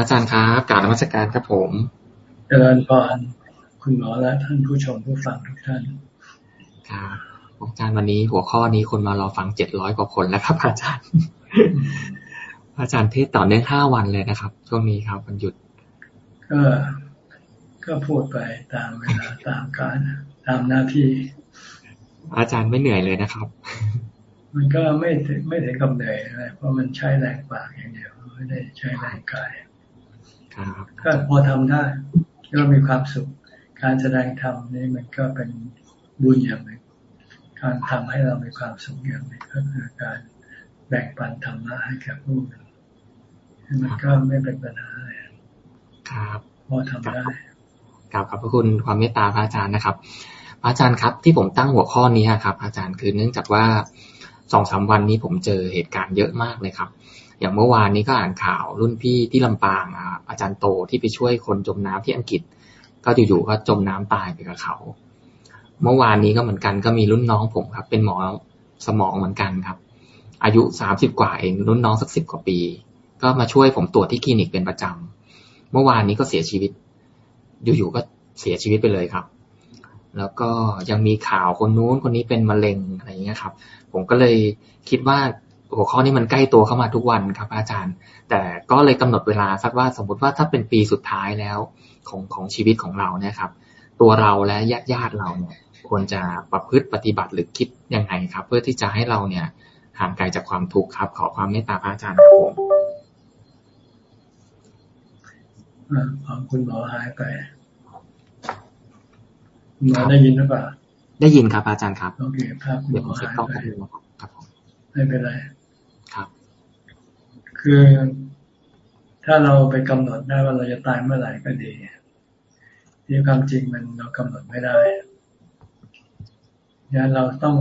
ระอาจารย์ครับกราบนมัสการครับผมเจริญพรคุณหมอและท่านผู้ชมผู้ฟังทุกท่านครับอาจารย์วันนี้หัวข้อนี้คนมารอฟังเจ็ดร้อยกว่าคนแล้วครับ อาจารย์ อาจารย์เทศต่อเนื่องห้าวันเลยนะครับ ช่วงนี้ครับวันหยุด ก็ก็พูดไปตามเวลาตามการตามหน้าที่ อาจารย์ไม่เหนื่อยเลยนะครับ มันก็ไม่ไม่ถึงกับเหนื่อยอะไรเพราะมันใช้แรงปากอย่างเดียวไม่ได้ใช้แรงกาย ก็พอทำได้ก็มีความสุข การแสดงธรรมนี่มันก็เป็นบุญอย่างหนึ่งการทำให้เรามีความสุขอย่างหนึ่งก็คือการแบ่งปันธรรมะให้กับผู้อื่นมันก็ไม่เป็นปัญหาอะไรครับพอทำได้กราบขอบพระคุณความเมตตาพระอาจารย์นะครับพระอาจารย์ครับที่ผมตั้งหัวข้อนี้ครับ อาจารย์คือเนื่องจากว่าสองสามวันนี้ผมเจอเหตุการณ์เยอะมากเลยครับ อย่างเมื่อวานนี้ก็อ่านข่าวรุ่นพี่ที่ลำปางอาจารย์โตที่ไปช่วยคนจมน้ำที่อังกฤษ ก็อยู่ๆก็จมน้ำตายไปกับเขา เมื่อวานนี้ก็เหมือนกันก็มีรุ่นน้องผมครับ เป็นหมอสมองเหมือนกันครับ อายุสามสิบกว่าเองรุ่นน้องสักสิบกว่าปี ก็มาช่วยผมตรวจที่คลินิกเป็นประจำเมื่อวานนี้ก็เสียชีวิต อยู่ๆก็เสียชีวิตไปเลยครับ แล้วก็ยังมีข่าวคนนู้นคนนี้เป็นมะเร็งอะไรอย่างเงี้ยครับ ผมก็เลยคิดว่า หัวข้อนี้มันใกล้ตัวเข้ามาทุกวันครับ อาจารย์ แต่ก็เลยกำหนดเวลาสักว่าสมมติว่าถ้าเป็นปีสุดท้ายแล้วของของชีวิตของเราเนี่ยครับ ตัวเราและญาติญาติเราเนี่ยควรจะประพฤติปฏิบัติหรือคิดยังไงครับ เพื่อที่จะให้เราเนี่ยห่างไกลจากความทุกข์ครับ ขอความเมตตาพระอาจารย์ครับผมของคุณหมอหายไปคุณหมอได้ยินหรือเปล่าได้ยินครับอาจารย์ครับโอเคภาพคุณหมอหายไปครับไม่เป็นไรครับ คือถ้าเราไปกำหนดได้ว่าเราจะตายเมื่อไหร่ก็ดีที่ความจริงมันเรากำหนดไม่ได้ยันเราต้อง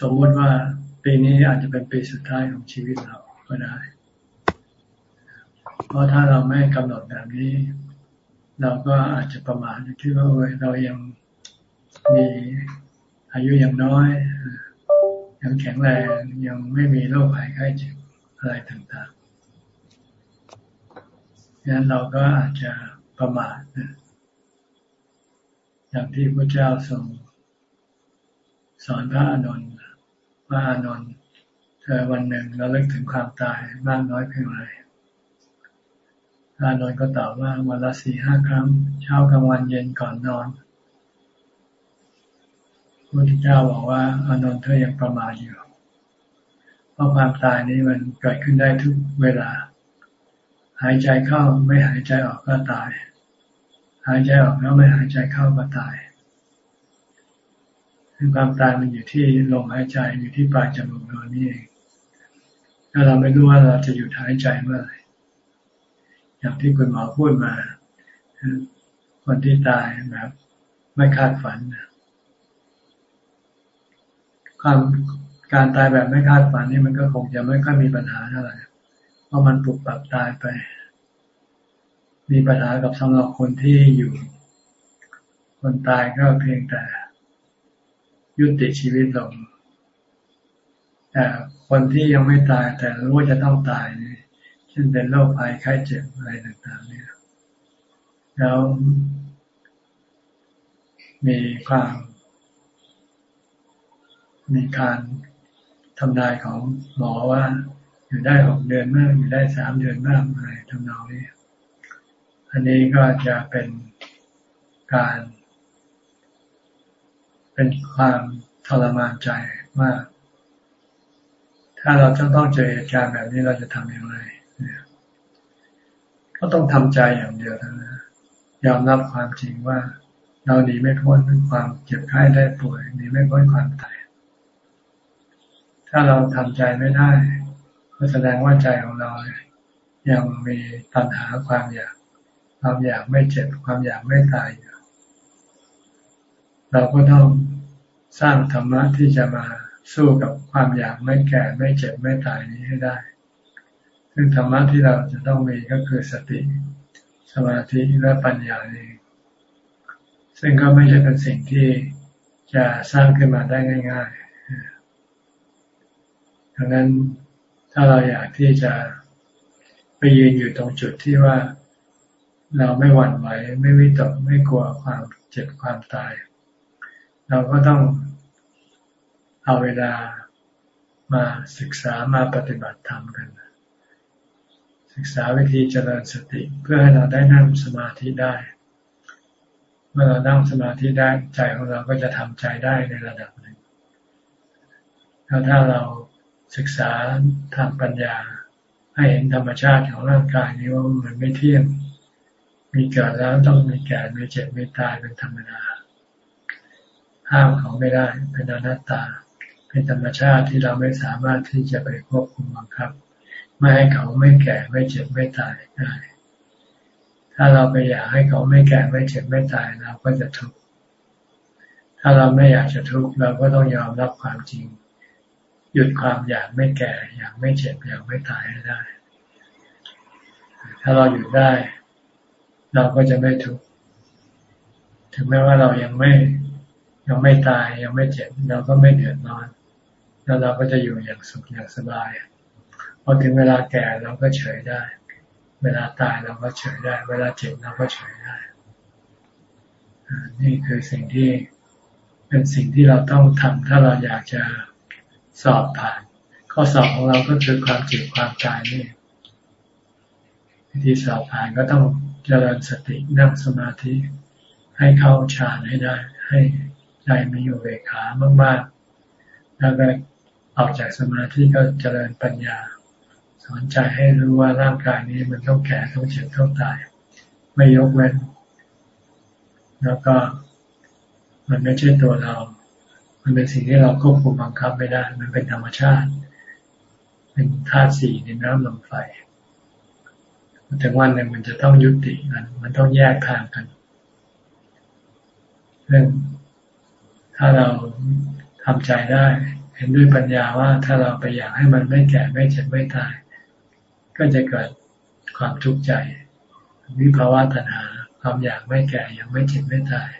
สมมติว่าปีนี้อาจจะเป็นปีสุดท้ายของชีวิตเราก็ได้ เพราะถ้าเราไม่กำหนดแบบนี้ เราก็อาจจะประมาทคิดว่าเรายังมีอายุยังน้อย ยังแข็งแรงยังไม่มีโรคภัยไข้เจ็บ อะไรต่างๆดังนั้นเราก็อาจจะประมาทนะอย่างที่พระเจ้าทรงสอนพระอานนท์พระอานนท์เธอวันหนึ่งเราเลิกถึงความตายมากน้อยเพียงไรพระอานนท์ก็ตอบว่าวันละสี่ห้าครั้ง เช้ากลางวันเย็นก่อนนอนพระพุทธเจ้าบอกว่าอานนท์เธอยังประมาทอยู่ เพราะความตายนี้มันเกิดขึ้นได้ทุกเวลา หายใจเข้าไม่หายใจออกก็ตาย หายใจออกแล้วไม่หายใจเข้าก็ตายความตายมันอยู่ที่ลมหายใจอยู่ที่ปลายจมูกเรานี่เองถ้าเราไม่รู้ว่าเราจะหยุดหายใจเมื่อไหร่อย่างที่คุณหมอพูดมาคนที่ตายแบบไม่คาดฝันความ การตายแบบไม่คาดฝันนี่มันก็คงจะไม่ค่อยมีปัญหาเท่าไหร่เพราะมันปรับปรับตายไป มีปัญหากับสำหรับคนที่อยู่ คนตายก็เพียงแต่ยุติชีวิตลงแต่คนที่ยังไม่ตายแต่รู้ว่าจะต้องตายนี่เช่นเป็นโรคภัยไข้เจ็บอะไรต่างๆ เนี่ย แล้วมีความมีการ ทำนายของหมอว่า อยู่ได้หกเดือนมาก อยู่ได้สามเดือนมากอะไรทำนองนี้ อันนี้ก็จะเป็นการ เป็นความทรมานใจมาก ถ้าเราจะต้องเจอเหตุการณ์แบบนี้เราจะทำอย่างไรก็ต้องทำใจอย่างเดียวนะยอมรับความจริงว่าเราหนีไม่พ้นความเจ็บไข้ได้ป่วยหนีไม่พ้นความตาย ถ้าเราทำใจไม่ได้ก็แสดงว่าใจของเรายังมีปัญหาความอยาก ความอยากไม่เจ็บ ความอยากไม่ตายอยู่เราก็ต้องสร้างธรรมะที่จะมาสู้กับความอยากไม่แก่ไม่เจ็บไม่ตายนี้ให้ได้ ซึ่งธรรมะที่เราจะต้องมีก็คือสติ สมาธิและปัญญาเองซึ่งก็ไม่ใช่เป็นสิ่งที่จะสร้างขึ้นมาได้ง่าย ๆ ดังนั้นถ้าเราอยากที่จะไปยืนอยู่ตรงจุดที่ว่าเราไม่หวั่นไหวไม่วิตกไม่กลัวความเจ็บความตาย เราก็ต้องเอาเวลามาศึกษามาปฏิบัติธรรมกัน ศึกษาวิธีเจริญสติเพื่อให้เราได้นั่งสมาธิได้ เมื่อเรานั่งสมาธิได้ใจของเราก็จะทำใจได้ในระดับหนึ่งแล้วถ้าเรา ศึกษาทางปัญญา ให้เห็นธรรมชาติของร่างกายนี้ว่ามันไม่เที่ยง มีเกิดแล้วต้องมีแก่มีเจ็บมีตายเป็นธรรมดา ห้ามเขาไม่ได้เป็นอนัตตา เป็นธรรมชาติที่เราไม่สามารถที่จะไปควบคุมบังคับ ไม่ให้เขาไม่แก่ไม่เจ็บไม่ตายได้ถ้าเราไปอยากให้เขาไม่แก่ไม่เจ็บไม่ตายเราก็จะทุกข์ ถ้าเราไม่อยากจะทุกข์เราก็ต้องยอมรับความจริง หยุดความอยากไม่แก่ อยากไม่เจ็บอยากไม่ตายให้ได้ ถ้าเราหยุดได้ เราก็จะไม่ทุกข์ถึงแม้ว่าเรายังไม่ยังไม่ตายยังไม่เจ็บเราก็ไม่เดือดร้อน แล้วเราก็จะอยู่อย่างสุขอย่างสบายพอถึงเวลาแก่เราก็เฉยได้ เวลาตายเราก็เฉยได้ เวลาเจ็บเราก็เฉยได้นี่คือสิ่งที่เป็นสิ่งที่เราต้องทำถ้าเราอยากจะ สอบผ่าน ข้อสอบของเราก็คือความเจ็บความตายนี่วิธีสอบผ่านก็ต้องเจริญสตินั่งสมาธิ ให้เข้าฌานให้ได้ ให้ใจมีอยู่เวขามากๆ แล้วก็ออกจากสมาธิก็เจริญปัญญา สอนใจให้รู้ว่าร่างกายนี้มันต้องแก่ต้องเจ็บต้องตาย ไม่ยกเว้น แล้วก็มันไม่ใช่ตัวเรา มันเป็นสิ่งที่เราควบคุมบังคับไม่ได้ มันเป็นธรรมชาติ เป็นธาตุสี่ในน้ำลมไฟถึงวันหนึ่งมันจะต้องยุติกัน มันต้องแยกทางกันเรื่องถ้าเราทำใจได้ เห็นด้วยปัญญาว่าถ้าเราไปอยากให้มันไม่แก่ไม่เจ็บไม่ตาย ก็จะเกิดความทุกข์ใจวิภาวะตัณหา ความอยากไม่แก่ยังไม่เจ็บไม่ตาย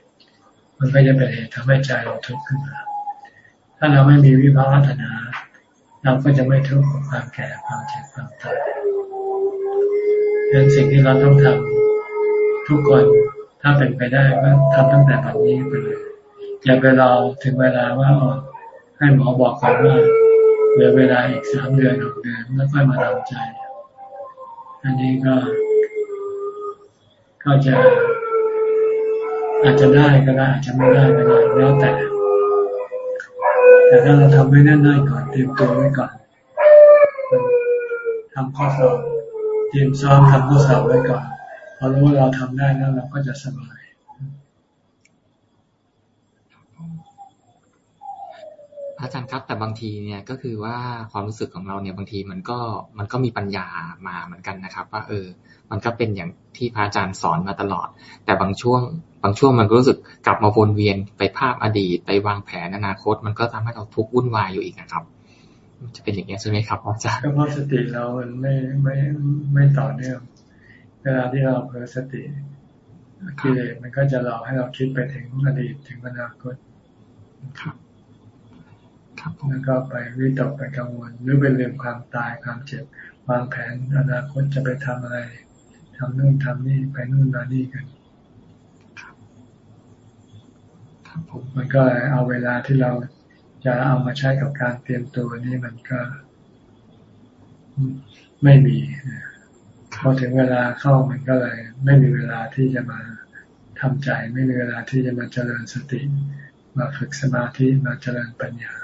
มันก็จะเป็นเหตุทำให้ใจเราทุกข์ขึ้นมา ถ้าเราไม่มีวิภาวะตัณหาเราก็จะไม่ทุกข์กับความแก่ความเจ็บความตายเป็นสิ่งที่เราต้องทำทุกคนถ้าเป็นไปได้ก็ทำตั้งแต่ปัจนี้ไปเลยอย่าไปรอถึงเวลาว่าให้หมอบอกก่อนว่าเหลือเวลาอีกสามเดือนหกเดือนแล้วค่อยมาทำใจ อันนี้ก็ ก็จะอาจจะได้ก็ได้อาจจะไม่ได้ก็ได้แล้วแต่ แต่ถ้าเราทำไว้แน่นๆก่อนเตรียมตัวไว้ก่อนทำข้อสอบเตรียมซ้อมทำข้อสอบไว้ก่อนพอรู้ว่าเราทำได้แล้วเราก็จะสบายอาจารย์ครับแต่บางทีเนี่ยก็คือว่าความรู้สึกของเราเนี่ยบางทีมันก็มันก็มีปัญญามาเหมือนกันนะครับ ว่า เออ มันก็เป็นอย่าง ที่พระอาจารย์สอนมาตลอด แต่บางช่วง บางช่วงมันก็รู้สึกกลับมาวนเวียนไปภาพอดีต ไปวางแผนอนาคต มันก็ทำให้เราทุกข์วุ่นวายอยู่อีกนะครับ จะเป็นอย่างนี้ใช่ไหมครับอาจารย์ก็เพราะสติเรามันไม่ไม่ไม่ต่อเนื่องเวลาที่เราเผลอสติกิเลสมันก็จะหลอกให้เราคิดไปถึงอดีตถึงอนาคตครับครับแล้วก็ไปวิตกไปกังวลหรือเป็นเรื่องความตายความเจ็บวางแผนอนาคตจะไปทำอะไร ทำนู่นทำนี่ไปนู่นมานี่กันผมมันก็เอาเวลาที่เราจะเอามาใช้กับการเตรียมตัวนี่มันก็ ไม่มีพอถึงเวลาเข้ามันก็เลย ไม่มีเวลาที่จะมาทำใจ ไม่มีเวลาที่จะมาเจริญสติ มาฝึกสมาธิมาเจริญปัญญา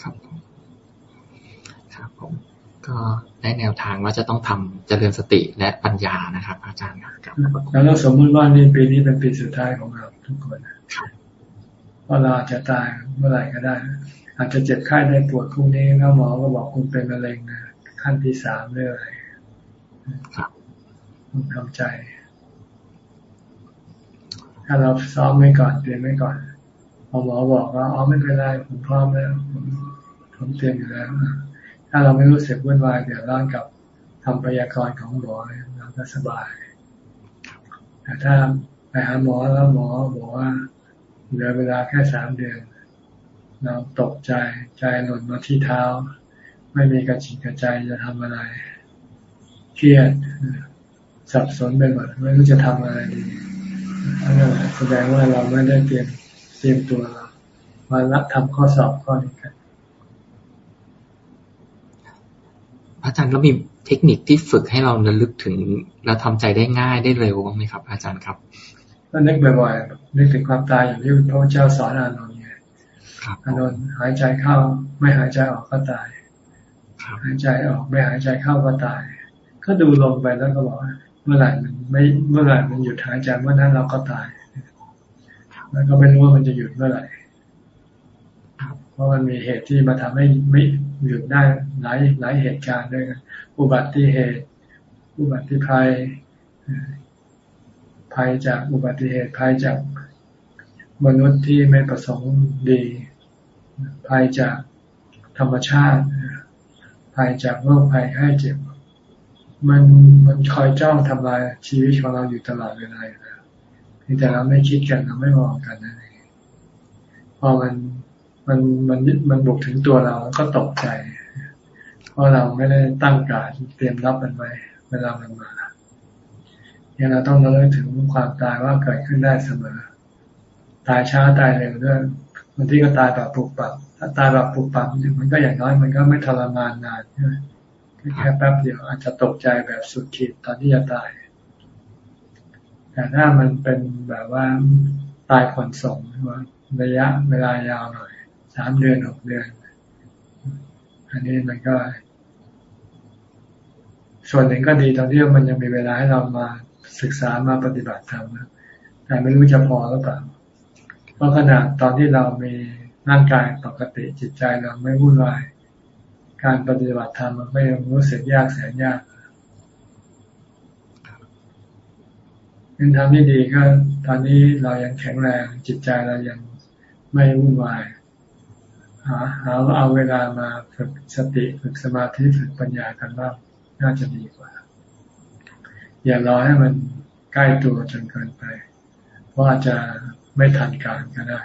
ครับผมครับผม ก็ได้แนวทางว่าจะต้องทำเจริญสติและปัญญานะครับ อาจารย์ครับแล้วสมมติว่านี่ปีนี้เป็นปีสุดท้ายของเราทุกคนครับว่าเราอาจจะตายเมื่อไหร่ก็ได้ อาจจะเจ็บไข้ได้ปวดพรุ่งนี้แล้วหมอก็บอกคุณเป็นมะเร็งนะขั้นที่สามเรื่อยครับคุณทำใจ ถ้าเราซ้อมไว้ก่อนเตรียมไว้ก่อนพอหมอบอกว่าอ๋อไม่เป็นไรผมพร้อมแล้วผมผมเตรียมอยู่แล้ว ถ้าเราไม่รู้สึกวุ่นวายเดี๋ยวร้อนกับทำพยากรณ์ของหมอเราก็สบาย แต่ถ้าไปหาหมอแล้วหมอบอกว่าเหลือเวลาแค่สามเดือน เราตกใจใจหล่นมาที่เท้า ไม่มีกระชิกกระใจจะทำอะไร เครียดสับสนไปหมดไม่รู้จะทำอะไรดีนั่นแหละแสดงว่าเราไม่ได้เตรียมเตรียมตัวมารับทำข้อสอบข้อนี้กัน อาจารย์แล้วมีเทคนิคที่ฝึกให้เราระลึกถึงเราทำใจได้ง่ายได้เร็วบ้างไหมครับ อาจารย์ครับก็นึกบ่อยๆนึกถึงความตายอย่างที่พระเจ้าสอนอานนท์ไงอานนท์หายใจเข้า ไม่หายใจออกก็ตายหายใจออกไม่หายใจเข้าก็ตาย ก็ดูลงไปแล้วก็บอกเมื่อไหร่มันไม่เมื่อไหร่มันหยุดหายใจเมื่อนั้นเราก็ตายแล้วก็ไม่รู้ว่ามันจะหยุดเมื่อไหร่เพราะมันมีเหตุที่มาทำให้ไม่หยุดได้ หลายหลายเหตุการณ์ด้วยกันอุบัติเหตุ อุบัติภัย ภัยจากอุบัติเหตุภัยจากมนุษย์ที่ไม่ประสงค์ดี ภัยจากธรรมชาติ ภัยจากโรคภัยไข้เจ็บ มันมันคอยจ้องทำลายชีวิตของเราอยู่ตลอดเวลาอยู่แล้วแต่เราไม่คิดกันเราไม่มองกันนั่นเองพอมันมันมันมันบุกถึงตัวเราก็ตกใจ ราะเราไม่ได้ตั้งการเตรียมรับมันไว้ เวลามันมาเนี่ยเราต้องระลึกถึงความตายว่าเกิดขึ้นได้เสมอ ตายช้าตายเร็วด้วยบางทีก็ตายแบบปุบปับถ้าตายแบบปุบปับมันก็อย่างน้อยมันก็ไม่ทรมานนานแค่แป๊บเดียวอาจจะตกใจแบบสุดขีดตอนที่จะตาย แต่ถ้ามันเป็นแบบว่าตายคนส่งว่าระยะเวลายาวหน่อยสามเดือนหกเดือน อันนี้มันก็ ส่วนหนึ่งก็ดีตอนที่มันยังมีเวลาให้เรามาศึกษามาปฏิบัติธรรมนะแต่ไม่รู้จะพอหรือเปล่า เพราะขณะตอนที่เรามีร่างกายปกติจิตใจเราไม่วุ่นวาย การปฏิบัติธรรมมันก็ยังรู้สึกยากแสนยากเป็นทำที่ดีก็ตอนนี้เรายังแข็งแรงจิตใจเรายังไม่วุ่นวายหาหาเอาเวลามาฝึกสติฝึกสมาธิฝึกปัญญากันบ้าง น่าจะดีกว่า อย่ารอให้มันใกล้ตัวจนเกินไปว่าจะไม่ทันการก็ได้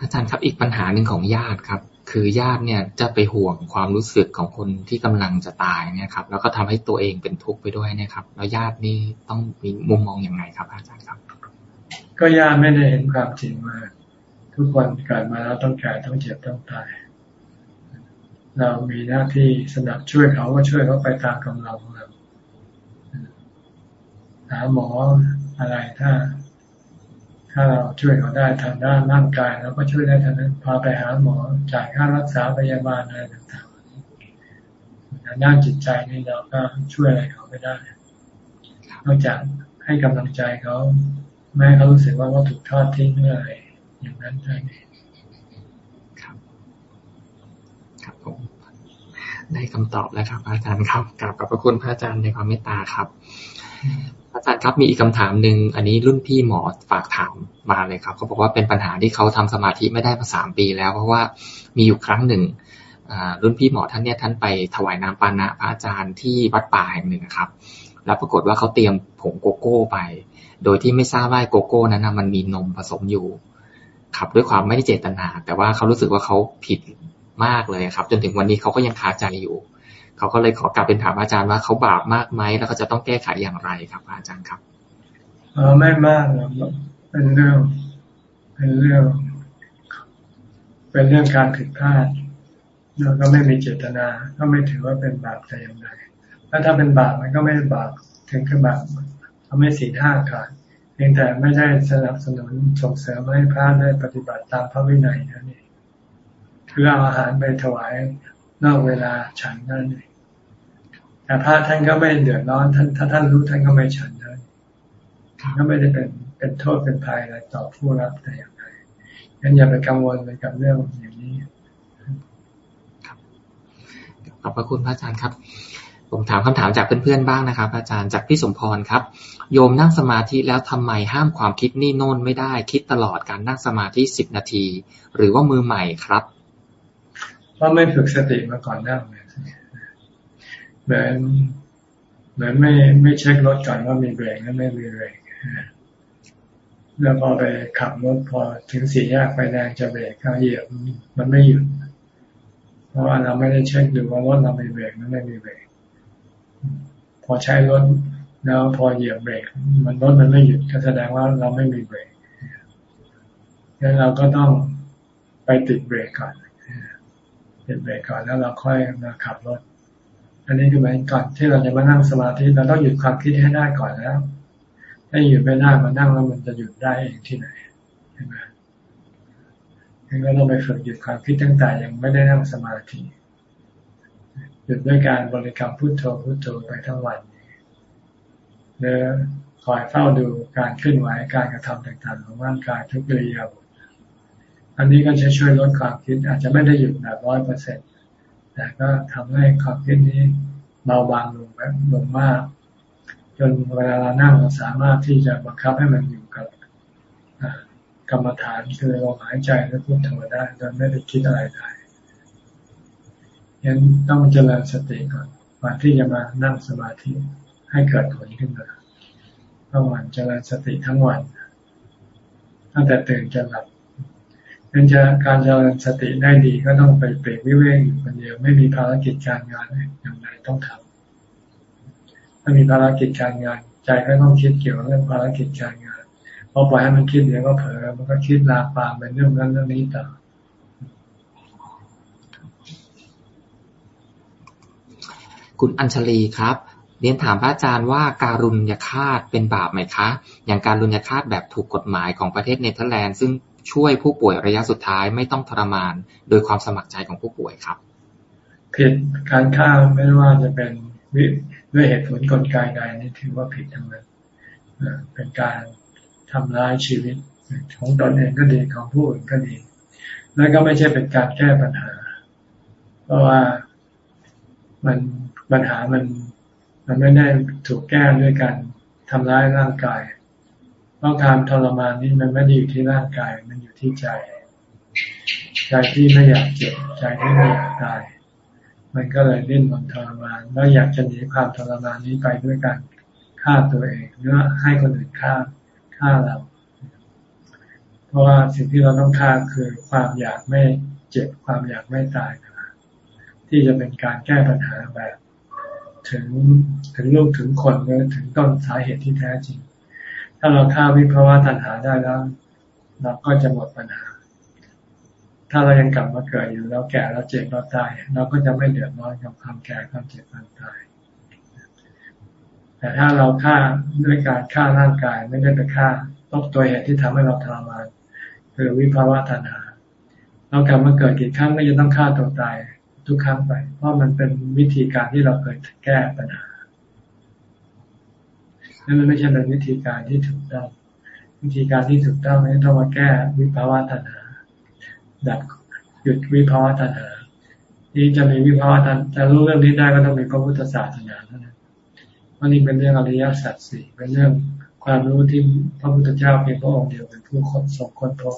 อาจารย์ครับอีกปัญหาหนึ่งของญาติครับ คือญาติเนี่ยจะไปห่วงความรู้สึกของคนที่กำลังจะตายเนี่ยครับ แล้วก็ทำให้ตัวเองเป็นทุกข์ไปด้วยนะครับ แล้วญาตินี่ต้องมีมุมมองอย่างไงครับ อาจารย์ครับ ก็ย่าไม่ได้เห็นความจริงว่าทุกคนเกิดมาแล้วต้องแก่ต้องเจ็บต้องตาย เรามีหน้าที่สนับช่วยเขาก็ช่วยเขาไปตามกำลังของเราหาหมออะไรถ้า ถ้าเราช่วยเขาได้ทางด้านร่างกายเราก็ช่วยได้ทางนั้นพาไปหาหมอจ่ายค่ารักษาพยาบาลอะไรต่างๆทางด้านจิตใจนี่เราก็ช่วยอะไรเขาไม่ได้นอกจากให้กำลังใจเขา แม่เขารู้สึกว่าว่าถูกทอดทิ้งเมื่อไรอย่างนั้นใช่ไหมครับ ครับผม ได้คำตอบแล้วครับ อาจารย์ครับกลับขอบพระคุณพระอาจารย์ในความเมตตาครับ อาจารย์ครับมีอีกคำถามหนึ่งอันนี้รุ่นพี่หมอฝากถามมาเลยครับเขาบอกว่าเป็นปัญหาที่เขาทำสมาธิไม่ได้มาสามปีแล้ว เพราะว่ามีอยู่ครั้งหนึ่งรุ่นพี่หมอท่านเนี้ยท่านไปถวายน้ำปานะพระอาจารย์ที่วัดป่าแห่งหนึ่งครับ แล้วปรากฏว่าเขาเตรียมผงโกโก้ไป โดยที่ไม่ทราบว่าโกโก้นั้นมันมีนมผสมอยู่ ครับด้วยความไม่ได้เจตนา แต่ว่าเขารู้สึกว่าเขาผิด มากเลยครับ จนถึงวันนี้เขาก็ยังคาใจอยู่เขาก็เลยขอกลับเป็นถามอาจารย์ว่าเขาบาปมากไหมแล้วก็จะต้องแก้ไขอย่างไรครับ อาจารย์ครับเออไม่มากนะเป็นเรื่อง เป็นเรื่อง เป็นเรื่องการผิดพลาดแล้วก็ไม่มีเจตนา ก็ไม่ถือว่าเป็นบาปแต่อย่างใดถ้าถ้าเป็นบาปมันก็ไม่บาปถึงคือบาปทำให้ศีลห้าขาดเพียงแต่ไม่ได้สนับสนุนส่งเสริมให้พระได้ปฏิบัติตามพระวินัยนั่นเอง คือเอาอาหารไปถวายนอกเวลาฉันนั่นเองแต่พระท่านก็ไม่เดือดร้อนท่านถ้าท่านรู้ท่านก็ไม่ฉันเลยก็ไม่ได้เป็นเป็นโทษเป็นภัยอะไรต่อผู้รับแต่อย่างใดงั้นอย่าไปกังวลไปกับเรื่องอย่างนี้ขอบพระคุณพระอาจารย์ครับ ผมถามคำถามจากเพื่อนๆบ้างนะครับ อาจารย์จากพี่สมพรครับ โยมนั่งสมาธิแล้วทำไมห้ามความคิดนี่โน่นไม่ได้ คิดตลอดการนั่งสมาธิสิบนาที หรือว่ามือใหม่ครับ เพราะไม่ฝึกสติมาก่อนนั่งเหมือนเหมือนไม่ไม่เช็ครถก่อนว่ามีเบรกหรือไม่มีเบรกแล้วพอไปขับรถพอถึงสี่แยกไฟแดงจะเบรกเขาเหยียบมันไม่หยุด เพราะว่าเราไม่ได้เช็คดูว่ารถเรามีเบรกหรือไม่มีเบรกพอใช้รถแล้วพอเหยียบเบรก มันรถมันไม่หยุดก็แสดงว่าเราไม่มีเบรกงั้นเราก็ต้องไปติดเบรกก่อน ติดเบรกก่อนแล้วเราค่อยมาขับรถ อันนี้คือเหมือนก่อนที่เราจะมานั่งสมาธิเราต้องหยุดความคิดให้ได้ก่อนแล้วถ้าหยุดไม่ได้มานั่งแล้วมันจะหยุดได้เองที่ไหนใช่ไหมงั้นก็ต้องไปฝึกหยุดความคิดตั้งแต่ยังไม่ได้นั่งสมาธิหยุดด้วยการบริกรรมพุทโธพุทโธไปทั้งวันเนื้อคอยเฝ้าดูการเคลื่อนไหวการกระทำต่างๆของร่างกายทุกเริยาบ อันนี้ก็จะช่วยลดความคิดอาจจะไม่ได้หยุดแบบร้อยเปอร์เซ็นต์แต่ก็ทำให้ความคิดนี้เบาบางลงแบบลงมาก จนเวลาเรานั่งเราสามารถที่จะบังคับให้มันอยู่กับกรรมฐานคือลมหายใจและพุทโธได้โดยไม่ได้คิดอะไรได้ยังต้องเจริญสติก่อนก่อนที่จะมานั่งสมาธิให้เกิดผลขึ้นมาต้องหมั่นเจริญสติทั้งวันตั้งแต่ตื่นจนหลับ เนื่องจาการเจริญสติได้ดีก็ต้องไปเปรกวิเวกอยู่คนเดียว ไม่มีภารกิจการงานอย่างไรต้องทำถ้ามีภารกิจการงาน ใจก็ต้องคิดเกี่ยวกับเรื่องภารกิจการงานพอปล่อยให้มันคิดเดี๋ยวก็เผลอมันก็คิดลาปามไปเรื่องนั้นเรื่องนี้ต่อคุณอัญชลีครับเรียนถามพระอาจารย์ว่าการุญยฆาตเป็นบาปไหมคะ อย่างการุญยฆาตแบบถูกกฎหมายของประเทศเนเธอร์แลนด์ซึ่ง ช่วยผู้ป่วยระยะสุดท้ายไม่ต้องทรมาน โดยความสมัครใจของผู้ป่วยครับ ผิดการฆ่าไม่ว่าจะเป็นด้วยเหตุผลกลไกใดนี่ถือว่าผิดทั้งนั้นเป็นการทำร้ายชีวิตของตนเองก็ดีของผู้อื่นก็ดี แล้วก็ไม่ใช่เป็นการแก้ปัญหา เพราะว่ามันปัญหามันมันไม่ได้ถูกแก้ด้วยการทำร้ายร่างกาย พราะการทรมานนี้มันไม่ได้อยู่ที่ร่างกาย มันอยู่ที่ใจ ใจที่ไม่อยากเจ็บ ใจที่ไม่อยากตาย มันก็เลยดิ้นรนทรมาน แล้วอยากจะหนีความทรมานนี้ไปด้วยการฆ่าตัวเองหรือให้คนอื่นฆ่าฆ่าเรา เพราะว่าสิ่งที่เราต้องฆ่าคือความอยากไม่เจ็บ ความอยากไม่ตายนะที่จะเป็นการแก้ปัญหาแบบ ถึงถึงลูกถึงคนหรือถึงต้นสาเหตุที่แท้จริง ถ้าเราฆ่าวิภาวะตัณหาได้แล้ว เราก็จะหมดปัญหา ถ้าเรายังกลับมาเกิดอยู่แล้วแก่เราเจ็บเราตาย เราก็จะไม่เดือดร้อนกับความแก่ความเจ็บความตายแต่ถ้าเราฆ่าด้วยการฆ่าร่างกายไม่ได้ไปฆ่าต้นตัวเหตุที่ทำให้เราทรมานคือวิภาวะตัณหา เรากลับมาเกิดกี่ครั้งก็จะต้องฆ่าตัวตายทุกครั้งไป เพราะมันเป็นวิธีการที่เราเคยแก้ปัญหา นั่นมันไม่ใช่เป็นวิธีการที่ถูกต้อง วิธีการที่ถูกต้องนี่ต้องมาแก้วิภาวะตัณหา ดับหยุดวิภาวะตัณหาที่จะมีวิภาวะตัณจะรู้เรื่องนี้ได้ก็ต้องมีพระพุทธศาสนาเท่านั้นเพราะนี่เป็นเรื่องอริยสัจสี่เป็นเรื่องความรู้ที่พระพุทธเจ้าเพียงพระองค์เดียวเป็นผู้คนส่งคนพบ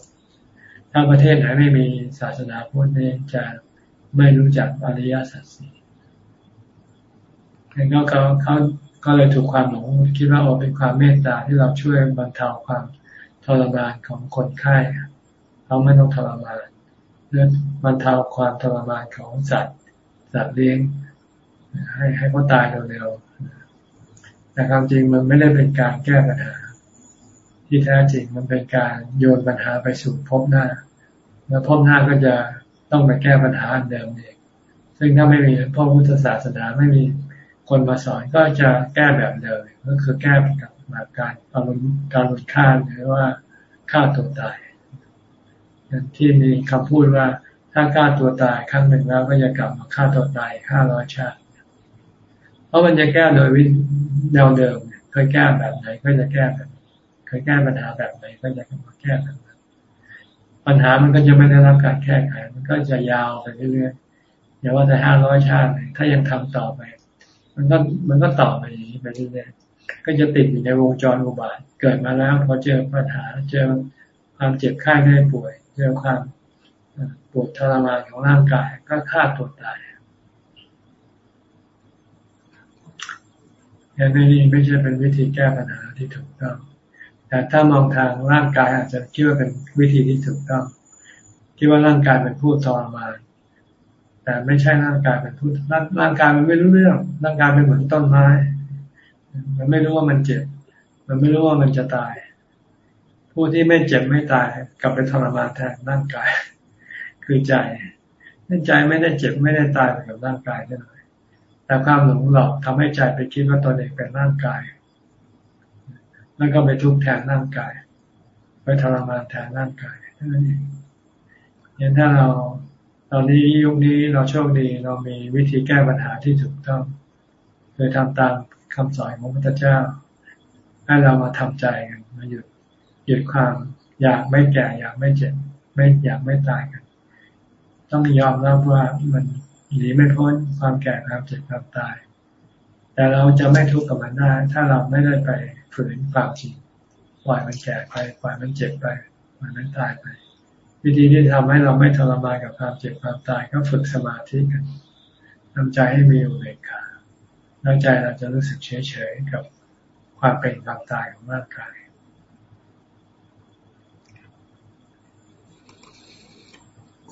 ถ้าประเทศไหนไม่มีศาสนาพุทธนี่จะไม่รู้จักอริยสัจสี่แล้วเขาเขา ก็เลยถูกความหลงคิดว่าโอเป็นความเมตตาที่เราช่วยบรรเทาความทรมานของคนไข้เขาไม่ต้องทรมานเรื่องบรรเทาความทรมานของสัตว์สัตว์เลี้ยง ให้ให้เขาตายเร็วๆแต่ความจริงมันไม่ได้เป็นการแก้ปัญหา ที่แท้จริงมันเป็นการโยนปัญหาไปสู่ภพหน้า แล้วภพหน้าก็จะต้องไปแก้ปัญหาเดิมเองซึ่งถ้าไม่มีพระพุทธศาสนาไม่มี คนมาสอนก็จะแก้แบบเดิมก็คือแก้กับแบบการการลดการลดค่าหรือว่าฆ่าตัวตายที่มีคำพูดว่าถ้าฆ่าตัวตายครั้งหนึ่งแล้วก็จะกลับมาฆ่าตัวตายห้าร้อยชาติ เพราะมันจะแก้โดยวิแนวเดิมเคยแก้แบบไหนก็จะแก้แบบเคยแก้ปัญหาแบบไหนก็จะมาแก้แบบนั้นปัญหามันก็จะไม่ได้รับการแก้ไขมันก็จะยาวไปเรื่อยๆอย่าว่าแต่ห้าร้อยชาติถ้ายังทำต่อไป มันก็มันก็ต่อไปอย่างนี้ไปเรื่อยๆก็จะติดอยู่ในวงจรอุบาทเกิดมาแล้วพอเจอปัญหาเจอความเจ็บไข้ได้ป่วยเจอความปวดทรมานของร่างกายก็ฆ่าตัวตายอย่างนี้ไม่ใช่เป็นวิธีแก้ปัญหาที่ถูกต้องแต่ถ้ามองทางร่างกายอาจจะคิดว่าเป็นวิธีที่ถูกต้องคิดว่าร่างกายเป็นผู้ทรมาน แต่ไม่ใช่ร่างกายเป็นผู้ร่างกายมันไม่รู้เรื่อง ร่างกายเป็นเหมือนต้นไม้ มันไม่รู้ว่ามันเจ็บ มันไม่รู้ว่ามันจะตาย ผู้ที่ไม่เจ็บไม่ตายกลับไปทรมานแทนร่างกาย คือใจใจไม่ได้เจ็บไม่ได้ตายไปกับร่างกายใช่ไหมแต่ความหลงหลอกทำให้ใจไปคิดว่าตนเองเป็นร่างกาย แล้วก็ไปทุกข์แทนร่างกาย ไปทรมานแทนร่างกายนั่นเองย่างถ้าเรา ตอนนี้ยุคนี้เราโชคดีเรามีวิธีแก้ปัญหาที่ถูกต้องโดยทำตามคำสอนของพระพุทธเจ้า ให้เรามาทำใจกันมาหยุดหยุดความอยากไม่แก่อยากไม่เจ็บไม่อยากไม่ตายกัน ต้องยอมรับว่ามันหนีไม่พ้นความแก่ความเจ็บความตาย แต่เราจะไม่ทุกข์กับมันได้ถ้าเราไม่ได้ไปฝืนความจริงปล่อยมันแก่ไปปล่อยมันเจ็บไปปล่อยมันตายไป วิธีที่ทำให้เราไม่ทรมานกับความเจ็บความตายก็ฝึกสมาธิกันทำใจให้มีอุเบกขาแล้วใจเราจะรู้สึกเฉยๆกับความเป็นความตายของร่างกาย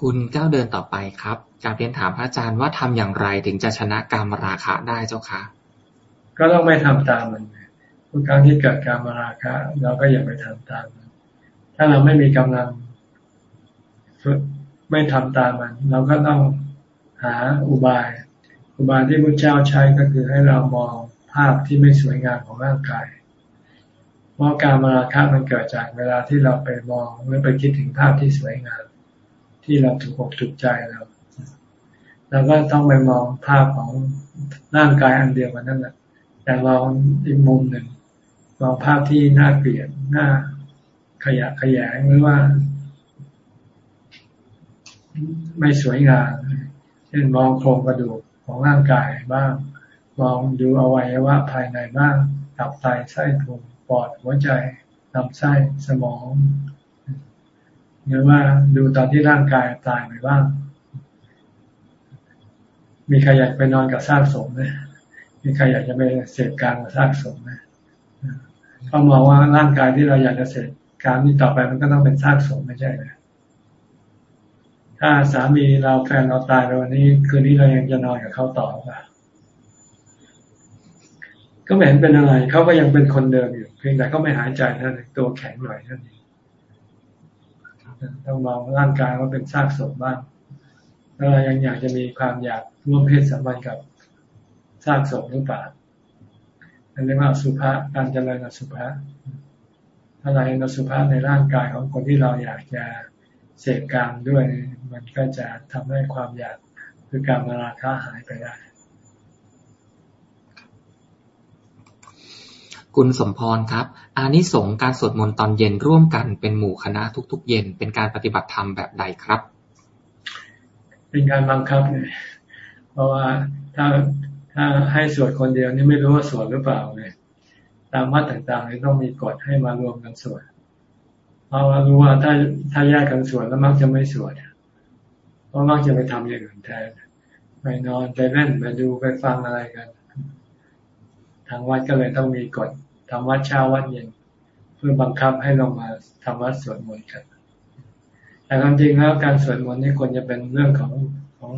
คุณก้าวเดินต่อไปครับ การเรียนถามพระอาจารย์ว่าทำอย่างไรถึงจะชนะกามราคะได้เจ้าคะ ก็ต้องไม่ทำตามมันทุกครั้งที่เกิดกามราคะ เราก็อย่าไปทำตามมัน ถ้าเราไม่มีกำลัง ไม่ทำตามมัน เราก็ต้องหาอุบาย อุบายที่พระเจ้าใช้ก็คือให้เรามองภาพที่ไม่สวยงามของร่างกายเพราะการมาราคะมันเกิดจากเวลาที่เราไปมองหรือไปคิดถึงภาพที่สวยงาม ที่เราถูกอกถูกใจเราเราก็ต้องไปมองภาพของร่างกายอันเดียวกันนั่นแหละแต่มองอีกมุมหนึ่งมองภาพที่น่าเกลียดน่าขยะขยงหรือว่า ไม่สวยงาม เช่นมองโครงกระดูกของร่างกายบ้าง มองดูอวัยวะภายในบ้าง ตับไตไส้พุงปอดหัวใจลำไส้สมองหรือว่าดูตอนที่ร่างกายตายไปบ้าง มีใครอยากไปนอนกับซากศพไหมมีใครอยากจะไปเสพการกับซากศพไหมเขามองว่าร่างกายที่เราอยากจะเสพการนี้ต่อไปมันก็ต้องเป็นซากศพไม่ใช่ไหม ถ้าสามีเราแฟนเราตายไปวันนี้ คืนนี้เรายังจะนอนกับเขาต่อป่ะก็ไม่เห็นเป็นอะไร เขาก็ยังเป็นคนเดิมอยู่ เพียงแต่เขาไม่หายใจเท่านั้นตัวแข็งหน่อยเท่านี้ต้องมองร่างกายว่าเป็นซากศพบ้างแล้วเรายังอยากจะมีความอยากร่วมเพศสัมพันธ์กับสร้างศพหรือเปล่าอันนี้ว่าสุภาการเจริญสุภาถ้าเราเห็นสุภาในร่างกายของคนที่เราอยากจะเสพกามด้วย มันก็จะทำให้ความอยากคือการมาราคาหายไปได้ คุณสมพรครับ อานิสงส์การสวดมนต์ตอนเย็นร่วมกันเป็นหมู่คณะทุกๆ เย็น เป็นการปฏิบัติธรรมแบบใดครับ เป็นการบังคับเลยเพราะว่าถ้าถ้าให้สวดคนเดียวนี่ไม่รู้ว่าสวดหรือเปล่าเลยตามวัดต่างๆนี่ต้องมีกฎให้มารวมกันสวดเพราะว่ารู้ว่าถ้าถ้าแยกกันสวดแล้วมักจะไม่สวด เพราะมักจะไปทำอย่างอื่นแทน ไปนอนไปเล่นไปดูไปฟังอะไรกัน ทางวัดก็เลยต้องมีกฎทำวัดเช้าวัดเย็น เพื่อบังคับให้ลงมาทำวัดสวดมนต์กัน แต่ความจริงแล้วการสวดมนต์นี่ควรจะเป็นเรื่องของของ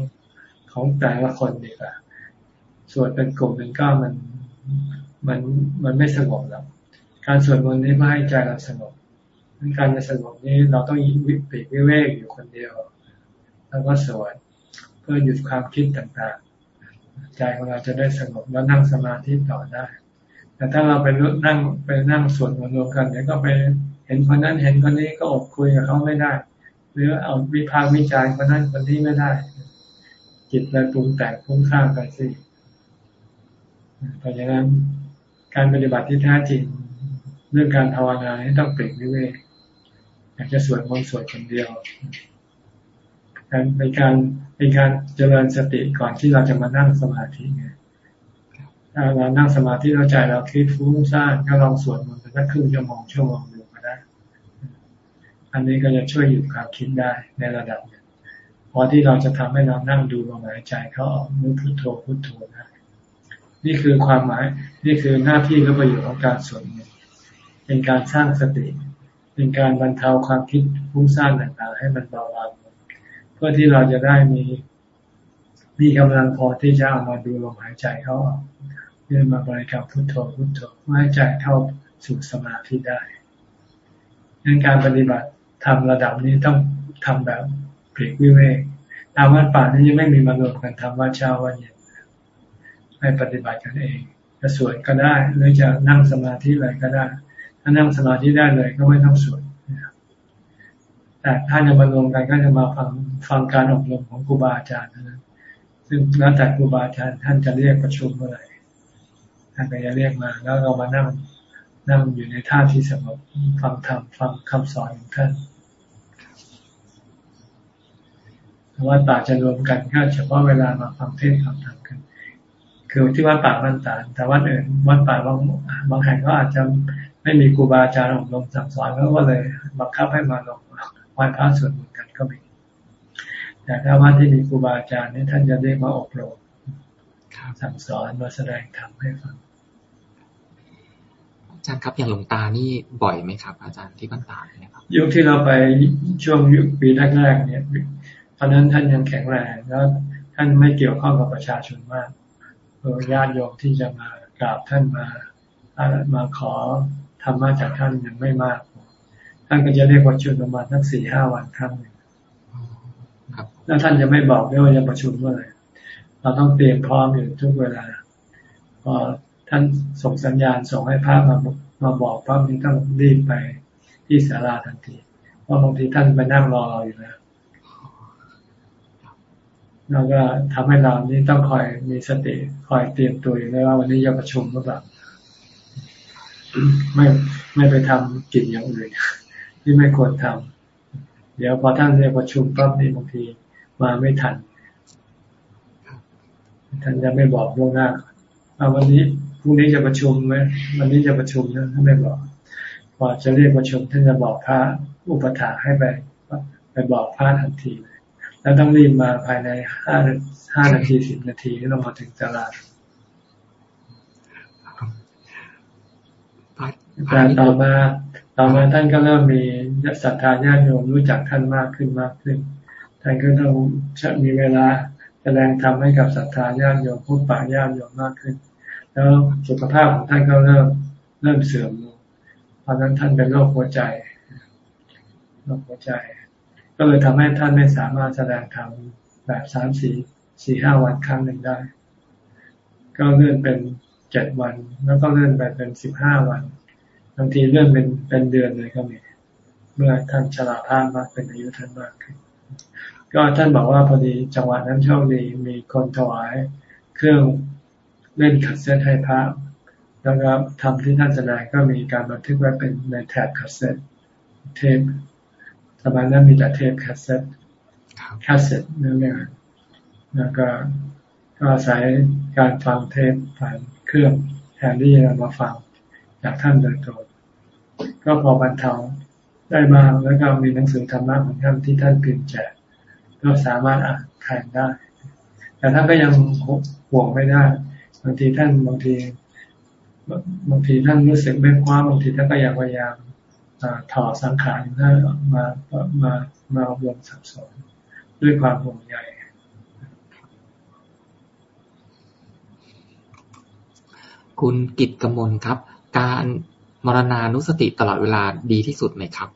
ของแต่ละคนดีกว่าสวดเป็นกลุ่มเป็นก้ามันมันมันไม่สงบแล้วการสวดมนต์นี้ไม่ให้ใจเราสงบการจะสงบนี้เราต้องวิปิวิเวกอยู่คนเดียว แล้วก็สวดเพื่อหยุดความคิดต่างๆ ใจของเราจะได้สงบแล้วนั่งสมาธิต่อได้ แต่ถ้าเราไปนั่งไปนั่งสวดมนต์รวมกันเดี๋ยวก็ไปเห็นคนนั้นเห็นคนนี้ก็อดคุยกับเขาไม่ได้ หรือเอาวิพากษ์วิจารณ์คนนั้นคนนี้ไม่ได้ จิตเลยปรุงแต่งพุ่งข้ามไปสิเพราะฉะนั้นการปฏิบัติที่แท้จริงเรื่องการภาวนาให้ต้องเปลี่ยนวิเวกอยากจะสวดมนต์สวดคนเดียว เป็นการเป็นการเจริญสติก่อนที่เราจะมานั่งสมาธิไงถ้าเรานั่งสมาธิเราใจเราคิดฟุ้งซ่านก็ลองสวดมนต์สักครึ่งชั่วโมงชั่วโมงอันนี้ก็จะช่วยหยุดความคิดได้ในระดับหนึ่งพอที่เราจะทำให้เรานั่งดูลมหายใจเขาออกมือพุทโธพุทโธได้นี่คือความหมาย นี่คือหน้าที่และประโยชน์ของการสวดมนต์เป็นการสร้างสติ เป็นการบรรเทาความคิดฟุ้งซ่านต่างๆ ให้มันเบาบาง เพื่อที่เราจะได้มี มีกำลังพอที่จะเอามาดูลมหายใจเขาออกเรื่อมาบริกรรมพุทโธพุทโธให้ใจเข้าสู่สมาธิได้ดังการปฏิบัติทำระดับนี้ต้องทำแบบปลีกวิเวกตามวัดป่านี้ยังไม่มีมารวมกันทำวัดเช้าวันเย็นให้ปฏิบัติกันเองจะสวดก็ได้หรือจะนั่งสมาธิอะไรก็ได้ ถ้านั่งสมาธิได้เลยก็ไม่ต้องสวด แต่ถ้าจะมารวมกันก็จะมาฟังฟังการอบรมของครูบาอาจารย์นะซึ่งแล้วแต่ครูบาอาจารย์ท่านจะเรียกประชุมเมื่อไหร่ท่านก็จะเรียกมาแล้วเรามานั่งนั่งอยู่ในท่าที่สงบฟังธรรมฟังคำสอนของท่านวัดป่าจะรวมกันก็เฉพาะเวลามาฟังเทศน์ฟังธรรมกัน คือที่วัดป่าบ้านตาแต่วัดอื่นวัดป่าบางบางแห่งก็อาจจะไม่มีครูบาอาจารย์อบรมสั่งสอนก็เลยบังคับให้มาลง ไหว้พระสวดมนต์กันก็มีแต่ถ้าวัดที่มีครูบาอาจารย์นี่ท่านจะเรียกมาอบรมสั่งสอนมาแสดงธรรมให้ฟังอาจารย์ครับอย่างหลวงตานี่บ่อยไหมครับ อาจารย์ที่บ้านตาเนี่ยครับยุคที่เราไปช่วงยุคปีแรกๆเนี่ยตอนนั้นท่านยังแข็งแรงแล้วท่านไม่เกี่ยวข้องกับประชาชนมากญาติโยมที่จะมากราบท่านมามาขอธรรมะจากท่านยังไม่มาก ท่านก็จะเรียกว่าชุมประมาณทั้งสี่ห้าวันครั้งหนึ่งแล้วท่านจะไม่บอกด้วยว่าจะประชุมเมื่อไหร่เราต้องเตรียมพร้อมอยู่ทุกเวลา พอท่านส่งสัญญาณส่งให้พระมามาบอกพระนี้ต้องรีบไปที่ศาลาทันที เพราะบางทีท่านไปนั่งรอเราอยู่แล้วเราก็ทำให้เรานี่ต้องคอยมีสติคอยเตรียมตัวอยู่เลยว่าวันนี้จะประชุมหรือเปล่าไม่ไม่ไปทำกิจอย่างอื่น ที่ไม่ควรทำเดี๋ยวพอท่านเรียกประชุมปั๊บนี่บางทีมาไม่ทัน ท่านจะไม่บอกล่วงหน้าว่าวันนี้พรุ่งนี้จะประชุมไหมวันนี้จะประชุมนะท่านไม่บอกพอจะเรียกประชุมท่านจะบอกพระอุปถาให้ไปไปบอกพระทันทีเลยแล้วต้องรีบมาภายในห้าห้านาทีสิบนาทีที่เรามาถึงตลาดแต่ต่อมา ต่อมาท่านก็เริ่มมีศรัทธาญาติโยมรู้จักท่านมากขึ้นมากขึ้น ท่านก็ต้องมีเวลาแสดงธรรมให้กับศรัทธาญาติโยมผู้ป่าญาติโยมมากขึ้น แล้วสุขภาพของท่านก็เริ่มเริ่มเสื่อมลงเพราะนั้นท่านเป็นโรคหัวใจโรคหัวใจ ก็เลยทำให้ท่านไม่สามารถแสดงธรรมแบบสามสี่สี่ห้าวันครั้งหนึ่งได้ ก็เลื่อนเป็นเจ็ดวัน แล้วก็เลื่อนไปเป็นสิบห้าวัน บางทีเลื่อนเป็นเป็นเดือนเลยก็มี เมื่อท่านฉลาภาพมากเป็นอายุท่านมากขึ้น ก็ท่านบอกว่าพอดีจังหวะนั้นโชคดีมีคนถวายเครื่องเล่นคาสเซ็ตให้พระแล้วก็ธรรมที่ท่านแสดงก็มีการบันทึกไว้เป็นในแถบคาสเซ็ตเทปสมัยนั้นมีแต่เทปคาสเซ็ตคาสเซ็ตนั่นเองแล้วก็ก็อาศัยการฟังเทปผ่านเครื่องแทนที่จะมาฟังจากท่านโดยตรง ก็พอบรรเทาได้บ้างแล้วก็มีหนังสือธรรมะของท่านที่ท่านพิมพ์แจกก็สามารถอ่านแทนได้ แต่ท่านก็ยังห่วงไม่ได้บางทีท่านบางทีบางทีท่านรู้สึกไม่คว้าบางทีท่านก็ยังพยายามถอดสังขารให้มามามาอบรมสังสนด้วยความห่วงใยคุณกิตกมลครับ การ มรณานุสติตลอดเวลาดีที่สุดไหมครับ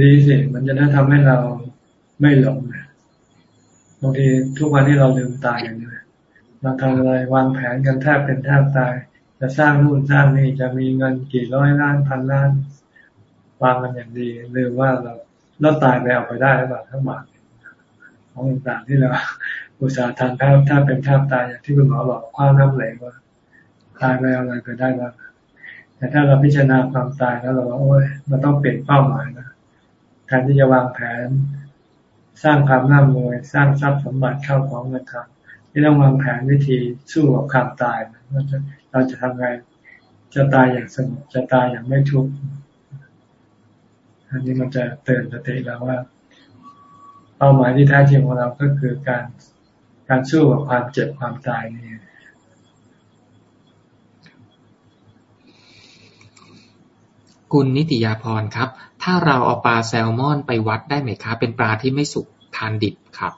ดีสิมันจะได้ทำให้เราไม่หลงนะบางทีทุกวันที่เราลืมตายอย่างนี้เราทำอะไรวางแผนกันแทบเป็นแทบตาย จะสร้างนู่นสร้างนี่จะมีเงินกี่ร้อยล้านพันล้านวางกันอย่างดีลืมว่าเราเราตายไปเอาไปได้หรือเปล่าทั้งหมดของต่างๆที่เราอุตสาห์ทานแทบถ้าเป็นแทบตายอย่างที่คุณหมอบอกคว้าน้ำไหลว่าตายไปเอาอะไรไปได้บ้าง แต่ถ้าเราพิจารณาความตายแล้วเราว่าโอ้ยมันต้องเปลี่ยนเป้าหมายนะแทนที่จะวางแผน สร้างความน่ารวย สร้างทรัพย์สมบัติเข้าของเงินทองที่ต้องวางแผนวิธีสู้กับความตายเราจะเราจะทำไงจะตายอย่างสงบจะตายอย่างไม่ทุกข์อันนี้มันจะเตือนสติแล้วว่า เป้าหมายที่แท้จริงของเราก็คือการการสู้กับความเจ็บความตายนี่ คุณนิติยาพรครับ ถ้าเราเอาปลาแซลมอนไปวัดได้ไหมครับเป็นปลาที่ไม่สุกทานดิบครับ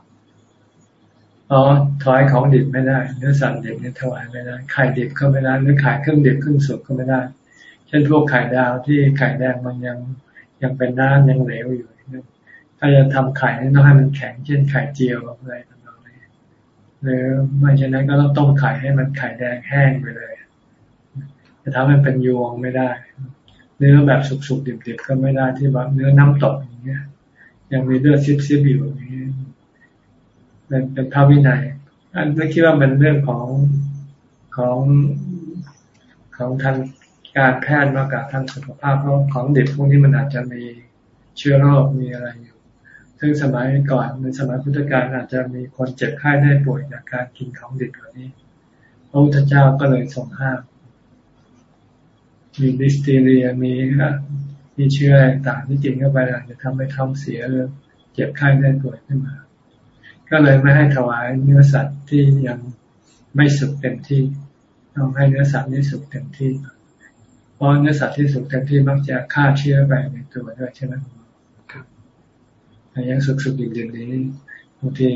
อ๋อถวายของดิบไม่ได้เนื้อสัตว์ดิบเนี่ยถวายไม่ได้ไข่ดิบก็ไม่ได้หรือไขายเครื่องดิบเครื่องสุกก็ไม่ได้ เช่นพวกไข่ดาวที่ไข่แดงมันยังยังเป็นน้ำยังเหลวอยู่ถ้าจะทำไข่ต้องให้มันแข็งเช่นไข่เจียวอะไรต่างๆหรือไม่เช่นนั้นก็ต้องต้มไข่ให้มันไข่แดงแห้งไปเลยจะทำให้เป็นยวงไม่ได้ เนื้อแบบสุกๆดิบๆก็ไม่ได้ที่แบบเนื้อน้ำตกอย่างเงี้ย ยังมีเลือดซิบๆอยู่อย่างนี้เป็นเป็นพระวินัย อันนี้คิดว่าเป็นเรื่องของของของทางการแพทย์มากกว่าทางสุขภาพเพราะของเด็กพวกนี้มันอาจจะมีเชื้อโรคมีอะไรอยู่ ซึ่งสมัยก่อนในสมัยพุทธกาลอาจจะมีคนเจ็บไข้ได้ป่วยจากการกินของเด็กเหล่านี้ พระพุทธเจ้าก็เลยส่งห้าม มีดิสเทเรียมีมีเชื้อต่างที่กินเข้าไปอาจจะทำให้ท้องเสียหรือเจ็บไข้ได้ป่วยขึ้นมา ก็เลยไม่ให้ถวายเนื้อสัตว์ที่ยังไม่สุกเต็มที่ต้องให้เนื้อสัตว์นี้สุกเต็มที่เพราะเนื้อสัตว์ที่สุกเต็มที่มักจะฆ่าเชื้อไปในตัวด้วยใช่ไหมแต่ยังสุกๆดิบๆนี้บางที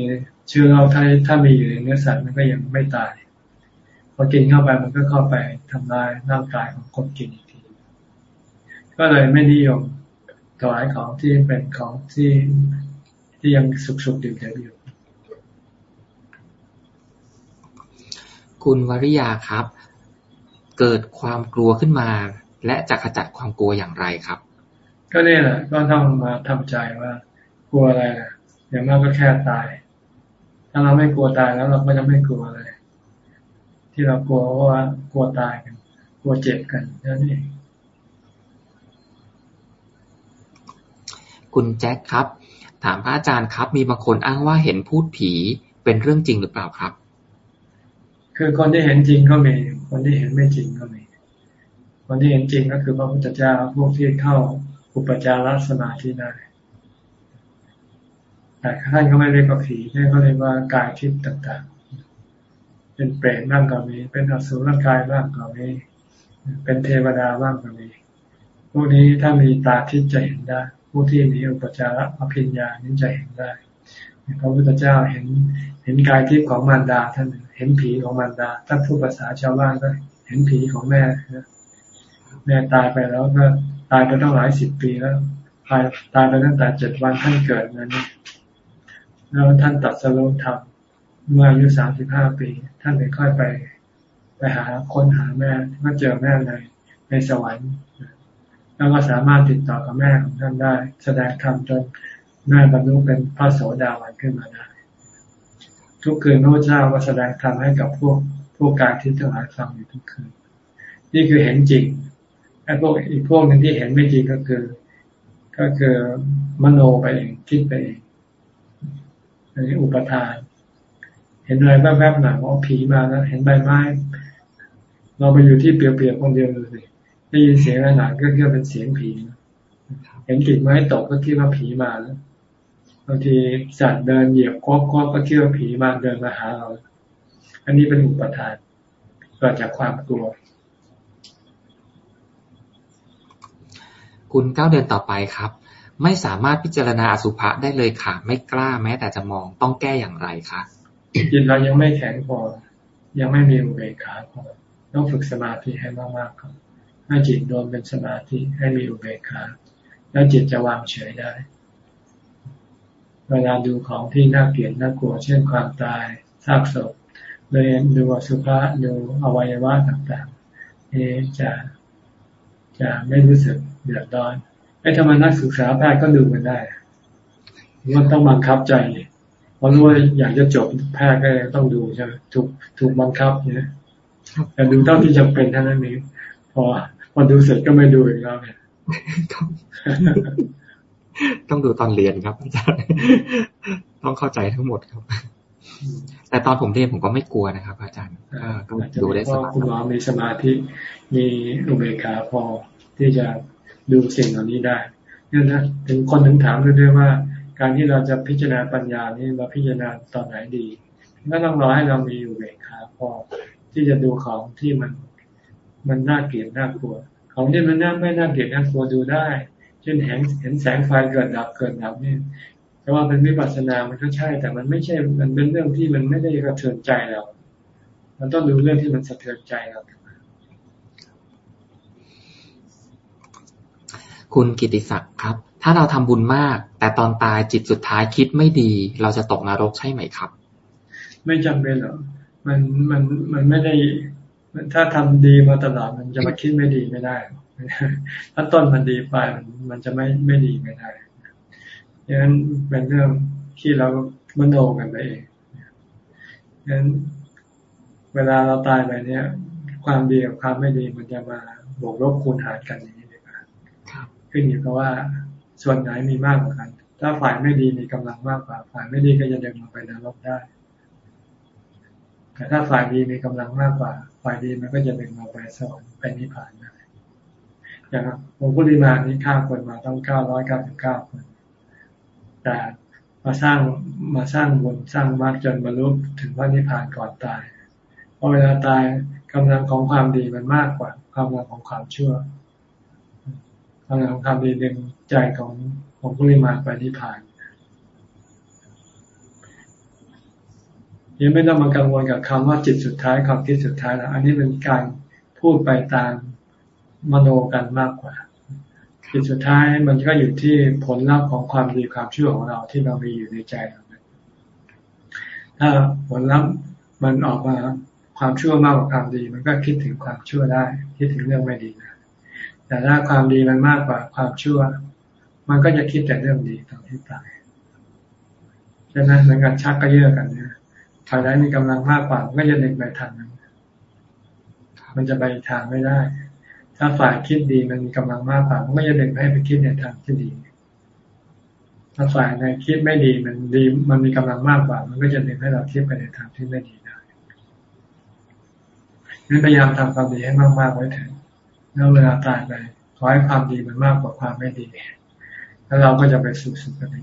เชื้อเราถ้าถ้ามีอยู่ในเนื้อสัตว์มันก็ยังไม่ตาย พอกินเข้าไปมันก็เข้าไปทำลายร่างกายของคนกินอีกที ก็เลยไม่นิยมถวายของที่เป็นของที่ที่ยังสุกๆดิบๆอยู่ คุณวริยาครับ เกิดความกลัวขึ้นมา และจะขจัดความกลัวอย่างไรครับ ก็นี่แหละก็ต้องมาทำใจว่ากลัวอะไรนะอย่างมากก็แค่ตาย ถ้าเราไม่กลัวตายแล้วเราก็จะไม่กลัวอะไร ที่เรากลัวเพราะว่ากลัวตายกัน กลัวเจ็บกันนั่นเองคุณแจ็คครับ ถามพระอาจารย์ครับ มีบางคนอ้างว่าเห็นพูดผีเป็นเรื่องจริงหรือเปล่าครับ คือคนที่เห็นจริงก็มีคนที่เห็นไม่จริงก็มีคนที่เห็นจริงก็คือพระพุทธเจ้าพวกที่เข้าอุปจารสมาธิได้แต่ท่านก็ไม่เรียกว่าผีท่านก็เรียกว่ากายทิพย์ต่างๆ เป็นเปรตบ้างก็มี เป็นอสุรกายบ้างก็มี เป็นเทวดาบ้างก็มีพวกนี้ถ้ามีตาทิพย์จะเห็นได้ ผู้ที่มีอุปจาระอภิญญานี้จะเห็นได้พระพุทธเจ้าเห็นเห็นกายทิพย์ของมารดาท่านเห็นผีของมารดาถ้าพูดภาษาชาวบ้านก็เห็นผีของแม่แม่ตายไปแล้วก็ตายไปตั้งหลายสิบปีแล้วตายตายไปตั้งแต่เจ็ดวันท่านเกิดนั้นแล้วท่านตัดสรุปธรรม เมื่ออายุสามสิบห้าปี ท่านถึงค่อยไป ไปหาค้นหาแม่ก็เจอแม่ในในสวรรค์แล้วก็สามารถติดต่อกับแม่ของท่านได้ แสดงธรรมจนแม่บรรลุเป็นพระโสดาบันขึ้นมาได้ ทุกคืนพระเจ้าก็แสดงธรรมให้กับพวกพวกการที่ทั้งหลายฟังอยู่ทุกคืน นี่คือเห็นจริงไอ้พวกอีกพวกหนึ่งที่เห็นไม่จริงก็คือ ก็คือมโนไปเองคิดไปเองอันนี้อุปทาน เห็นอะไรแวบๆหนังว่าผีมาแล้วเห็นใบไม้ เราไปอยู่ที่เปลี่ยวๆคนเดียวเลยสิได้ยินเสียงอะไรหนังก็คิดว่าเป็นเสียงผีเห็นกิ่งไม้ตกก็คิดว่าผีมาแล้วบางทีสัตว์เดินเหยียบคอบคอบก็คิดว่าผีมาเดินมาหาเรา อันนี้เป็นอุปทานเกิดจากความกลัว คุณเก้าเดือนต่อไปครับ ไม่สามารถพิจารณาอสุภะได้เลยค่ะ ไม่กล้าแม้แต่จะมองต้องแก้อย่างไรคะ จิตเรายังไม่แข็งพอ ยังไม่มีอุเบกขาพอต้องฝึกสมาธิให้มากๆก่อนให้จิตรวมเป็นสมาธิให้มีอุเบกขาแล้วจิตจะวางเฉยได้ เวลาดูของที่น่าเกลียดน่ากลัว เช่นความตายซากศพเลยดูสุภะดูอวัยวะต่างๆนี่จะจะไม่รู้สึกเดือดร้อนไอ้ทำไมนักศึกษาแพทย์ก็ดูกันได้ว่าต้องบังคับใจเพ ราะรู้ว่าอยากจะจบแพทย์ก็ต้องดูใช่ไหมถูกถูกบังคับเนี่ยแต่ดูเท่าที่จำเป็นเท่านั้นเองพอพอดูเสร็จก็ไม่ดูอีกแล้วเนี่ยต้องดูตอนเรียนครับอาจารย์ต้องเข้าใจทั้งหมดครับ แต่ตอนผมเรียนผมก็ไม่กลัวนะครับ อาจารย์ก็ดูได้สบายคุณหมอมีสมาธิมีอุเบกขาพอที่จะดูสิ่งเหล่านี้ได้เนี่ยนะถึงคนถึงถามเรื่อยๆว่า การที่เราจะพิจารณาปัญญานี่เราพิจารณาตอนไหนดีก็ต้องรอให้เรามีอยู่เบกขาพอที่จะดูของที่มันมันน่าเกลียดน่ากลัว ของที่มันน่าไม่น่าเกลียดน่ากลัวดูได้เช่นเห็นเห็นแสงไฟเกิดดับเกิดดับนี่แต่ว่าเป็นวิปัสสนามันก็ใช่ แต่มันไม่ใช่ มันเป็นเรื่องที่มันไม่ได้กระเทือนใจเรา มันต้องดูเรื่องที่มันสะเทือนใจเราคุณกิติศักดิ์ครับ ถ้าเราทำบุญมาก แต่ตอนตายจิตสุดท้ายคิดไม่ดี เราจะตกนรกใช่ไหมครับ ไม่จำเป็นหรอกมันมันมันไม่ได้ถ้าทำดีมาตลอดมันจะมาคิดไม่ดีไม่ได้ ถ้าต้นมันดีไปมันมันจะไม่ไม่ดีไม่ได้ดังนั้นเป็นเรื่องที่เรามโนกันไปเองดังนั้นเวลาเราตายไปเนี่ยความดีกับความไม่ดีมันจะมาบวกลบคูณหารกันอย่างนี้ดีกว่าขึ้นอยู่กับว่า ส่วนไหนมีมากกว่ากัน ถ้าฝ่ายไม่ดีมีกำลังมากกว่า ฝ่ายไม่ดีก็จะเดินมาไปนรกได้ แต่ถ้าฝ่ายดีมีกำลังมากกว่า ฝ่ายดีมันก็จะเป็นมาไปสวรรค์ไปนิพพานได้อย่างหลวงพุทธิมานี้ฆ่าคนมาต้องเก้าร้อยเก้าสิบเก้าคน แต่มาสร้างมาสร้างบุญสร้างมรรคจนบรรลุถึงพระนิพพานก่อนตายพอเวลาตายกำลังของความดีมันมากกว่าความกำลังของความชั่วกำลังของความดีดึง ใจของของผู้ริมาไปนิพพานยังไม่ต้องมากังวลกับคำว่าจิตสุดท้ายความคิดสุดท้ายแล้วอันนี้เป็นการพูดไปตามมโนกันมากกว่า จิตสุดท้ายมันก็อยู่ที่ผลลัพธ์ของความดีความชั่วของเราที่เรามีอยู่ในใจเราถ้าผลลัพธ์มันออกมาความชั่วมากกว่าความดี มันก็คิดถึงความชั่วได้ คิดถึงเรื่องไม่ดีนะแต่ถ้าความดีมันมากกว่าความชั่ว มันก็จะคิดแต่เรื่องดีตอนที่ตายฉะนั้นเหมือนกันชักก็เยอะกันเนี่ยฝ่ายใดมีกำลังมากกว่ามันก็จะเดินไปทางนั้น มันจะไปทางไม่ได้ ถ้าฝ่ายคิดดีมันมีกำลังมากกว่ามันก็จะเดินให้ไปคิดในทางที่ดี ถ้าฝ่ายในคิดไม่ดีมันดีมันมีกำลังมากกว่า มันก็จะเดินให้เราคิดไปในทางที่ไม่ดีได้นั้นพยายามทำความดีให้มากๆไว้เถอะแล้วเวลาตายไปขอให้ความดีมันมากกว่าความไม่ดี แล้วเราก็จะไปสู่สุคติ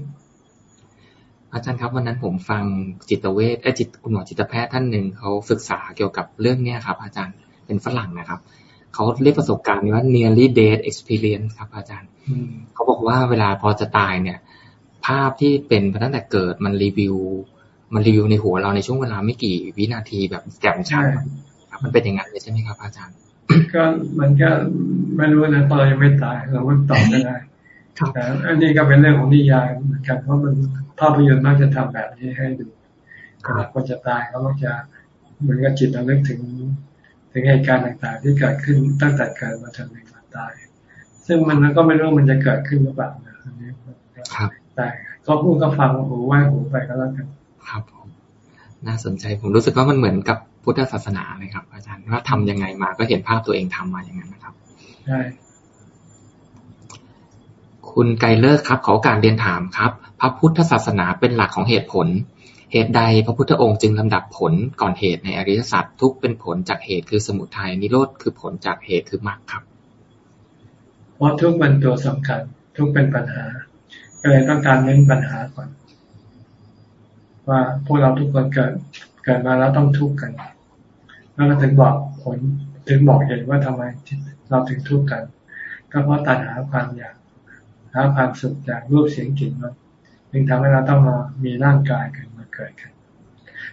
อาจารย์ครับวันนั้นผมฟังจิตเวชไอจิตคุณหมอจิตแพทย์ท่านหนึ่งเขาศึกษาเกี่ยวกับเรื่องเนี้ยครับ อาจารย์เป็นฝรั่งนะครับเขาเรียกประสบการณ์นี้ว่า nearly dead experience ครับ อาจารย์เขาบอกว่าเวลาพอจะตายเนี่ย ภาพที่เป็นมาตั้งแต่เกิดมันรีวิว มันรีวิวในหัวเราในช่วงเวลาไม่กี่วินาทีแบบแจ่มชัดมันเป็นอย่างนั้นเลยใช่ไหมครับ อาจารย์ ก็มันก็ไม่รู้นะพอเรายังไม่ตายเราก็ตอบไม่ได้ แต่อันนี้ก็เป็นเรื่องของนิยายเหมือนกันเพราะมันภาพยนตร์มักจะทำแบบนี้ให้ดูขณะคนจะตายเขามักจะเหมือนกับจิตระลึกถึง ถึงเหตุการณ์ต่างๆ ที่เกิดขึ้นตั้งแต่เกิดมาจนถึงวันตาย ซึ่งมันก็ไม่รู้มันจะเกิดขึ้นหรือเปล่านะอันนี้แต่ก็พูดก็ฟังหูไหวหูไปก็แล้วกันครับผมน่าสนใจผมรู้สึกว่ามันเหมือนกับพุทธศาสนาเลยครับ อาจารย์ว่าทำยังไงมาก็เห็นภาพตัวเองทำมาอย่างนั้นนะครับใช่ คุณไกเลอร์ครับ ขอการเรียนถามครับ พระพุทธศาสนาเป็นหลักของเหตุผล เหตุใดพระพุทธองค์จึงลำดับผลก่อนเหตุในอริยสัจทุกเป็นผลจากเหตุคือสมุทัยนิโรธคือผลจากเหตุคือมรรคครับเพราะทุกมันตัวสำคัญ ทุกเป็นปัญหา ก็เลยต้องการเน้นปัญหาก่อน ว่าพวกเราทุกคนเกิดเกิดมาแล้วต้องทุกข์กันแล้วก็ถึงบอกผลถึงบอกเหตุว่าทำไมเราถึงทุกข์กัน ก็เพราะตัณหาความอยาก หาความสุขจากรูปเสียงกลิ่นรสจึงทำให้เราต้องมามีร่างกายกันมาเกิดกัน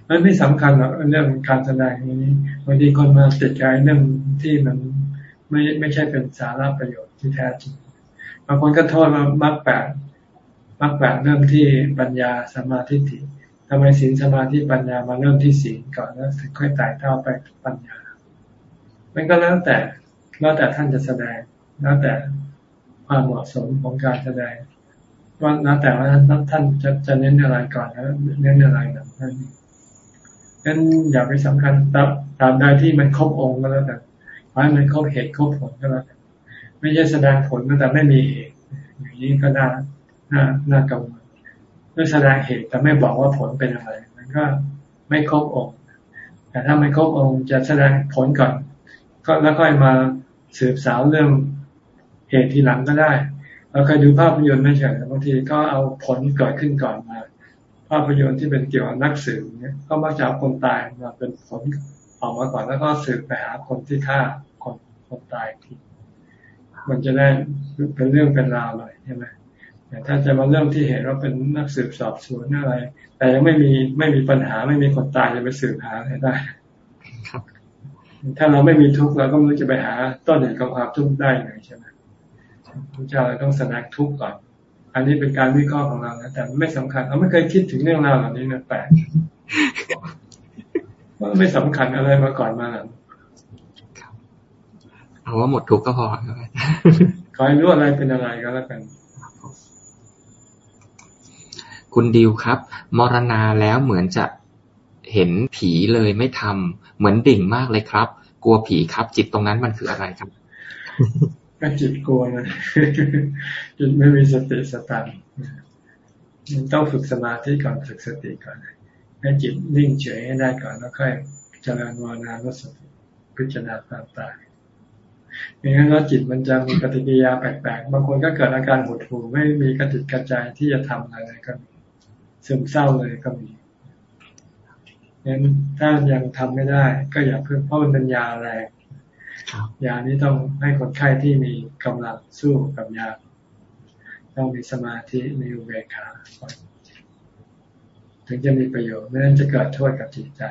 มันไม่สำคัญหรอกเรื่องการแสดงนี้บางทีคนมาติดใจเรื่องที่มันไม่ไม่ใช่เป็นสาระประโยชน์ที่แท้จริงบางคนก็โทษมามักแปดมักแปดเริ่มที่ปัญญาสมาธิิทำไมศีลสมาธิปัญญามาเริ่มที่ศีลก่อนแล้วถึงค่อยไต่เต้าไปปัญญา มันก็แล้วแต่แล้วแต่ท่านจะแสดงแล้วแต่ ความเหมาะสมของการแสดงว่าแล้วแต่ว่าท่านจะจะเน้นอะไรก่อนแล้วเน้นอะไรหลังนั้นงั้นอย่าไปสำคัญตามตามใดที่มันครบองค์ก็แล้วแต่ขอให้มันครบเหตุครบผลก็แล้วแต่ไม่ใช่แสดงผลแต่ไม่มีเหตุอย่างนี้ก็น่าน่าน่ากังวลเมื่แสดงเหตุแต่ไม่บอกว่าผลเป็นอะไร มันก็ไม่ครบองค์ แต่ถ้าไม่ครบองค์จะแสดงผลก่อน ก็แล้วค่อยมาสืบสาวเรื่อง เหตุทีหลังก็ได้ เราเคยดูภาพยนตร์ไม่ใช่บางทีก็เอาผลเกิดขึ้นก่อนมา ภาพยนตร์ที่เป็นเกี่ยวกับนักสืบเนี่ยก็มักจะเอาคนตายมาเป็นผลออกมาก่อนแล้วก็สืบไปหาคนที่ฆ่าคนคนตายทีมันจะได้เป็นเรื่องเป็นราวหน่อยใช่ไหมแต่ถ้าจะมาเริ่มที่เห็นว่าเป็นนักสืบสอบสวนอะไร แต่ยังไม่มีไม่มีปัญหาไม่มีคนตายจะไปสืบหาอะไรได้ครับถ้าเราไม่มีทุกข์เราก็ไม่รู้จะไปหาต้นเหตุของความทุกข์ได้ไงใช่ไหม พระเจ้าเราต้องแสดงทุกข์ก่อน อันนี้เป็นการวิเคราะห์ของเรานะแต่ไม่สำคัญเราไม่เคยคิดถึงเรื่องราวเหล่านี้นะแปลกว่าไม่สำคัญอะไรมาก่อนมาหลังเอาว่าหมดทุกข์ก็พอขอให้รู้อะไรเป็นอะไรก็แล้วกันคุณดิวครับ มรณาแล้วเหมือนจะเห็นผีเลยไม่ทำเหมือนดิ่งมากเลยครับ กลัวผีครับ จิตตรงนั้นมันคืออะไรครับ ก็จิตกลัวนะจิตไม่มีสติสตังมันต้องฝึกสมาธิก่อนฝึกสติก่อนให้จิตนิ่งเฉยให้ได้ก่อนแล้วค่อยเจริญวานานุสติพิจารณาความตายอย่างนั้นแล้วจิตมันจะมีปฏิกิริยาแปลกๆบางคนก็เกิดอาการหดหู่ไม่มีกระติกกระจายที่จะทำอะไรก็มีซึมเศร้าเลยก็มีงั้นถ้ายังทำไม่ได้ ก็อย่าเพิ่งเพราะมันเป็นยาแรง ยานี้ต้องให้คนไข้ที่มีกำลังสู้กับยา ต้องมีสมาธิมีอุเบกขาถึงจะมีประโยชน์ไม่งั้นจะเกิดโทษกับจิตใจ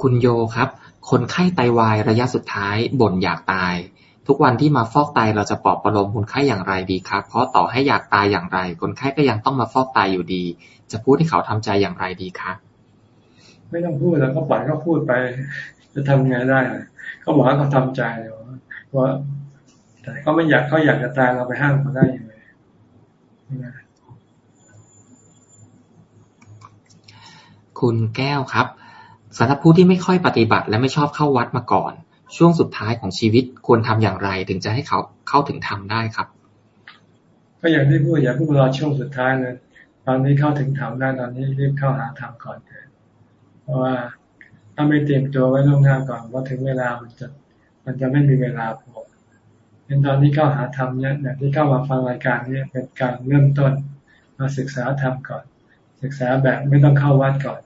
คุณโยครับ คนไข้ไตวายระยะสุดท้ายบ่นอยากตาย ทุกวันที่มาฟอกไตเราจะปลอบประโลมคนไข้อย่างไรดีครับ เพราะต่อให้อยากตายอย่างไร คนไข้ก็ยังต้องมาฟอกไตอยู่ดี จะพูดให้เขาทำใจอย่างไรดีครับ ไม่ต้องพูดแล้วก็ปล่อยก็พูดไป จะทำไงได้เขาบอกว่าเขาทำใจว่าแต่เขาไม่อยากเขาอยากจะตายเราไปห้ามเขาได้ยังไงคุณแก้วครับสำหรับผู้ที่ไม่ค่อยปฏิบัติ และไม่ชอบเข้าวัดมาก่อน ช่วงสุดท้ายของชีวิตควรทำอย่างไร ถึงจะให้เขาเข้าถึงธรรมได้ครับ ก็อย่างที่พูดอย่าพูดรอช่วงสุดท้ายเลยตอนนี้เข้าถึงธรรมได้ตอนนี้รีบเข้าหาธรรมก่อนเถิด เพราะว่าถ้าไม่เตรียมตัวไว้ล่วงหน้าก่อนว่าถึงเวลามันจะมันจะไม่มีเวลาพอเป็นตอนนี้เข้าหาธรรมเนี่ยอย่างที่เข้ามาฟังรายการเนี่ยเป็นการเริ่มต้นมาศึกษาธรรมก่อน ศึกษาแบบไม่ต้องเข้าวัดก่อน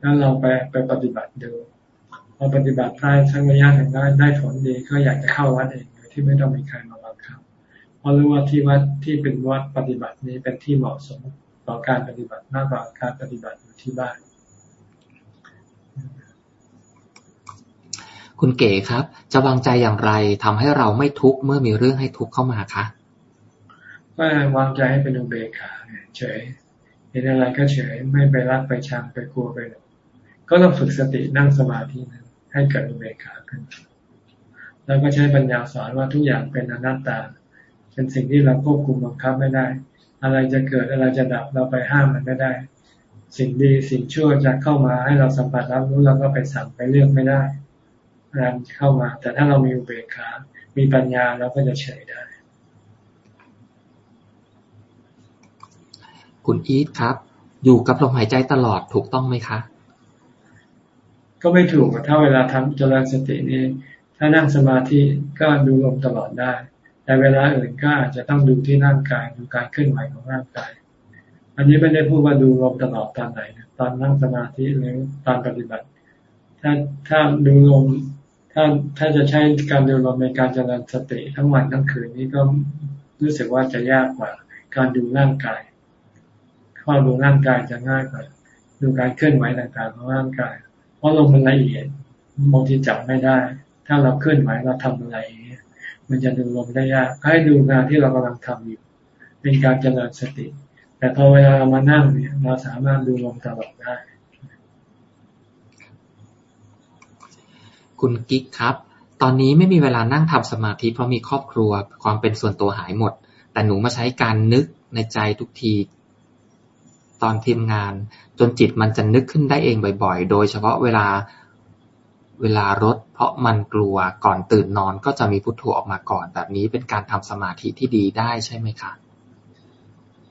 แล้วเราไปไปปฏิบัติดูพอปฏิบัติได้ทั้งระยะหนึ่งได้ได้ผลดีก็อยากจะเข้าวัดเองโดยที่ไม่ต้องมีใครมาบังคับเพราะรู้ว่าที่วัดที่เป็นวัดปฏิบัตินี้เป็นที่เหมาะสมต่อการปฏิบัติมากกว่าการปฏิบัติอยู่ที่บ้าน คุณเก๋ครับ จะวางใจอย่างไรทำให้เราไม่ทุกข์เมื่อมีเรื่องให้ทุกข์เข้ามาคะก็วางใจให้เป็นอุเบกขาเฉยเห็นอะไรก็เฉยไม่ไปรักไปชังไปกลัวไปหลงก็ต้องฝึกสตินั่งสมาธินั้นให้เกิดอุเบกขาขึ้น แล้วก็ใช้ปัญญาสอนว่าทุกอย่างเป็นอนัตตา เป็นสิ่งที่เราควบคุมบังคับไม่ได้ อะไรจะเกิดอะไรจะดับเราไปห้ามมันไม่ได้ สิ่งดีสิ่งชั่วจะเข้ามาให้เราสัมผัสรับรู้เราก็ไปสั่งไปเลือกไม่ได้ อะไรเข้ามา แต่ถ้าเรามีอุเบกขา มีปัญญาเราก็จะเฉยได้ คุณอีทครับ อยู่กับลมหายใจตลอดถูกต้องไหมคะ ก็ไม่ถูกถ้าเวลาทำเจริญสตินี้ถ้านั่งสมาธิก็ดูลมตลอดได้ แต่เวลาอื่นก็อาจจะต้องดูที่ร่างกายดูการเคลื่อนไหวของร่างกาย อันนี้ไม่ได้พูดว่าดูลมตลอดตอนไหนนะตอนนั่งสมาธิหรือตอนปฏิบัติ ถ้าถ้าดูลม ถ้าถ้าจะใช้การดูลมในการเจริญสติทั้งวันทั้งคืนนี้ก็รู้สึกว่าจะยากกว่า การดูร่างกายข้อดูร่างกายจะง่ายกว่าดูการเคลื่อนไหวต่างๆของร่างกาย เพราะลมมันละเอียดบางทีจับไม่ได้ ถ้าเราเคลื่อนไหวเราทำอะไรมันจะดูลมได้ยาก ให้ดูงานที่เรากำลังทำอยู่ เป็นการเจริญสติ แต่พอเวลาเรามานั่งเนี่ยเราสามารถดูลมตลอดได้ คุณกิ๊กครับ ตอนนี้ไม่มีเวลานั่งทำสมาธิเพราะมีครอบครัว ความเป็นส่วนตัวหายหมด แต่หนูมาใช้การนึกในใจทุกที ตอนทีมงาน จนจิตมันจะนึกขึ้นได้เองบ่อย ๆ โดยเฉพาะเวลาเวลารถ เพราะมันกลัวก่อนตื่นนอนก็จะมีพุทโธออกมาก่อน แบบนี้เป็นการทำสมาธิที่ดีได้ใช่ไหมคะ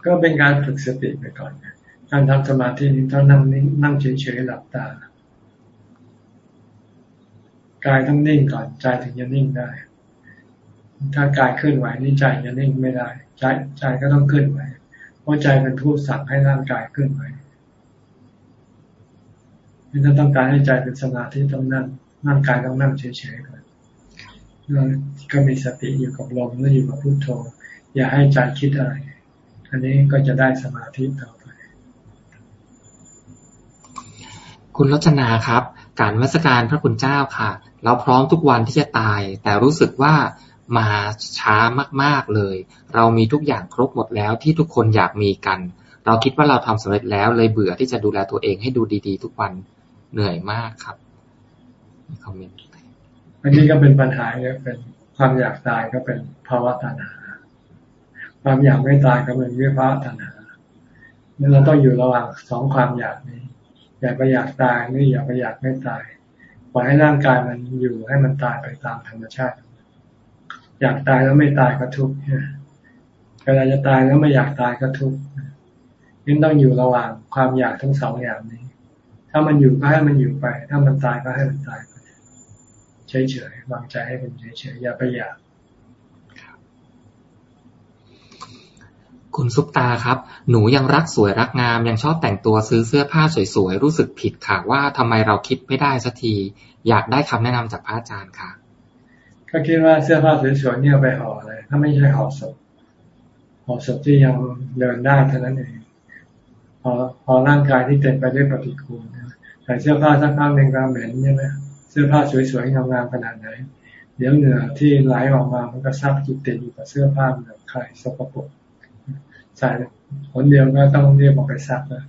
ก็เป็นการฝึกสติไปก่อนการทำสมาธินี้ต้องนั่งนั่งเฉยๆหลับตา กายต้องนิ่งก่อนใจถึงจะนิ่งได้ ถ้ากายเคลื่อนไหวนี่ใจจะนิ่งไม่ได้ ใจใจก็ต้องเคลื่อนไหวเพราะใจเป็นผู้สั่งให้ร่างกายเคลื่อนไหวถ้าต้องการให้ใจเป็นสมาธิต้องนั่งร่างกายต้องนั่งเฉยๆก่อนแล้วก็มีสติอยู่กับลมแล้วอยู่กับพุโทโธ อย่าให้ใจคิดอะไร อันนี้ก็จะได้สมาธิต่อไป คุณรัชนาครับ การวัสการพระคุณเจ้าค่ะ เราพร้อมทุกวันที่จะตาย แต่รู้สึกว่ามาช้ามากๆเลย เรามีทุกอย่างครบหมดแล้วที่ทุกคนอยากมีกัน เราคิดว่าเราทำสำเร็จแล้วเลยเบื่อที่จะดูแลตัวเองให้ดูดีๆ ทุกวันเหนื่อยมากครับคอมเมนต์อันนี้ก็เป็นปัญหาเนี่ยเป็นความอยากตายก็เป็นภาวะตัณหา ความอยากไม่ตายก็เป็นวิภาวะตัณหาเราต้องอยู่ระหว่างสองความอยากนี้ อย่าไปอยากตายนี่อย่าไปอยากไม่ตายปล่อยให้ร่างกายมันอยู่ให้มันตายไปตามธรรมชาติ อยากตายแล้วไม่ตายก็ทุกข์เวลาจะตายแล้วไม่อยากตายก็ทุกข์นี่ต้องอยู่ระหว่างความอยากทั้งสองอย่างนี้ ถ้ามันอยู่ก็ให้มันอยู่ไป ถ้ามันตายก็ให้มันตายไปเฉยๆวางใจให้เป็นเฉยๆอย่าไปอยาก คุณซุปตาครับ หนูยังรักสวยรักงามยังชอบแต่งตัวซื้อเสื้อผ้าสวยๆ รู้สึกผิดค่ะว่าทำไมเราคิดไม่ได้สักที อยากได้คำแนะนำจากพระอาจารย์ค่ะ ก็คิดว่าเสื้อผ้าสวยๆเนี่ยไปห่ออะไรถ้าไม่ใช่ห่อศพห่อศพที่ยังเดินได้เท่านั้นเองพอพอร่างกายที่เต็มไปด้วยปฏิกูลใส่เสื้อผ้าสักพักหนึ่งก็เหม็นใช่ไหมเสื้อผ้าสวยๆงามๆขนาดไหนเดี๋ยวเหนือที่ไหลออกมามันก็ซับจิตติดอยู่กับเสื้อผ้าเหมือนใครสกปรก ใส่คนเดียวก็ต้องเรียกออกไปซักแล้ว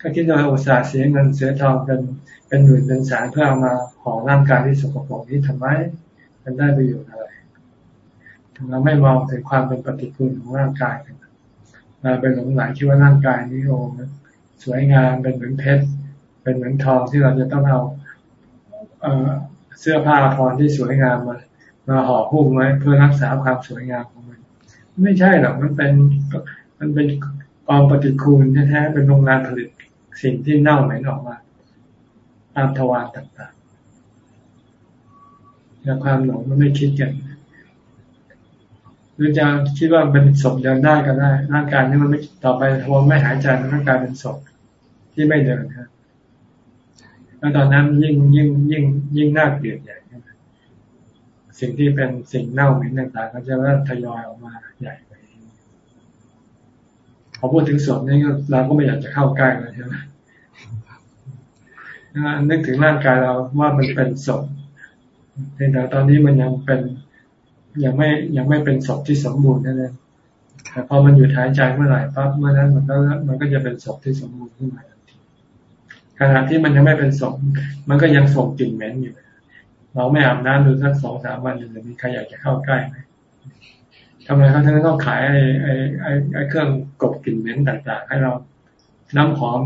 ก็คิดว่าอุตส่าห์เสียเงินเสียทองเป็นเป็นหมื่นเป็นแสนเพื่อเอามาห่อร่างกายที่สกปรกนี้ทำไมมันได้ประโยชน์อะไรเราไม่มองถึงความเป็นปฏิกูลของร่างกายกันเราไปหลงไหลคิดว่าร่างกายนี้โอ้สวยงามเป็นเหมือนเพชรเป็นเหมือนทองที่เราจะต้องเอาเสื้อผ้าพรที่สวยงามมามาห่อหุ้มไว้เพื่อรักษาความสวยงามของมัน ไม่ใช่หรอกมันเป็น มันเป็นกองปฏิคูลแท้ๆเป็นโรงงานผลิตสิ่งที่เน่าเหม็นออกมาตามทวารต่างๆแล้วความหลงมันไม่คิดกันหรือจะคิดว่าเป็นศพเดินได้ก็ได้ร่างกายนี้มันไม่ต่อไปทวารไม่หายใจมันก็กลายเป็นศพที่ไม่เดินครับแล้วตอนนั้นยิ่งยิ่งยิ่งยิ่งน่าเกลียดใหญ่สิ่งที่เป็นสิ่งเน่าเหม็นต่างๆก็จะเริ่มทยอยออกมา พอพูดถึงศพนี่เราก็ไม่อยากจะเข้าใกล้เลยใช่ไหมนึกถึงร่างกายเราว่ามันเป็นศพแต่ตอนนี้มันยังเป็นยังไม่ยังไม่เป็นศพที่สมบูรณ์นั่นเองแต่พอมันอยู่ท้ายใจเมื่อไหร่ปั๊บเมื่อนั้นมันก็มันก็จะเป็นศพที่สมบูรณ์ขึ้นมาขณะที่มันยังไม่เป็นศพมันก็ยังส่งกลิ่นเหม็นอยู่ เราไม่อาบน้ำดูสักสองสามวันจะมีใครอยากจะเข้าใกล้ไหม ทำไมเขาถึงต้องขายไอ้ไอ้ไอ้ไอ้เครื่องกบกลิ่นเหม็นต่างๆ ให้เรา น้ำหอม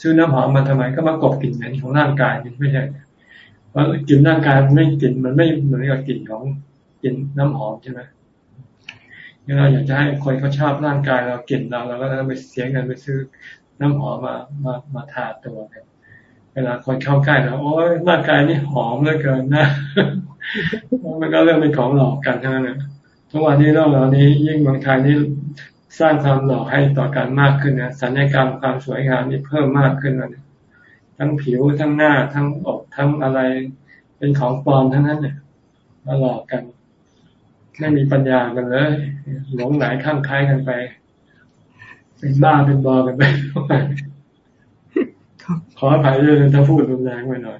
ซื้อน้ำหอมมาทำไมก็มากบกลิ่นเหม็นของร่างกายนี่ไม่ใช่เพราะกลิ่นร่างกายมันไม่กลิ่นมันไม่เหมือนกับกลิ่นของกลิ่นน้ำหอมใช่ไหมเราอยากจะให้คนเขาชอบร่างกายเรากลิ่นเราเราก็ต้องไปเสียเงินไปซื้อน้ำหอมมามามาทาตัวกันเวลาคนเข้าใกล้แล้วโอ้ยร่างกายนี่หอมเหลือเกินนะมันก็เรื่องเป็นของหลอกกันทั้งนั้น ทุกวันนี้โลกเรานี้ ยิ่งบางทายนี่สร้างความหลอกให้ต่อกันมากขึ้นนะสัญญกรรมความสวยงามนี่เพิ่มมากขึ้นเลยทั้งผิวทั้งหน้าทั้งอกทั้งอะไร เป็นของปลอมทั้งนั้นเนี่ยมาหลอกกันไม่มีปัญญากันเลยหลงไหลข้างคล้ายกันไป เป็นบ้าเป็นบอกันไปขออภัยด้วยถ้าพูดรุนแรงไปหน่อย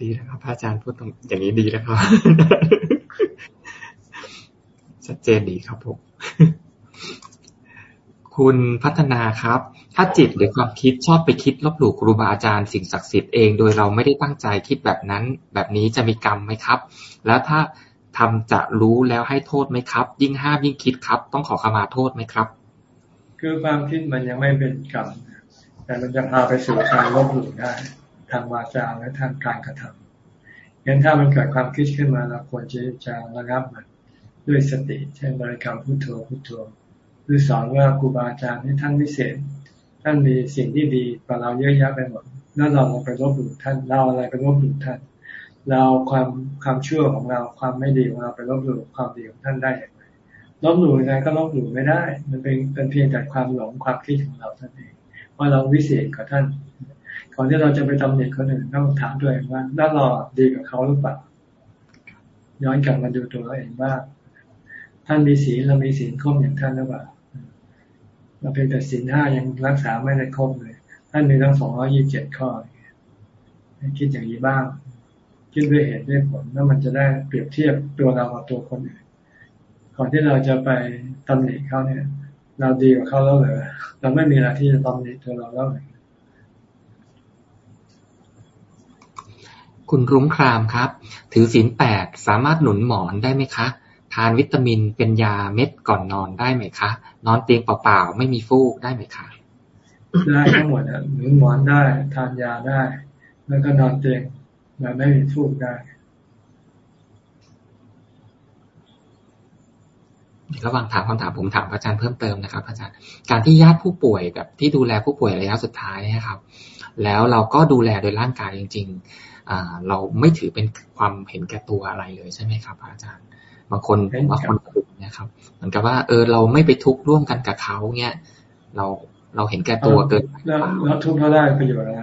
ดีนะครับพระอาจารย์พูดตรงอย่างนี้ดีแล้วครับ ชัดเจนดีครับผม คุณพัฒนาครับ ถ้าจิตหรือความคิดชอบไปคิดลบหลู่ครูบาอาจารย์สิ่งศักดิ์สิทธิ์เองโดยเราไม่ได้ตั้งใจคิดแบบนั้น แบบนี้จะมีกรรมไหมครับ แล้วถ้าทำจะรู้แล้วให้โทษไหมครับ ยิ่งห้ามยิ่งคิดครับ ต้องขอขมาโทษไหมครับ คือความคิดมันยังไม่เป็นกรรมแต่มันจะพาไปสู่การลบหลู่ได้ ทางวาจาและทางการกระทำงั้นถ้ามันเกิดความคิดขึ้นมาเราควรจะจะระงับมัน ด้วยสติ เช่นบริกรรมพุทโธพุทโธหรือสอนว่าครูบาอาจารย์ที่ท่านวิเศษ ท่านมีสิ่งที่ดีกว่าเราเยอะแยะไปหมดแล้วเราไปลบหลู่ท่านเราอะไรไปลบหลู่ท่าน เราความความชั่วของเราความไม่ดีของเราไปลบหลู่ความดีของท่านได้อย่างลบหลู่ยังไงก็ลบหลู่ไม่ได้ มันเป็นเป็นเพียงแต่ความหลงความคิดของเราท่านเองว่าเราวิเศษกับท่านก่อนที่เราจะไปตำหนิคนอื่นต้องถามตัวเองว่าด้านเราดีกับเขาหรือเปล่าย้อนกลับมาดูตัวเราเองบ้า ท่านมีศีลเรามีศีลครบอย่างท่านหรือเปล่าเราเพียงแต่ศีลห้ายังรักษาไม่ได้ครบเลย ท่านมีทั้งสองร้อยี่เจ็ดข้อคิดอย่างนี้บ้างคิดด้วยเหตุด้วยผลแล้วมันจะได้เปรียบเทียบตัวเรากับตัวคนอื่นก่อนที่เราจะไปตำหนิเขาเนี่ย เราดีกว่าเขาแล้วเหรอเราไม่มีอะไรที่จะตำหนิตัวเราแล้วเลยคุณรุ้งครามครับ ถือศีลแปดสามารถหนุนหมอนได้ไหมคะ ทานวิตามินเป็นยาเม็ดก่อนนอนได้ไหมคะ นอนเตียงเปล่าๆ ไม่มีฟูกได้ไหมคะ ได้ทั้งหมดหนุนหมอนได้ ทานยาได้ แล้วก็นอนเตียงแบบไม่มีฟูกได้ ระหว่างถามคำถามผมถามอาจารย์เพิ่มเติมนะครับ อาจารย์ การที่ญาติผู้ป่วยแบบที่ดูแลผู้ป่วยระยะสุดท้ายนะครับ แล้วเราก็ดูแลโดยร่างกายจริง ๆเราไม่ถือเป็นความเห็นแก่ตัวอะไรเลยใช่ไหมครับ อาจารย์ บางคนบางคนถูกนะครับเหมือนกับว่า เออเราไม่ไปทุกข์ร่วมกันกับเขาเนี่ยเราเราเห็นแก่ตัวเกินแล้วเราทุกข์เขาได้ประโยชน์อะไร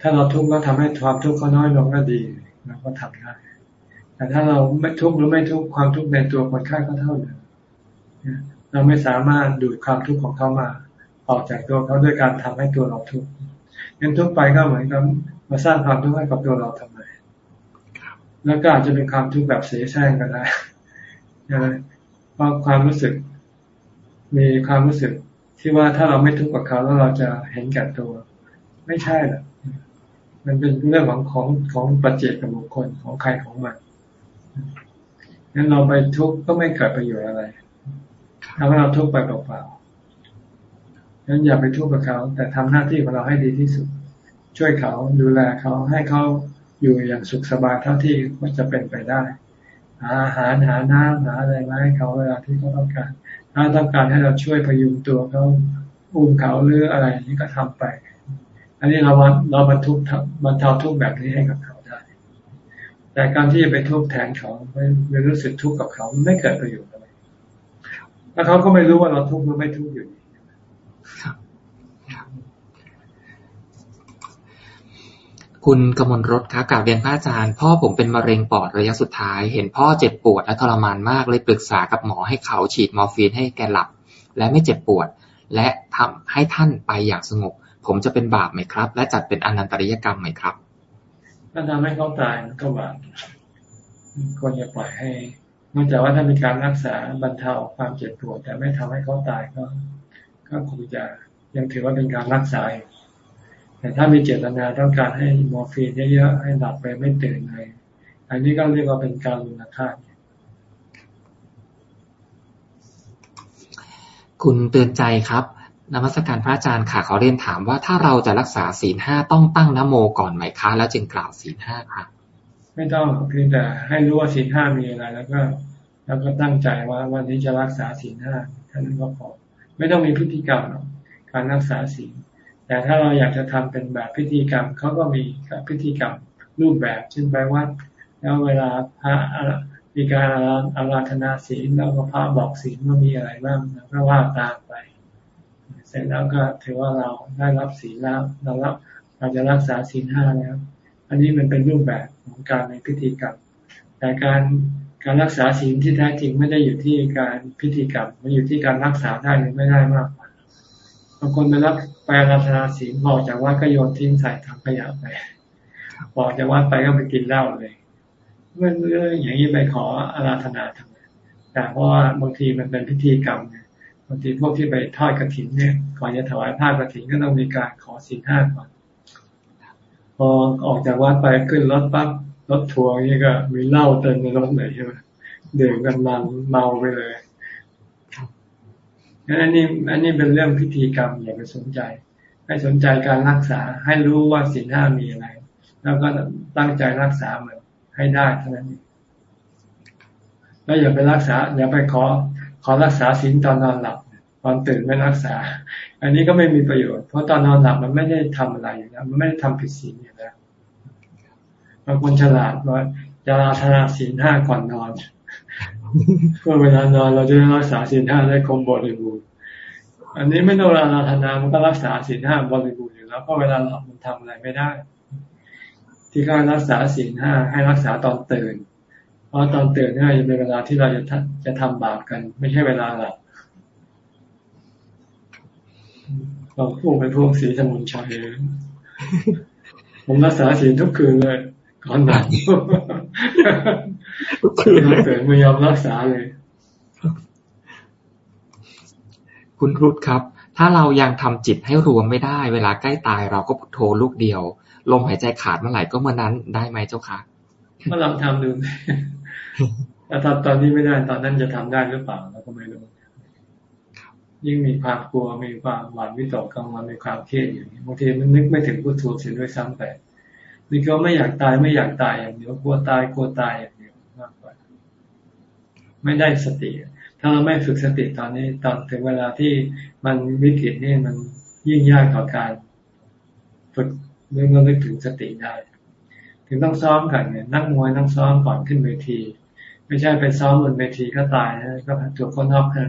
ถ้าเราทุกข์แล้วทาให้ความทุกข์เขาน้อยลงก็ดีเราก็ทำได้ แต่ถ้าเราไม่ทุกข์หรือไม่ทุกข์ความทุกข์ในตัวคนไข้ก็เท่าเดิมเราไม่สามารถดูดความทุกข์ของเขามา ออกจากตัวเขาด้วยการทำให้ตัวเราทุกข์งั้นทุกไปก็เหมือนกับมาสร้างความทุกข์ให้กับตัวเราทำไม แล้วก็อาจจะเป็นความทุกข์แบบเสียแซงก็ได้นะเพราะความรู้สึก มีความรู้สึกที่ว่าถ้าเราไม่ทุกข์กับเขาแล้วเราจะเห็นแก่ตัว ไม่ใช่หรอกมันเป็นเรื่องของของของปัจเจกกับบุคคลของใครของมันงั้นเราไปทุกข์ก็ไม่เกิดประโยชน์อะไรทำให้เราทุกข์ไปเปล่าๆงั้นอย่าไปทุกข์กับเขา แต่ทำหน้าที่ของเราให้ดีที่สุด ช่วยเขาดูแลเขาให้เขา อยู่อย่างสุขสบายเท่าที่มันจะเป็นไปได้หาอาหารหาน้ำหาอะไรมาให้เขาเวลาที่เขาต้องการ ถ้าต้องการให้เราช่วยพยุงตัวเขาอุ้มเขาหรืออะไรนี้ก็ทำไป อันนี้เราเราบรรทุกบรรเทาทุกแบบนี้ให้กับเขาได้ แต่การที่จะไปทุกแทนเขาไม่รู้สึกทุกข์กับเขาไม่เกิดประโยชน์แล้วเขาก็ไม่รู้ว่าเราทุกข์หรือไม่ทุกข์อยู่ คุณกมลรถครับกล่าวเรียนพระอาจารย์ พ่อผมเป็นมะเร็งปอดระยะสุดท้าย เห็นพ่อเจ็บปวดและทรมานมากเลยปรึกษากับหมอให้เขาฉีดมอร์ฟีนให้แกหลับ และไม่เจ็บปวด และทำให้ท่านไปอย่างสงบ ผมจะเป็นบาปไหมครับ และจัดเป็นอนันตริยกรรมไหมครับถ้าทำให้เขาตายก็บาปควรจะปล่อยให้นอกจากว่าถ้ามีการรักษาบรรเทาความเจ็บปวด แต่ไม่ทำให้เขาตายก็ ก็คงจะยังถือว่าเป็นการรักษา แต่ถ้ามีเจตนาต้องการให้มอร์ฟีนเยอะๆให้หลับไปไม่ตื่นเลย อันนี้ก็เรียกว่าเป็นการลุนฆาตคุณเตือนใจครับนมัสการพระอาจารย์ค่ะขอเรียนถามว่าถ้าเราจะรักษาศีลห้าต้องตั้งนโมก่อนไหมคะแล้วจึงกล่าวศีลห้าค่ะ ไม่ต้องเพียงแต่ให้รู้ว่าศีลห้ามีอะไร แล้วก็ แล้วก็ตั้งใจว่าวันนี้จะรักษาศีลห้าท่านั้นก็พอไม่ต้องมีพิธีกรรมการรักษาศีล แต่ถ้าเราอยากจะทำเป็นแบบพิธีกรรมเขาก็มีพิธีกรรมรูปแบบเช่นไปวัด แล้วเวลาพระมีการอาราธนาศีลแล้วก็พระบอกศีลว่ามีอะไรบ้างแล้วก็ว่าตามไป เสร็จแล้วก็ถือว่าเราได้รับศีลแล้วเรารับเราจะรักษาศีลห้าแล้ว อันนี้มันเป็นรูปแบบของการในพิธีกรรม แต่การการรักษาศีลที่แท้จริงไม่ได้อยู่ที่การพิธีกรรมมันอยู่ที่การรักษาได้หรือไม่ได้มากกว่า บางคนไปรับไปรัตนาศีลบอกจากว่าก็โยนทิ้งใส่ถังขยะไปบอกจากว่าไปก็ไปกินเหล้าเลยเมื่อเรื่องอย่างนี้ไปขออาราธนาทำไมแต่เพราะว่าบางทีมันเป็นพิธีกรรมเนี่ยบางทีพวกที่ไปทอดกระถินเนี่ยก่อนจะถวายผ้ากระถินก็ต้องมีการขอศีลห้าก่อนพอออกจากวัดไปขึ้นรถปั๊บรถทัวร์นี่ก็มีเหล้าเต็มในรถเลยใช่ไหมดื่มกันมันเมาไปเลย งั้นอันนี้อันนี้เป็นเรื่องพิธีกรรมอย่าไปสนใจ ให้สนใจการรักษาให้รู้ว่าศีลห้ามีอะไร แล้วก็ตั้งใจรักษามันให้ได้เท่านั้นเองแล้วอย่าไปรักษา อย่าไปขอขอรักษาศีลตอนนอนหลับตอนตื่นไม่รักษา อันนี้ก็ไม่มีประโยชน์เพราะตอนนอนหลับมันไม่ได้ทำอะไรอยู่แล้วมันไม่ได้ทำผิดศีลอยู่แล้วบางคนฉลาดว่าจะลาธนาศีลห้าก่อนนอน เพื่อเวลานอนเราจะรักษาศีลห้าได้คงบริบูรณ์อันนี้ไม่ต้องลาธนามันก็รักษาศีลห้าบริบูรณ์อยู่แล้วเพราะเวลาหลับมันทำอะไรไม่ได้ ที่การรักษาศีลห้าให้รักษาตอนตื่น เพราะตอนตื่นนี่ยเป็นเวลาที่เราจะจะทำบาปกัน ไม่ใช่เวลาหลับเราพูดไปพวกสีสมุนชัยผมรักษาศีลทุกคืนเลยก่อนหลับ ทุกคืนตื่นไม่ยอมรักษาเลย คุณรุตครับ ถ้าเรายังทำจิตให้รวมไม่ได้ เวลาใกล้ตายเราก็พุทโธลูกเดียว ลมหายใจขาดเมื่อไหร่ก็เมื่อนั้นได้ไหมเจ้าคะเมื่อเราทำดูแต่ตอนตอนนี้ไม่ได้ตอนนั้นจะทำได้หรือเปล่าเราก็ไม่รู้ยิ่งมีความกลัวมีความหวาดวิตกกังวลมีความเครียดอย่างนี้บางทีมันนึกไม่ถึงพุทโธเสียด้วยซ้ำไปนี่ก็ไม่อยากตายไม่อยากตายอย่างเดียวกลัวตายกลัวตายอย่างเดียวมากกว่า ไม่ได้สติ ถ้าเราไม่ฝึกสติตอนนี้ตอนถึงเวลาที่มันวิกฤตนี่มันยิ่งยากต่อการฝึกเรื่องเรานึกถึงสติได้ ถึงต้องซ้อมกันเนี่ยนั่งมวยต้องซ้อมก่อนขึ้นเวที ไม่ใช่ไปซ้อมบนเวทีก็ตายนะก็ถูกคนนอกกัน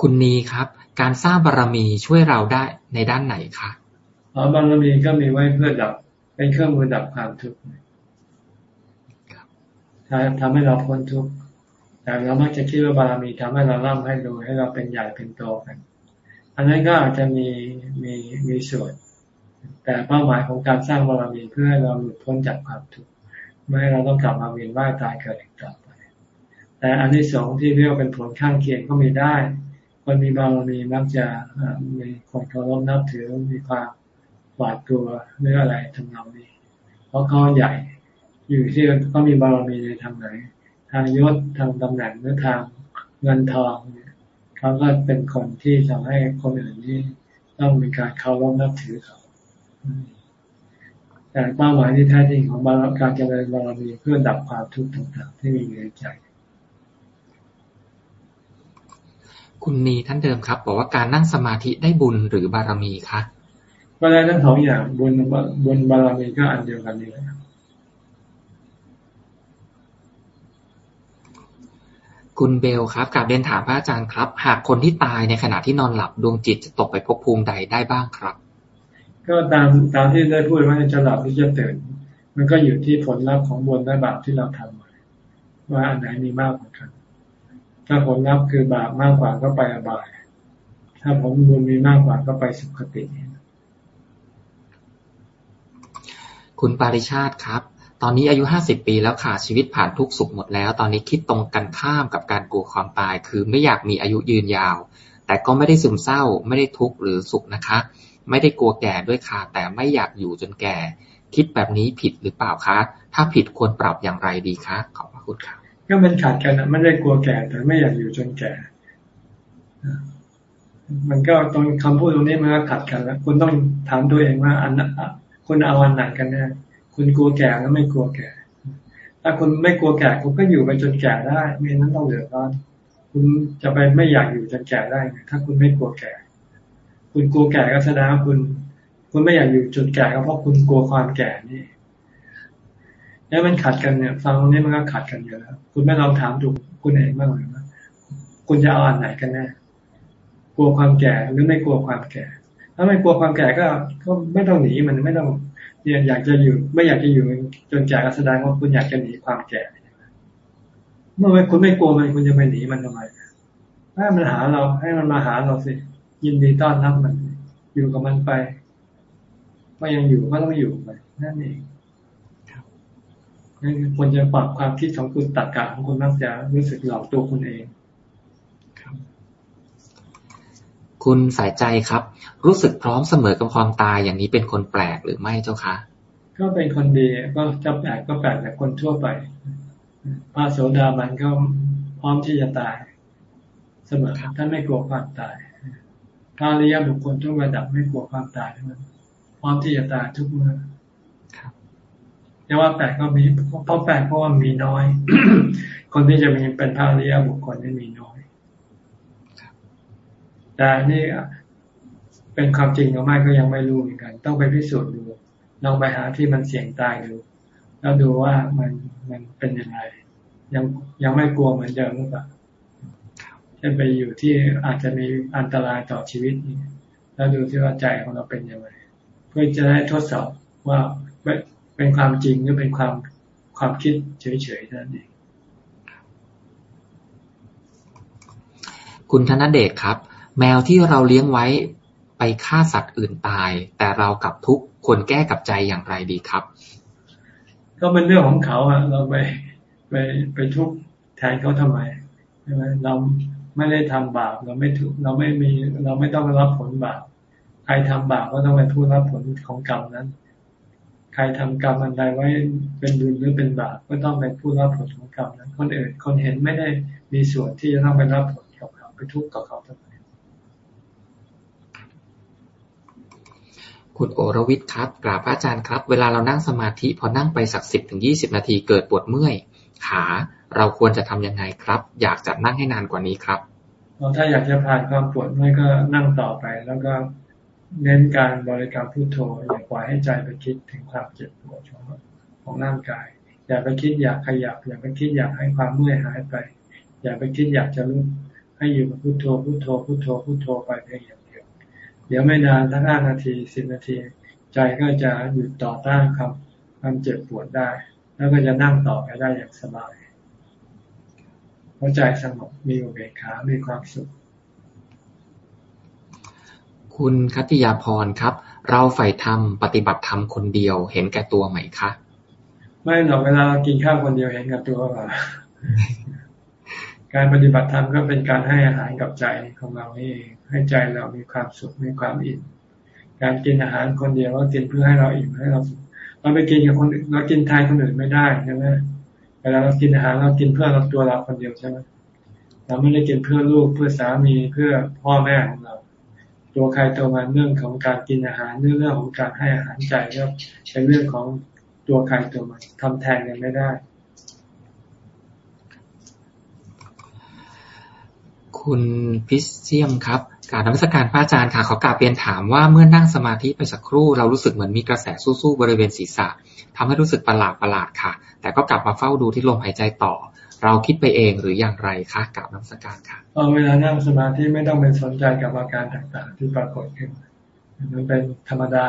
คุณนีครับ การสร้างบารรมีช่วยเราได้ในด้านไหนคะอ๋อบารมีก็มีไว้เพื่อดับ เป็นเครื่องมือดับความทุกข์ ทำให้เราพ้นทุกข์แต่เรามักจะคิดว่าบารมีทำให้เราร่ำให้รวยให้เราเป็นใหญ่เป็นโตกันอันนั้นก็อาจจะมีมีมีส่วน แต่เป้าหมายของการสร้างบารมีเพื่อให้เราหลุดพ้นจากความทุกข์ไม่ให้เราต้องกลับมาเวียนว่ายตายเกิดอีกต่อไป แต่อันที่สองที่เรียกเป็นผลข้างเคียงก็มีได้ คนมีบารมีมักจะมีคนเคารพนับถือมีความหวาดกลัวหรืออะไรทำนองนี้ เพราะเขาใหญ่ อยู่ที่เขามีบารมีในทางไหน ทางยศทางตำแหน่งหรือทางเงินทองเนี่ยเขาก็เป็นคนที่ทำให้คนอื่นนี่ต้องมีการเคารพนับถือเขาแต่เป้าหมายที่แท้จริงของการเจริญบารมีเพื่อดับความทุกข์ต่างๆ ที่มีอยู่ในใจ คุณนีท่านเดิมครับ บอกว่าการนั่งสมาธิได้บุญหรือบารมีคะก็ได้ทั้งสองอย่างบุญบุญบารมีก็อันเดียวกันนี่แหละ คุณเบลครับกลับเรียนถามพระอาจารย์ครับ หากคนที่ตายในขณะที่นอนหลับดวงจิตจะตกไปภพภูมิใดได้บ้างครับ ก็ตามตามที่ได้พูดว่าจะหลับหรือจะตื่น มันก็อยู่ที่ผลลัพธ์ของบุญและบาปที่เราทำมาว่าอันไหนมีมากกว่ากัน ถ้าผลลัพธ์คือบาปมากกว่าก็ไปอบาย ถ้าผลบุญมีมากกว่าก็ไปสุคติ คุณปาริชาติครับ ตอนนี้อายุห้าสิบปีแล้วค่ะชีวิตผ่านทุกสุขหมดแล้ว ตอนนี้คิดตรงกันข้ามกับการกลัวความตาย คือไม่อยากมีอายุยืนยาว แต่ก็ไม่ได้ซึมเศร้า ไม่ได้ทุกข์หรือสุขนะคะ ไม่ได้กลัวแก่ด้วยค่ะ แต่ไม่อยากอยู่จนแก่ คิดแบบนี้ผิดหรือเปล่าคะ ถ้าผิดควรปรับอย่างไรดีคะขอบพระคุณครับก็มันขัดกันนะไม่ได้กลัวแก่ แต่ไม่อยากอยู่จนแก่ มันก็ตรงคำพูดตรงนี้มันก็ขัดกันแล้วคุณต้องถามตัวเองว่าอันคุณเอาอันไหนกันแน่ คุณกลัวแก่แล้วไม่กลัวแก่ ถ้าคุณไม่กลัวแก่คุณก็อยู่ไปจนแก่ได้ไม่นั้นต้องเหลือร้อนคุณจะไปไม่อยากอยู่จนแก่ได้ถ้าคุณไม่กลัวแก่ คุณกลัวแก่ก็แสดงว่าคุณ คุณไม่อยากอยู่จนแก่ก็เพราะคุณกลัวความแก่นี่แล้วมันขัดกันเนี่ย ฟังตรงนี้มันก็ขัดกันอยู่แล้วคุณไม่ลองถามดูคุณเองบ้างเลยว่าคุณจะเอาอันไหนกันแน่กลัวความแก่หรือไม่กลัวความแก่ ถ้าไม่กลัวความแก่ก็ก็ไม่ต้องหนีมันไม่ต้อง เนี่ยอยากจะอยู่ ไม่อยากจะอยู่จนแก่ก็แสดงว่าคุณอยากจะหนีความแก่เมื่อคุณไม่กลัวมันคุณจะไปหนีมันทำไมให้มันหาเราให้มันมาหาเราสิยินดีต้อนรับมัน อยู่กับมันไปก็ยังอยู่ก็ต้องอยู่ไปนั่นเองนั่นควรจะปรับความคิดของคุณตัดกะของคุณมักจะรู้สึกหลอกตัวคุณเอง คุณสายใจครับ รู้สึกพร้อมเสมอกับความตายอย่างนี้เป็นคนแปลกหรือไม่เจ้าคะก็เป็นคนดีก็จะแปลกก็แปลกแต่คนทั่วไปพระโสดาบันก็พร้อมที่จะตาย เสมอท่านไม่กลัวความตายพระอริยบุคคลทุกระดับไม่กลัวความตายทั้งนั้นพร้อมที่จะตายทุกเมื่อจะว่าแปลกก็มีเพราะแปลกเพราะว่ามีน้อย คนที่จะมีเป็นพระอริยบุคคลนี่มีน้อย แต่นี่เป็นความจริงหรือไม่ก็ยังไม่รู้เหมือนกัน ต้องไปพิสูจน์ดูลองไปหาที่มันเสี่ยงตายดูแล้วดูว่ามันมันเป็นยังไงยังยังไม่กลัวเหมือนเดิมหรือเปล่าเช่นไปอยู่ที่อาจจะมีอันตรายต่อชีวิตนี่แล้วดูที่ว่าใจของเราเป็นยังไงเพื่อจะได้ทดสอบว่าเป็นความจริงหรือเป็นความความคิดเฉยๆนั่นเองคุณธนเดชครับ แมวที่เราเลี้ยงไว้ไปฆ่าสัตว์อื่นตาย แต่เรากับทุกควรแก้กับใจอย่างไรดีครับ ก็เป็นเรื่องของเขาอะเราไปไปไปทุกแทนเขาทำไมใช่ไหมเราไม่ได้ทำบาปเราไม่ถูกเราไม่มีเราไม่ต้องรับผลบาปใครทำบาปก็ต้องเป็นผู้รับผลของกรรมนั้น ใครทำกรรมอันใดไว้เป็นบุญหรือเป็นบาปก็ต้องเป็นผู้รับผลของกรรมนั้น คนอื่นคนเห็นไม่ได้มีส่วนที่จะต้องไปรับผลกับเขาไปทุกข์กับเขาทำไม คุณโอรวิทย์ครับ กราบพระอาจารย์ครับ เวลาเรานั่งสมาธิพอนั่งไปสักสิบถึงยี่สิบนาทีเกิดปวดเมื่อยขาเราควรจะทํำยังไงครับ อยากจะนั่งให้นานกว่านี้ครับถ้าอยากจะผ่านความปวดเมื่อยก็นั่งต่อไปแล้วก็เน้นการบริกรรมพุทโธอย่าปล่อยให้ใจไปคิดถึงความเจ็บปวดของของร่างกาย อย่าไปคิดอยากขยับ อย่าไปคิดอยากให้ความเมื่อยหายไป อย่าไปคิดอยากจะลุกให้อยู่กับพุทโธพุทโธพุทโธพุทโธไปเพียงอย่าง ดียวเดี๋ยวไม่นานทั้งห้านาทีสิบนาที ใจก็จะหยุดต่อต้านความความเจ็บปวดได้ แล้วก็จะนั่งต่อไปได้อย่างสบายหัวใจสงบมีอุเบกขามีความสุข คุณคัติยาพรครับ เราใฝ่ธรรมปฏิบัติธรรมคนเดียว เห็นแก่ตัวไหมคะ ไม่หรอกเวลากินข้าวคนเดียวเห็นแก่ตัวหรอการปฏิบัติธรรมก็เป็นการให้อาหารกับใจของเรานี่เอง ให้ใจเรามีความสุขมีความอิ่มการกินอาหารคนเดียวก็กินเพื่อให้เราอิ่มให้เราสุขเราไปกินกับคนเรากินทายคนอื่นไม่ได้ใช่ไหมเวลาเรากินอาหารเรากินเพื่อเราตัวเราคนเดียวใช่ไหมเราไม่ได้กินเพื่อลูกเพื่อสามีเพื่อพ่อแม่ของเรา ตัวใครตัวมันเรื่องของการกินอาหารเรื่องของการให้อาหารใจก็เป็นเรื่องของตัวใครตัวมันทำแทนกันไม่ได้ คุณพิเซียมครับ การนมัสการพระอาจารย์ค่ะขอกราบเรียนถามว่าเมื่อนั่งสมาธิไปสักครู่เรารู้สึกเหมือนมีกระแสสู้ๆบริเวณศีรษะทำให้รู้สึกประหลาดประหลาดค่ะ แต่ก็กลับมาเฝ้าดูที่ลมหายใจต่อ เราคิดไปเองหรืออย่างไรคะกราบนมัสการค่ะเวลานั่งสมาธิไม่ต้องเป็นสนใจกับอาการต่างๆ ที่ปรากฏขึ้นมันเป็นธรรมดา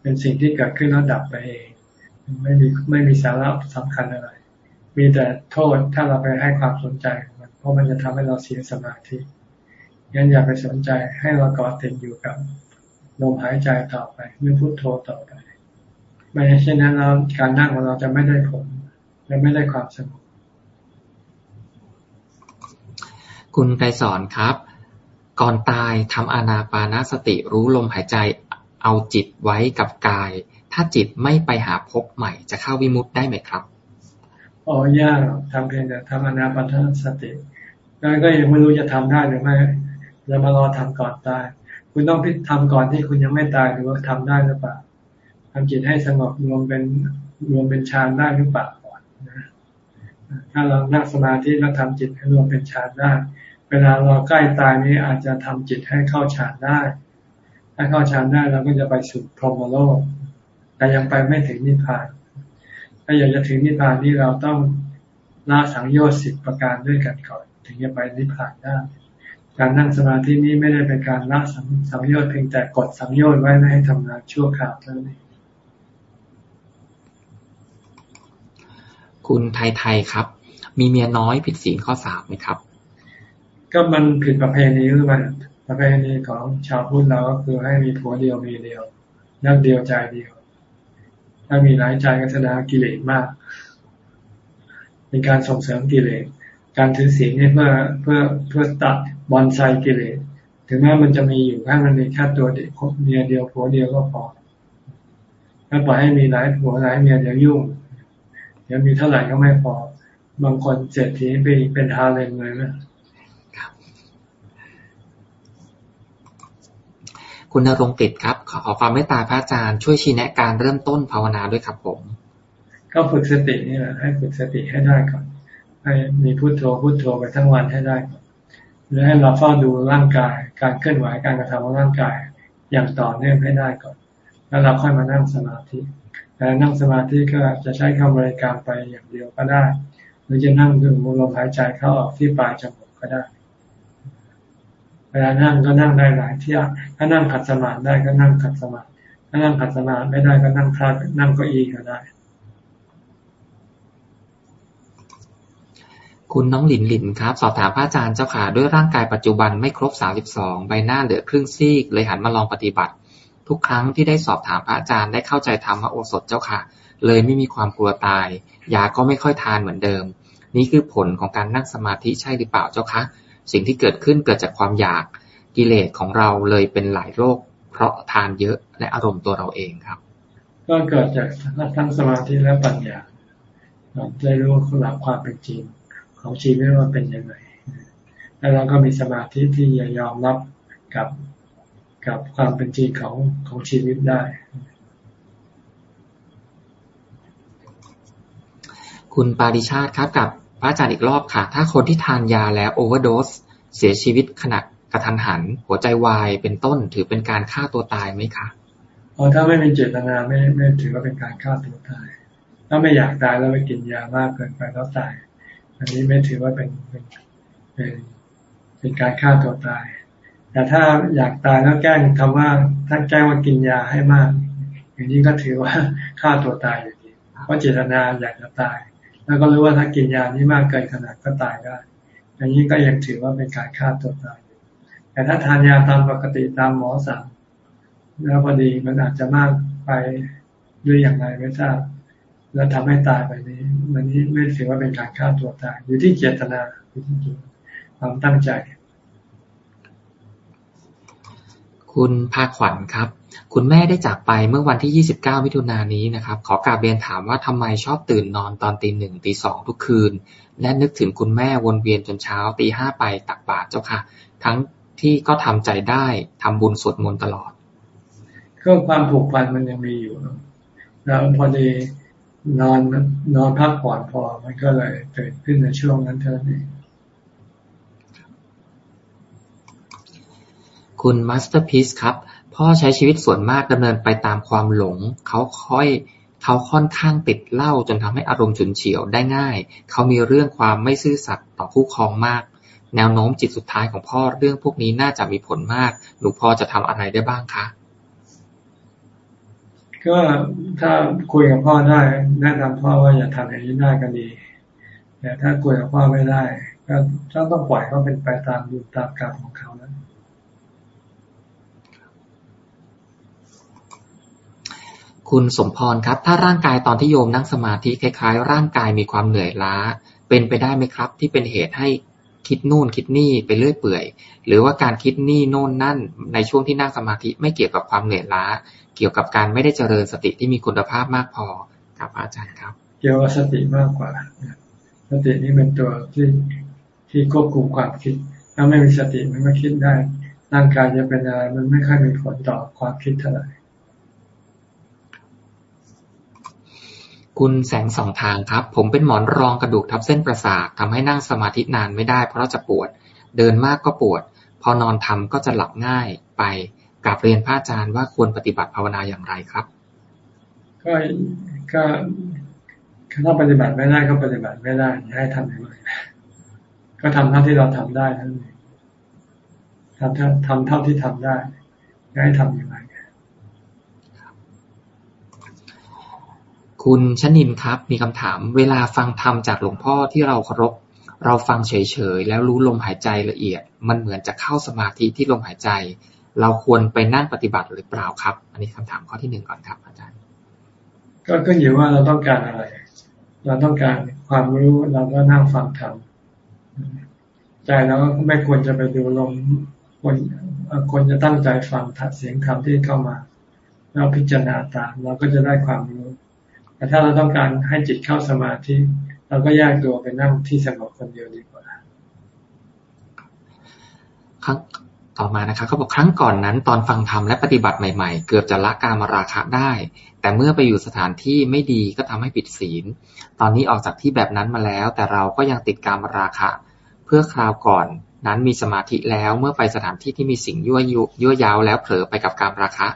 เป็นสิ่งที่เกิดขึ้นแล้วดับไปเองไม่มีไม่มีสาระสำคัญอะไร มีแต่โทษถ้าเราไปให้ความสนใจมันเพราะมันจะทำให้เราเสียสมาธิ งั้นอย่าไปสนใจให้เราเกาะติดอยู่กับลมหายใจต่อไปหรือพุโทโธต่อไป ไม่เช่นนั้นเราการนั่งของเราจะไม่ได้ผลและไม่ได้ความสงบคุณไกรสอนครับ ก่อนตายทำอานาปานาสติรู้ลมหายใจเอาจิตไว้กับกาย ถ้าจิตไม่ไปหาพบใหม่จะเข้าวิมุตได้ไหมครับอ๋อยากทำเพียงแต่ทำอานาปานาสตินั่นก็ยังไม่รู้จะทำได้หรือไม่ อย่ามารอทำก่อนตาย คุณต้องพิทำก่อนที่คุณยังไม่ตายหรือว่าทำได้หรือเปล่าทำจิตให้สงบรวมเป็นรวมเป็นฌานได้หรือเปล่าก่อนนะถ้าเรานั่งสมาธิแล้วทำจิตให้รวมเป็นฌานได้ เวลาเราใกล้ตายนี้อาจจะทำจิตให้เข้าฌานได้ ถ้าเข้าฌานได้เราก็จะไปสู่พรหมโลก แต่ยังไปไม่ถึงนิพพาน ถ้าอยากจะถึงนิพพานนี่เราต้องละสังโยชน์สิบประการด้วยกันก่อน ถึงจะไปนิพพานได้ การนั่งสมาธินี้ไม่ได้เป็นการละสังสังโยชน์เพียงแต่กดสังโยชน์ไว้ไม่ให้ทำงานชั่วคราวเท่านั้นคุณไทยไทยครับ มีเมียน้อยผิดศีลข้อสามไหมครับ ก็มันผิดประเพณีหรือเปล่าประเพณีของชาวพุทธเราก็คือให้มีผัวเดียวมีเดียวนั่งเดียวใจเดียว ถ้ามีหลายใจก็แสดงกิเลสมาก เป็นการส่งเสริมกิเลสการถือศีลเนี่ยเพื่อเพื่อเพื่อตัด บอนไซกิเลสถึงแม้มันจะมีอยู่แค่มันมีแค่ตัวเด็กเมียเดียวผัวเดียวก็พอถ้าปล่อยให้มีหลายผัวหลายเมียเดี๋ยวยุ่ง เดี๋ยวมีเท่าไหร่ก็ไม่พอ บางคนเจ็ดทีไปเป็นทาเลนเลยนะคุณนรงติดครับขอความเมตตาพระอาจารย์ช่วยชี้แนะการเริ่มต้นภาวนาด้วยครับผม ก็ฝึกสตินี่แหละให้ฝึกสติให้ได้ก่อนให้มีพุโทโธพุโทโธไปทั้งวันให้ได้ก่อน หรือให้เราเฝ้าดูร่างกาย การเคลื่อนไหวการกระทำของร่างกาย อย่างต่อเนื่องให้ได้ก่อน แล้วเราค่อยมานั่งสมาธิแต่นั่งสมาธิก็จะใช้คำบริกรรมไปอย่างเดียวก็ได้ หรือจะนั่งดูลมหายใจเข้าออกที่ปลายจมูกก็ได้เวลานั่งก็นั่งได้หลายที่ถ้านั่งขัดสมาธิได้ก็นั่งขัดสมาธิถ้านั่งขัดสมาธิไม่ได้ก็นั่งท่านั่งเก้าอี้ก็ได้ คุณน้องหลินหลินครับ สอบถามพระอาจารย์เจ้าค่ะ ด้วยร่างกายปัจจุบันไม่ครบสาสิบสองใบหน้าเหลือครึ่งซีก เลยหันมาลองปฏิบัติ ทุกครั้งที่ได้สอบถามพระอาจารย์ได้เข้าใจธรรมโอสถเจ้าค่ะ เลยไม่มีความกลัวตาย ยาก็ไม่ค่อยทานเหมือนเดิม นี่คือผลของการนั่งสมาธิใช่หรือเปล่าเจ้าคะ สิ่งที่เกิดขึ้นเกิดจากความอยากกิเลสของเราเลยเป็นหลายโรค เพราะทานเยอะและอารมณ์ตัวเราเองครับก็เกิดจากทั้งสมาธิและปัญญาได้รู้หลักความเป็นจริง ของชีวิตว่าเป็นยังไง แล้วเราก็มีสมาธิที่จะยอมรับกับกับความเป็นจริงของของชีวิตได้ คุณปาริชาติครับกับพระอาจารย์อีกรอบค่ะ ถ้าคนที่ทานยาแล้วโอเวอร์โดสเสียชีวิตขณะกระทันหัน หัวใจวายเป็นต้นถือเป็นการฆ่าตัวตายไหมคะอ๋อถ้าไม่มีเจตนาไม่ไม่ถือว่าเป็นการฆ่าตัวตาย ถ้าไม่อยากตายแล้วไปกินยามากเกินไปแล้วตาย อันนี้ไม่ถือว่าเป็นเป็นเป็นการฆ่าตัวตาย แต่ถ้าอยากตายแล้วแกล้งทำว่าถ้าแกล้งว่ากินยาให้มาก อย่างนี้ก็ถือว่าฆ่าตัวตายอยู่ดีเพราะเจตนาอยากจะตาย แล้วก็รู้ว่าถ้ากินยานี้มากเกินขนาดก็ตายได้อย่างนี้ก็ยังถือว่าเป็นการฆ่าตัวตายแต่ถ้าทานยาตามปกติตามหมอสั่งแล้วพอดีมันอาจจะมากไปด้วยอย่างไรไม่ทราบ แล้วทำให้ตายไปนี้มันนี้ไม่ถือว่าเป็นการฆ่าตัวตาย อยู่ที่เจตนาอยู่ที่ความตั้งใจ คุณภาขวัญครับ คุณแม่ได้จากไปเมื่อวันที่ 29 มิถุนายนนี้นะครับ ขอกราบเรียนถามว่าทำไมชอบตื่นนอนตอนตีหนึ่งตีสองทุกคืน และนึกถึงคุณแม่วนเวียนจนเช้าตีห้าไปตักบาตรเจ้าค่ะ ทั้งที่ก็ทำใจได้ทำบุญสวดมนต์ตลอด ก็ความผูกพันมันยังมีอยู่แล้วพอดี นอนนอนพักผ่อนพอ มันก็เลยเกิดขึ้นในช่วงนั้นเท่านั้นเองคุณมาสเตอร์พีซครับ พ่อใช้ชีวิตส่วนมากดำเนินไปตามความหลง เขาค่อยเขาค่อนข้างติดเหล้าจนทำให้อารมณ์ฉุนเฉียวได้ง่าย เขามีเรื่องความไม่ซื่อสัตย์ต่อคู่ครองมาก แนวโน้มจิตสุดท้ายของพ่อเรื่องพวกนี้น่าจะมีผลมากหลวงพ่อจะทำอะไรได้บ้างคะ ก็ถ้าคุยกับพ่อได้ แนะนำพ่อว่าอย่าทำอย่างนี้ได้ก็ดีแต่ถ้าคุยกับพ่อไม่ได้ ก็ต้องปล่อยเขาเป็นไปตามดูตามกรรมของเขานะคุณสมพรครับ ถ้าร่างกายตอนที่โยมนั่งสมาธิคล้ายๆ ร่างกายมีความเหนื่อยล้า เป็นไปได้ไหมครับ ที่เป็นเหตุให้ คิดนู่นคิดนี่ไปเรื่อยเปื่อย หรือว่าการคิดนี่โน่นนั่น ในช่วงที่นั่งสมาธิไม่เกี่ยวกับความเหนื่อยล้า เกี่ยวกับการไม่ได้เจริญสติที่มีคุณภาพมากพอครับอาจารย์ครับ เกี่ยวกับสติมากกว่าสตินี่เป็นตัวที่ที่ควบคุมความคิด ถ้าไม่มีสติมันก็คิดได้ร่างกายจะเป็นอะไรมันไม่ค่อยมีผลต่อความคิดเท่าไหร่ คุณแสงสองทางครับ ผมเป็นหมอนรองกระดูกทับเส้นประสาททำให้นั่งสมาธินานไม่ได้ เพราะจะปวด เดินมากก็ปวด พอนอนทำก็จะหลับง่ายไปกลับเรียนพระอาจารย์ว่าควรปฏิบัติภาวนาอย่างไรครับ ก็ก็ถ้าปฏิบัติไม่ได้ก็ปฏิบัติไม่ได้ให้ทำอย่างไรก็ทำเท่าที่เราทำได้นั่นเองทำทำเท่าที่ทำได้ให้ทำอย่างไร คุณชนินครับ มีคำถาม เวลาฟังธรรมจากหลวงพ่อที่เราเคารพเราฟังเฉยๆ แล้วรู้ลมหายใจละเอียด มันเหมือนจะเข้าสมาธิที่ลมหายใจ เราควรไปนั่งปฏิบัติหรือเปล่าครับ อันนี้คำถามข้อที่หนึ่งก่อนครับอาจารย์ ก็ขึ้นอยู่ว่าเราต้องการอะไร เราต้องการความรู้เราก็นั่งฟังธรรมใจเราก็ไม่ควรจะไปดูลมควรควรจะตั้งใจฟังเสียงธรรมที่เข้ามาแล้วพิจารณาตามเราก็จะได้ความรู้ แต่ถ้าเราต้องการให้จิตเข้าสมาธิเราก็แยกตัวไปนั่งที่สงบคนเดียวดีกว่าครั้งต่อมานะครับเขาบอกครั้งก่อนนั้น ตอนฟังธรรมและปฏิบัติใหม่ๆ เกือบจะละการมาราคะได้ แต่เมื่อไปอยู่สถานที่ไม่ดีก็ทำให้ผิดศีล ตอนนี้ออกจากที่แบบนั้นมาแล้ว แต่เราก็ยังติดการมาราคะ เพื่อคราวก่อนนั้นมีสมาธิแล้วเมื่อไปสถานที่ที่มีสิ่งยั่วยุยั่วยาวแล้วเผลอไปกับการราคะ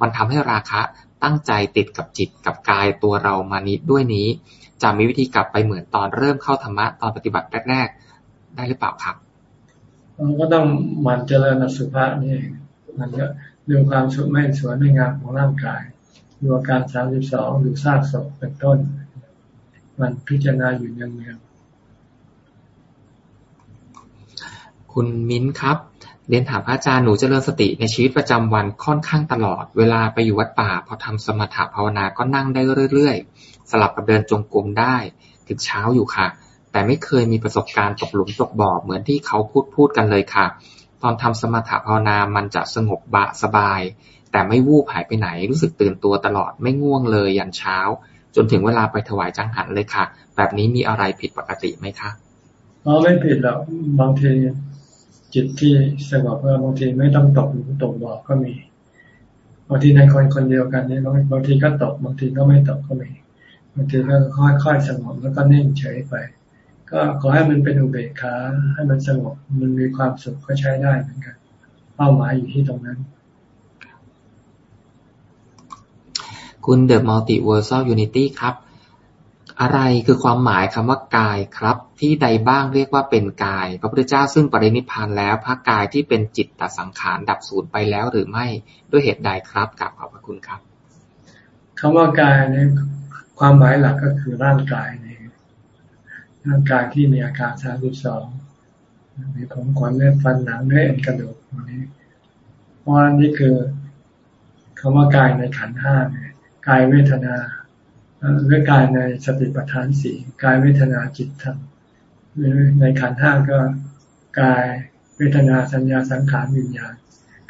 มันทำให้ราคะ ตั้งใจติดกับจิตกับกายตัวเรามานิดด้วยนี้จะมีวิธีกลับไปเหมือนตอนเริ่มเข้าธรรมะตอนปฏิบัติแรกๆ ได้หรือเปล่าครับก็ต้องหมั่นเจริญสุภาพนี่มันก็ดูความสวยไม่สวยไม่งามของร่างกายดูอาการสามสิบสองดูซากศพเป็นต้น มันพิจารณาอยู่เนืองๆคุณมิ้นครับ เรียนถามอาจารย์หนูจเจริญสติในชีวิตประจำวันค่อนข้างตลอด เวลาไปอยู่วัดป่า พอทำสมถะภาวนาก็นั่งได้เรื่อยๆ สลับกับเดินจงกรมได้ ถึงเช้าอยู่ค่ะ แต่ไม่เคยมีประสบการณ์ตกหลุมตกบ่อเหมือนที่เขาพูดพูดกันเลยค่ะ ตอนทำสมถะภาวนามันจะสงบบะสบาย แต่ไม่วูบหายไปไหนรู้สึกตื่นตัวตลอดไม่ง่วงเลยยันเช้า จนถึงเวลาไปถวายจังหันเลยค่ะ แบบนี้มีอะไรผิดปกติไหมคะอ๋อไม่ผิดหรอกบางที จิตที่สงบว่าบางทีไม่ต้องตกตกบ่อก็มีบางทีในคนคนเดียวกันนี่บางทีก็ตกบางทีก็ไม่ตกก็มีบางทีก็ค่อยๆสงบแล้วก็นิ่งเฉยไป ก็ขอให้มันเป็นอุเบกขาให้มันสงบมันมีความสุขก็ใช้ได้เหมือนกันเป้าหมายอยู่ที่ตรงนั้น คุณ The Multiversal Unity ครับ อะไรคือความหมายคำว่ากายครับ ที่ใดบ้างเรียกว่าเป็นกาย พระพุทธเจ้าซึ่งปรินิพานแล้วพระกายที่เป็นจิตตสังขารดับสูญไปแล้วหรือไม่ด้วยเหตุใดครับกับขอบพระคุณครับคำว่ากายนี่ความหมายหลักก็คือร่างกายนี่ร่างกายที่มีอาการสามสิบสองมีผมขนเลือดฟันหนังเนื้อเอ็นกระดูกตรงนี้เพราะนี่คือคำว่ากายในขันห้าเนี่ยกายเวทนา หรือกายในสติปัฏฐานสี่กายเวทนาจิตธรรมหรือในขันธ์ห้าก็กายเวทนาสัญญาสังขารวิญญาณ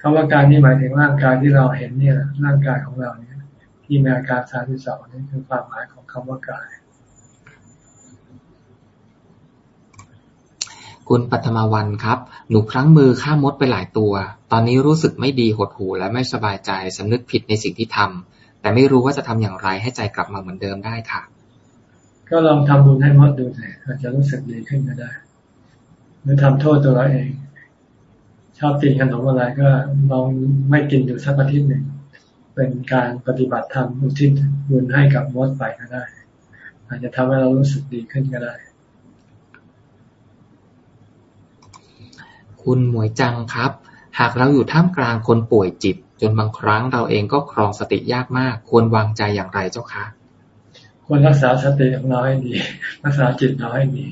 คำว่ากายนี่หมายถึงร่างกายที่เราเห็นเนี่ยร่างกายของเราเนี่ยที่มีอาการสามสิบสองนี่คือความหมายของคำว่ากาย คุณปัทมาวันครับ หนูพลั้งมือฆ่ามดไปหลายตัว ตอนนี้รู้สึกไม่ดีหดหูและไม่สบายใจสำนึกผิดในสิ่งที่ทำ แต่ไม่รู้ว่าจะทำอย่างไรให้ใจกลับมาเหมือนเดิมได้ค่ะ ก็ลองทำบุญให้มดดูสิอาจจะรู้สึกดีขึ้นก็ได้ หรือทำโทษตัวเราเอง ชอบกินขนมอะไรก็ลองไม่กินอยู่สักอาทิตย์หนึ่งเป็นการปฏิบัติธรรมอุทิศบุญให้กับมดไปก็ได้ อาจจะทำให้เรารู้สึกดีขึ้นก็ได้ คุณหมวยจังครับ หากเราอยู่ท่ามกลางคนป่วยจิต จนบางครั้งเราเองก็ครองสติยากมาก ควรวางใจอย่างไรเจ้าคะควรรักษาสติของเราให้ดี รักษาจิตเราให้ดี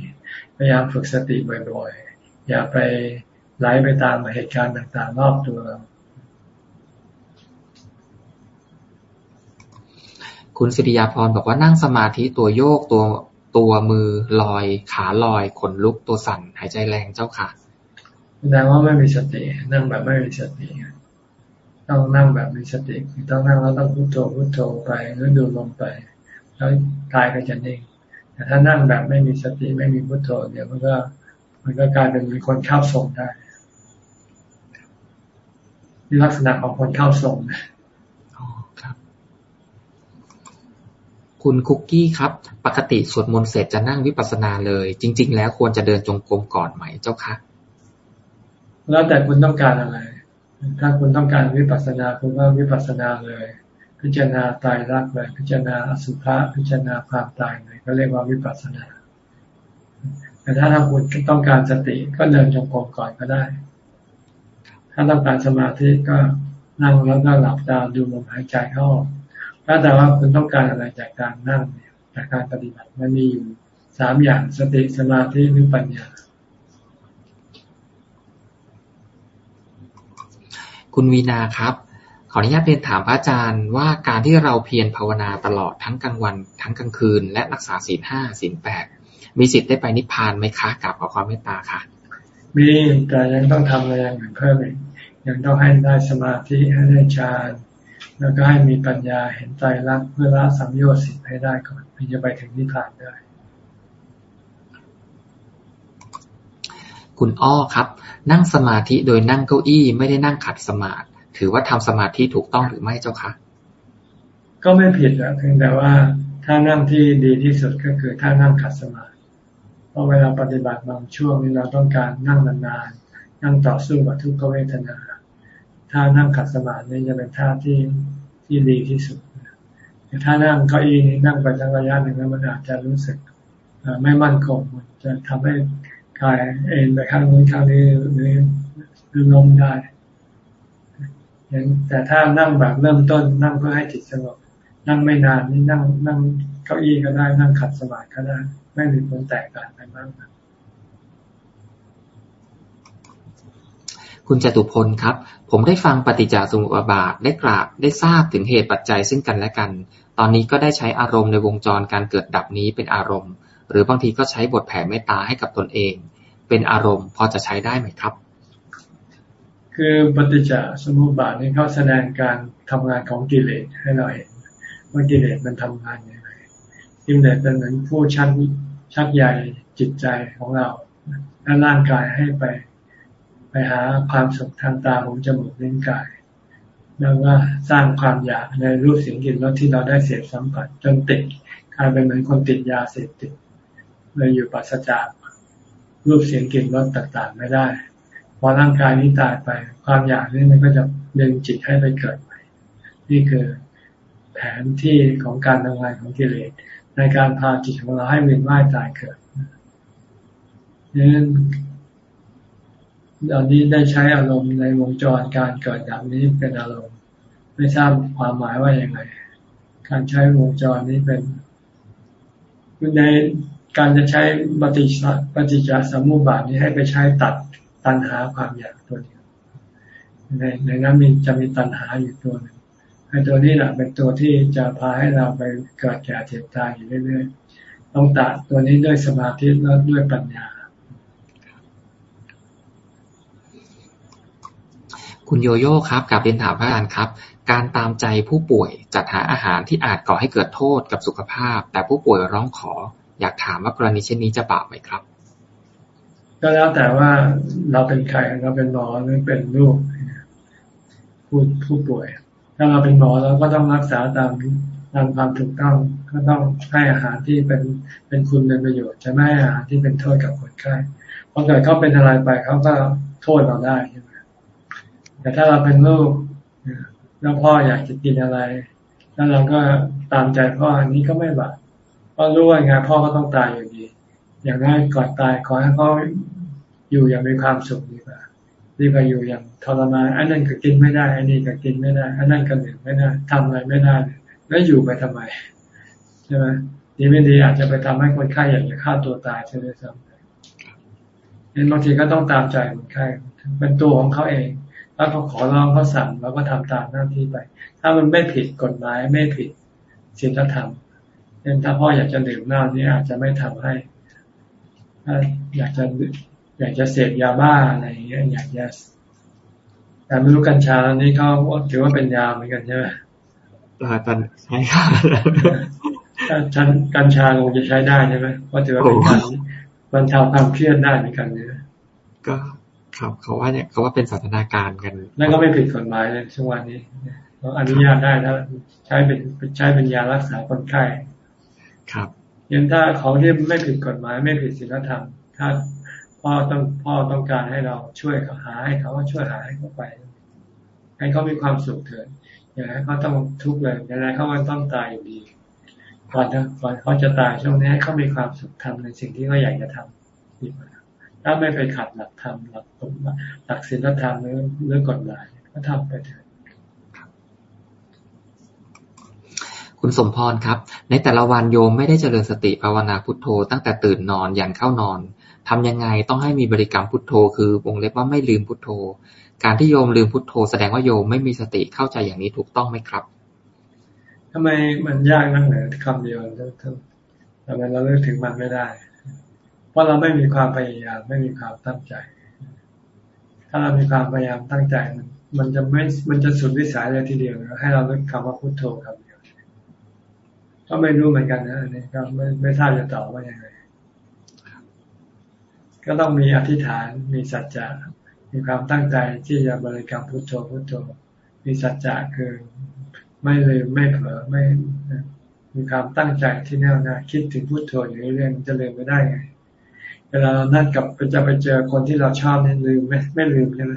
พยายามฝึกสติบ่อยๆ อย่าไปไหลไปตามเหตุการณ์ต่างๆ รอบตัวเราคุณสิริยาพรบอกว่านั่งสมาธิตัวโยกตัวตัวมือลอย ขาลอย ขนลุกตัวสั่นหายใจแรงเจ้าค่ะ แสดงว่าไม่มีสติ นั่งแบบไม่มีสติ ต้องนั่งแบบมีสติต้องนั่งแล้วต้องพุโทโธพุโทโธไปหรือดูลมไป แล้วกายก็จะนิ่ง แต่ถ้านั่งแบบไม่มีสติไม่มีพุโทโธเดี๋ยวมันก็ มันก็กลายเป็นมีคนเข้าทรงได้นี่ลักษณะของคนเข้าทรงครับคุณคุกกี้ครับ ปกติสวดมนต์เสร็จจะนั่งวิปัสสนาเลย จริง ๆ แล้วควรจะเดินจงกรมก่อนไหมเจ้าคะ แล้วแต่คุณต้องการอะไร ถ้าคุณต้องการวิปัสสนาคุณก็วิปัสสนาเลย พิจารณาตายรักเลย พิจารณาอสุภะพิจารณาความตายเลยก็เรียกว่าวิปัสสนา แต่ถ้าทาคุณต้องการสติก็เดินจงกรมก่อนก็ได้ ถ้าต้องการสมาธิก็นั่งแล้วก็หลับตาดูลมหายใจเข้าถ้าแต่ว่าคุณต้องการอะไรจากการนั่งจากการปฏิบัติมันมีอยู่สามอย่างสติสมาธิหรือปัญญา คุณวีนาครับขออนุญาตเรียนถามพระอาจารย์ว่าการที่เราเพียรภาวนาตลอดทั้งกลางวัน ทั้งกลางคืน และรักษาศีลห้าศีลแปดมีสิทธิ์ได้ไปนิพพานไหมคะกลับขอความเมตตาค่ะ มีแต่ยังต้องทำอะไรอย่างอื่นเพิ่มอีกยังต้องให้ได้สมาธิให้ได้ฌานแล้วก็ให้มีปัญญาเห็นใจรักเพื่อละสัมโยชน์สิให้ได้ก่อนถึงจะไปถึงนิพพานได้ คุณอ้อครับ นั่งสมาธิโดยนั่งเก้าอี้ไม่ได้นั่งขัดสมาธิถือว่าทำสมาธิถูกต้องหรือไม่เจ้าคะก็ไม่ผิดนะเพียงแต่ว่าถ้านั่งที่ดีที่สุดก็คือถ้านั่งขัดสมาธิเพราะเวลาปฏิบัติบางช่วงนี้เราต้องการนั่งนานๆนั่งต่อสู้กับทุกขเวทนา ถ้านั่งขัดสมาธินี่จะเป็นท่าที่ที่ดีที่สุดแต่ถ้านั่งเก้าอี้นี้นั่งไปทั้งระยะหนึ่งแล้วมันอาจจะรู้สึกไม่มั่นคงจะทำให้ กายเอ็นไปข้างนู้นข้างนี้หรือหรือล้มได้แต่ถ้านั่งแบบเริ่มต้นนั่งเพื่อให้จิตสงบนั่งไม่นานนี่นั่งนั่งเก้าอี้ก็ได้นั่งขัดสมาธิก็ได้ไม่มีผลแตกต่างกันมากคุณจตุพลครับ ผมได้ฟังปฏิจจสมุปบาทได้กราบได้ทราบถึงเหตุปัจจัยซึ่งกันและกัน ตอนนี้ก็ได้ใช้อารมณ์ในวงจรการเกิดดับนี้เป็นอารมณ์ หรือบางทีก็ใช้บทแผ่เมตตาให้กับตนเอง เป็นอารมณ์พอจะใช้ได้ไหมครับ คือปฏิจจสมุปบาทนี่เขาแสดงการทำงานของกิเลสให้เราเห็นว่ากิเลสมันทำงานอย่างไรกิเลสเป็นเหมือนผู้ชักชักใหญ่จิตใจของเราและร่างกายให้ไปไปหาความสุขทางตาหูจมูกลิ้นกายแล้วก็สร้างความอยากในรูปเสียงกลิ่นรสที่เราได้เสพสัมผัสจนติดกลายเป็นเหมือนคนติดยาเสพติด เลยอยู่ปัสจากรูปเสียงกลิ่นรสต่างๆ ไม่ได้ พอร่างกายนี้ตายไป ความอยากนี้มันก็จะดึงจิตให้ไปเกิดใหม่ นี่คือแผนที่ของการทำงานของกิเลสในการพาจิตของเราให้เวียนว่ายตายเกิดดังนั้นตอนนี้ได้ใช้อารมณ์ในวงจรการเกิดดับนี้เป็นอารมณ์ ไม่ทราบความหมายว่าอย่างไรการใช้วงจรนี้เป็นใน การจะใช้ปฏิจปฏิจจสมุปบาทนี้ให้ไปใช้ตัดตัณหาความอยากตัวเดียวในในนั้นมีจะมีตัณหาอยู่ตัวหนึ่งไอ้ตัวนี้แหละเป็นตัวที่จะพาให้เราไปเกิดแก่เจ็บตายอยู่เรื่อยๆต้องตัดตัวนี้ด้วยสมาธิแล้วด้วยปัญญา คุณโยโย่ครับกับเรียนถามพระอาจารย์ครับการตามใจผู้ป่วยจัดหาอาหารที่อาจก่อให้เกิดโทษกับสุขภาพ แต่ผู้ป่วยร้องขอ อยากถามว่ากรณีเช่นนี้จะบาปไหมครับ ก็แล้วแต่ว่าเราเป็นใครเราเป็นหมอหรือเป็นลูกผู้ผู้ป่วย ถ้าเราเป็นหมอเราก็ต้องรักษาตามตามความถูกต้องก็ต้องให้อาหารที่เป็นเป็นคุณเป็นประโยชน์จะไม่ให้อาหารที่เป็นโทษกับคนไข้พอเกิดเขาเป็นอะไรไปเขาก็โทษเราได้ใช่ไหมแต่ถ้าเราเป็นลูกแล้วพ่ออยากจะกินอะไร แล้วเราก็ตามใจพ่ออันนี้ก็ไม่บาป เพราะรู้ว่าไงพ่อก็ต้องตายอยู่ดี อย่างนั้นก่อนตายขอให้เขาอยู่อย่างมีความสุขดีกว่าดีกว่าอยู่อย่างทรมานอันนั้นก็กินไม่ได้อันนี้ก็กินไม่ได้อันนั้นก็หนึ่งไม่ได้ทำอะไรไม่ได้ แล้วอยู่ไปทำไมใช่ไหมดีไม่ดีอาจจะไปทำให้คนไข้อยากจะฆ่าตัวตายใช่ไหมครับเห็นบางทีก็ต้องตามใจคนไข้เป็นตัวของเขาเองถ้าเขาขอร้องเขาสั่งเราก็ทำตามหน้าที่ไป ถ้ามันไม่ผิดกฎหมายไม่ผิดศีลธรรม เช่นถ้าพ่ออยากจะดื่มเหล้านี่อาจจะไม่ทำให้ถ้าอยากจะอยากจะเสพยาบ้าอะไรอย่างเงี้ยอยากจะแต่ไม่รู้กัญชาอันนี้เขาถือว่าเป็นยาเหมือนกันใช่ไหมกันใช่ครับฉันกัญชาคงจะใช้ได้ใช่ไหมเพราะถือว่าเป็นการบรรเทาความเครียดได้เหมือนกันเนี่ยก็ครับเขาว่าเนี่ยเขาว่าเป็นสัฒนาการกันนั่นก็ไม่ผิดกฎหมายเลยช่วงวันนี้เราอนุญาตได้ถ้าใช้เป็นใช้เป็นยารักษาคนไข้ ครับยันถ้าของที่ไม่ผิดกฎหมายไม่ผิดศีลธรรม ถ้าพ่อต้องพ่อต้องการให้เราช่วยเขาหาให้เขาช่วยหาให้เขาไป ให้เขามีความสุขเถิดอย่าให้เขาต้องทุกข์เลยอย่างไรเขาต้องตายอยู่ดีก่อนนะก่อนเขาจะตายช่วงนี้ให้เขามีความสุขทำในสิ่งที่เขาอยากจะทำดีกว่าถ้าไม่ไปขัดหลักธรรมหลักหลักศีลธรรมหรือเรื่อกฎหมายก็ทำไปเถอะ คุณสมพรครับ ในแต่ละวันโยมไม่ได้เจริญสติภาวนาพุทโธ ตั้งแต่ตื่นนอนยันเข้านอนทำยังไงต้องให้มีบริกรรมพุทโธ คือวงเล็บว่าไม่ลืมพุทโธ การที่โยมลืมพุทโธ แสดงว่าโยมไม่มีสติเข้าใจอย่างนี้ถูกต้องไหมครับทำไมมันยากนักเหนือคำเดียวทำไมเราเลือกถึงมันไม่ได้ เพราะเราไม่มีความพยายามไม่มีความตั้งใจ ถ้าเรามีความพยายามตั้งใจมันมันจะไม่ มันจะสุดวิสัยเลยทีเดียวให้เราเลือกคำว่าพุทโธคำเดียว ก็ไม่รู้เหมือนกันนะอันนี้ก็ไม่ไม่ทราบจะตอบว่าอย่างไรก็ต้องมีอธิษฐานมีสัจจะมีความตั้งใจที่จะบริกรรมพุทโธพุทโธ มีสัจจะคือไม่ลืมไม่เผลอไม่มีความตั้งใจที่แน่วแน่คิดถึงพุทโธอยู่เรื่อยจะลืมไม่ได้ไงเวลาเรานัดกับจะไปเจอคนที่เราชอบนี่ลืมไม่ไม่ลืมใช่ไหม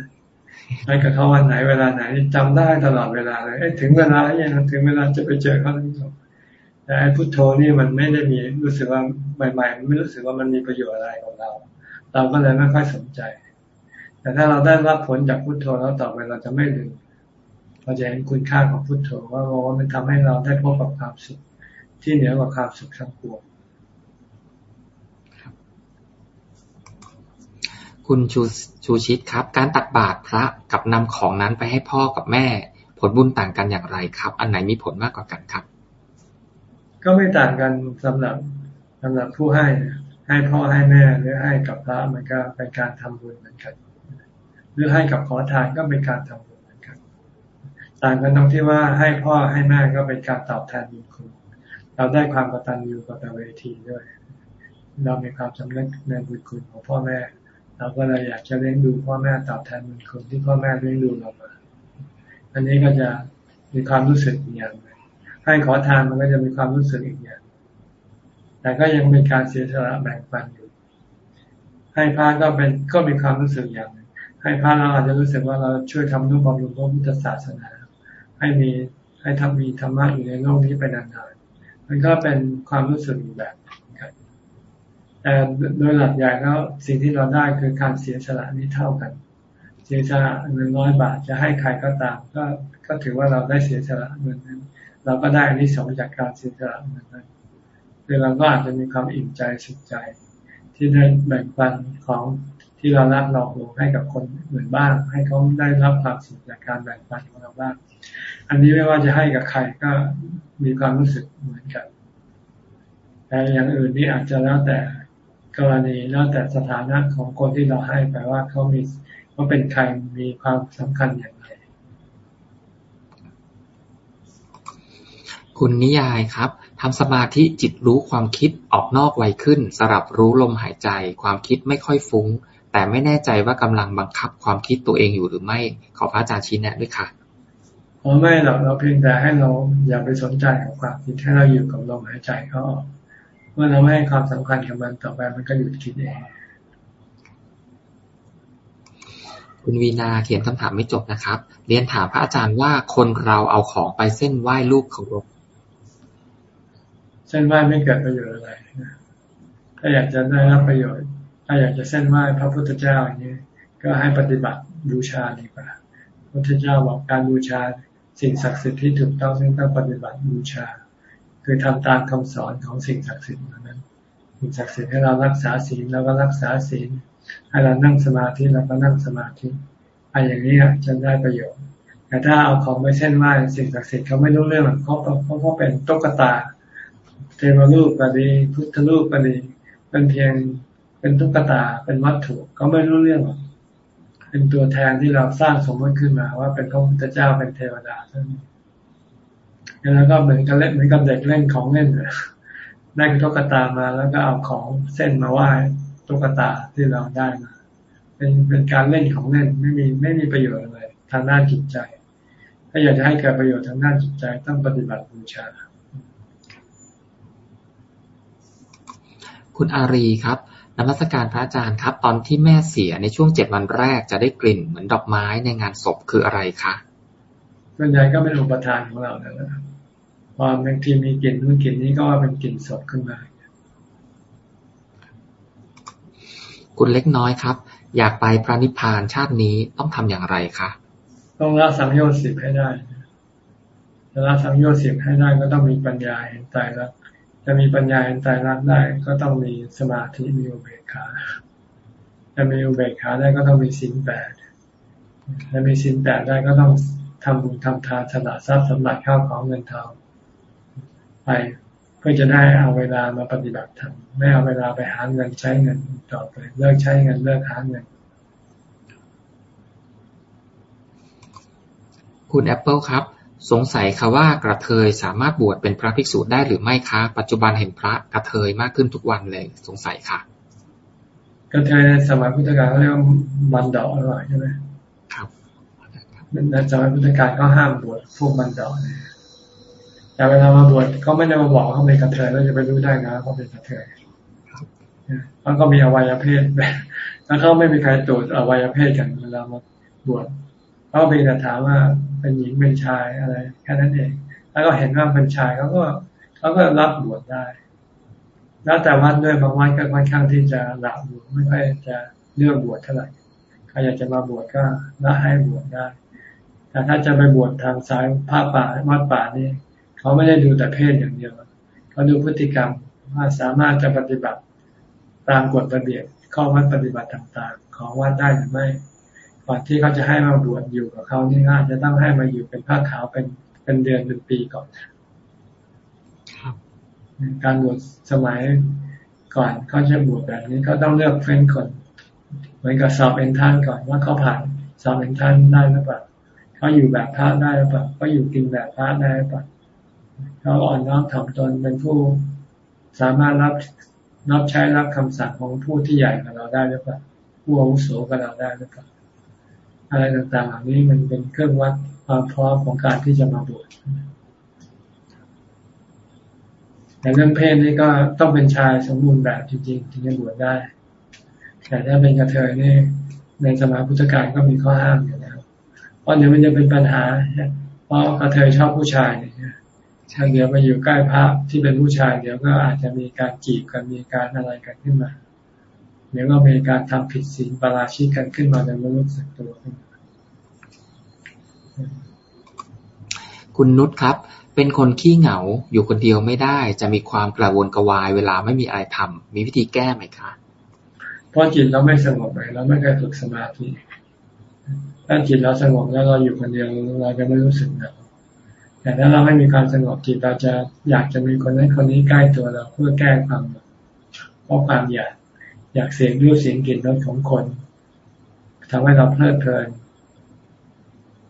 นัดกับเขาวันไหนเวลาไหนจำได้ตลอดเวลาเลยถึงเวลาแล้วยังถึงเวลาจะไปเจอเขาแล้ว แต่ไอ้พุทโธนี่มันไม่ได้มีรู้สึกว่าใหม่ๆมันไม่รู้สึกว่ามันมีประโยชน์อะไรของเรา เราก็เลยไม่ค่อยสนใจ แต่ถ้าเราได้รับผลจากพุทโธแล้วต่อไปเราจะไม่ลืมเราจะเห็นคุณค่าของพุทโธว่าว่ามันทำให้เราได้พบกับความสุขที่เหนือกว่าความสุขทั้งปวงคุณชูชูชิตครับ การตักบาตรพระกับนำของนั้นไปให้พ่อกับแม่ ผลบุญต่างกันอย่างไรครับ อันไหนมีผลมากกว่ากันครับ ก็ไม่ต่างกันสำหรับสำหรับผู้ให้ ให้พ่อให้แม่หรือให้กับพระมันก็เป็นการทำบุญเหมือนกัน หรือให้กับขอทานก็เป็นการทำบุญเหมือนกัน ต่างกันตรงที่ว่าให้พ่อให้แม่ก็เป็นการตอบแทนบุญคุณเราได้ความกตัญญูกตเวทีด้วย เรามีความสำนึกในบุญคุณของพ่อแม่เราก็เลยอยากจะเลี้ยงดูพ่อแม่ตอบแทนบุญคุณที่พ่อแม่เลี้ยงดูเรามา อันนี้ก็จะมีความรู้สึกอย่างหนึ่ง ให้ขอทานมันก็จะมีความรู้สึกอีกอย่าง แต่ก็ยังเป็นการเสียสละแบ่งปันอยู่ ให้พระก็เป็นก็มีความรู้สึกอย่าง ให้พระเราอาจจะรู้สึกว่าเราช่วยทำนุบำรุงพระพุทธศาสนา ให้มีให้ทำมีธรรมะอยู่ในโลกนี้ไปนานๆมันก็เป็นความรู้สึกอีกแบบแต่โดยหลักใหญ่แล้วสิ่งที่เราได้คือการเสียสละนี้เท่ากัน เสียสละเงินร้อยบาทจะให้ใครก็ตาม ก็ก็ถือว่าเราได้เสียสละเงินนั้น เราก็ได้อันนี้สงจากการเสียสละเงินนั้นคือเราก็อาจจะมีความอิ่มใจสุขใจ ที่ได้แบ่งปันของที่เรารักเราหวงให้กับคนอื่นบ้าง ให้เขาได้รับความสุขจากการแบ่งปันของเราบ้าง อันนี้ไม่ว่าจะให้กับใครก็มีความรู้สึกเหมือนกัน แต่อย่างอื่นนี่อาจจะแล้วแต่กรณีแล้วแต่สถานะของคนที่เราให้ไปว่าเขามีว่าเป็นใครมีความสำคัญอย่างไร คุณนิยายครับทำสมาธิจิตรู้ความคิดออกนอกไวขึ้น สลับรู้ลมหายใจ ความคิดไม่ค่อยฟุ้ง แต่ไม่แน่ใจว่ากำลังบังคับความคิดตัวเองอยู่หรือไม่ ขอพระอาจารย์ชี้แนะด้วยค่ะอ๋อไม่หรอกเราเพียงแต่ให้เราอย่าไปสนใจกับความคิดให้เราอยู่กับลมหายใจเขาออกมื่อเราไม่ให้ความสำคัญกับมันต่อไปมันก็หยุดคิดเองคุณวีนาเขียนคำถามไม่จบนะครับ เรียนถามพระอาจารย์ว่าคนเราเอาของไปเส้นไหว้ลูกเคารพ เส้นไหว้ไม่เกิดประโยชน์อะไรถ้าอยากจะได้รับประโยชน์ ถ้าอยากจะเส้นไหว้พระพุทธเจ้าอย่างนี้ ก็ให้ปฏิบัติบูชาดีกว่าพระพุทธเจ้าบอกการบูชาสิ่งศักดิ์สิทธิ์ที่ถูกต้องต้องปฏิบัติบูชา คือทำตามคำสอนของสิ่งศักดิ์สิทธิ์นั้นสิ่งศักดิ์สิทธิ์ให้เรารักษาศีลเราก็รักษาศีลให้เรานั่งสมาธิเราก็นั่งสมาธิไอ้อย่างนี้จะได้ประโยชน์ แต่ถ้าเอาของไปเส้นไหว้สิ่งศักดิ์สิทธิ์เขาไม่รู้เรื่องเขาเพราเขาเป็นตุ๊กตา เทวรูปก็ดีพุทธรูปก็ดีเป็นเพียงเป็นตุ๊กตาเป็นวัตถุเขาไม่รู้เรื่องหรอกเป็นตัวแทนที่เราสร้างสมมติขึ้นมาว่าเป็นพระพุทธเจ้าเป็นเทวดาเท่านั้นแล้วก็เหมือนกันเล่นเหมือนกับเด็กเล่นของเล่นได้ตุ๊กตามาแล้วก็เอาของเส้นมาไหว้ตุ๊กตาที่เราได้มาเป็นเป็นการเล่นของเล่นไม่มีไม่มีประโยชน์อะไรทางด้านจิตใจ ถ้าอยากจะให้เกิดประโยชน์ทางด้านจิตใจต้องปฏิบัติบูชา คุณอารีครับนมัสการพระอาจารย์ครับ ตอนที่แม่เสียในช่วงเจ็ดวันแรกจะได้กลิ่นเหมือนดอกไม้ในงานศพคืออะไรคะส่วนใหญ่ก็เป็นอุปทานของเรานั่นแหละพอบางทีมีกลิ่นนู้นกลิ่นนี้ก็ว่าเป็นกลิ่นสดขึ้นมา คุณเล็กน้อยครับ อยากไปพระนิพพานชาตินี้ต้องทำอย่างไรคะต้องละสังโยชน์สิบให้ได้จะละสังโยชน์สิบให้ได้ก็ต้องมีปัญญาเห็นใจรัก จะมีปัญญาเห็นใจรักได้ ก็ต้องมีสมาธิมีอุเบกขาจะมีอุเบกขาได้ก็ต้องมีสินแปดจะมีสินแปดได้ก็ต้องทำบุญทำทานสละทรัพย์สมบัติข้าวของเงินทองไปเพื่อจะได้เอาเวลามาปฏิบัติธรรมไม่เอาเวลาไปหาเงินใช้เงินต่อไปเลิกใช้เงินเลิกหาเงินคุณแอปเปิลครับ สงสัยค่ะว่ากระเทยสามารถบวชเป็นพระภิกษุได้หรือไม่คะ ปัจจุบันเห็นพระกระเทยมากขึ้นทุกวันเลย สงสัยค่ะ กระเทยในสมัยพุทธกาลเขาเรียกว่ามันดอกอร่อยใช่ไหมครับในสมัยพุทธกาลก็ห้ามบวชพวกมันดอกเนี่ยแต่เวลามาบวชเขาไม่ได้มาบอกเขาเป็นกระเทยแล้วจะไปรู้ได้นะเขาเป็นกระเทยเขาก็มีอวัยวะเพศแล้วเขาไม่มีใครตรวจอวัยวะเพศกันเวลามาบวช เขาเพียงแต่ถามว่าเป็นหญิงเป็นชายอะไรแค่นั้นเอง แล้วก็เห็นว่าเป็นชายเขาก็เขาก็รับบวชได้ แล้วแต่วัดด้วยบางวัดก็ค่อนข้างที่จะละบวชไม่ค่อยจะเลือกบวชเท่าไหร่ใครอยากจะมาบวชก็ละให้บวชได้ แต่ถ้าจะไปบวชทางสายผ้าป่าวัดป่านี่เขาไม่ได้ดูแต่เพศอย่างเดียวเขาดูพฤติกรรมว่าสามารถจะปฏิบัติตามกฎระเบียบข้อวัดปฏิบัติต่างๆ ของวัดได้หรือไม่ ก่อนที่เขาจะให้มาบวชอยู่กับเขานี่อาจจะต้องให้มาอยู่เป็นผ้าขาวเป็นเป็นเดือนเป็นปีก่อนการบวชสมัยก่อนเขาจะบวชแบบนี้เขาต้องเลือกเฟ้นคนเหมือนกับสอบเอนทานก่อนว่าเขาผ่านสอบเอนทานได้หรือเปล่าเขาอยู่แบบพระได้หรือเปล่าเขาอยู่กินแบบพระได้หรือเปล่าเขาอ่อนน้อมถ่อมตนเป็นผู้สามารถรับรับใช้รับคำสั่งของผู้ที่ใหญ่กับเราได้หรือเปล่าผู้อาวุโสกับเราได้หรือเปล่า อะไรต่างๆเหล่านี้มันเป็นเครื่องวัดความพร้อมของการที่จะมาบวชแต่เรื่องเพศนี่ก็ต้องเป็นชายสมบูรณ์แบบจริงๆถึงจะบวชได้ แต่ถ้าเป็นกระเทยนี่ในสมัยพุทธกาลก็มีข้อห้ามอยู่แล้วเพราะเดี๋ยวมันจะเป็นปัญหา เพราะกระเทยชอบผู้ชายเนี่ยถ้าเดี๋ยวมาอยู่ใกล้พระที่เป็นผู้ชายเดี๋ยวก็อาจจะมีการจีบกันมีการอะไรกันขึ้นมา เดี๋ยวก็มีการทำผิดศีลปาราชิกกันขึ้นมาในมนุษย์สักตัวคุณนุชครับ เป็นคนขี้เหงาอยู่คนเดียวไม่ได้ จะมีความกระวนกระวาย เวลาไม่มีอะไรทำมีวิธีแก้ไหมคะเพราะจิตเราไม่สงบเลยเราไม่เคยฝึกสมาธิถ้าจิตเราสงบแล้วเราอยู่คนเดียวเราจะไม่รู้สึกเหงาแต่ถ้าเราไม่มีการสงบจิตเราจะอยากจะมีคนนั้นคนนี้ใกล้ตัวเราเพื่อแก้ความเพราะความอยาก อยากเสียงรูปเสียงกลิ่นรสของคนทำให้เราเพลิดเพลิน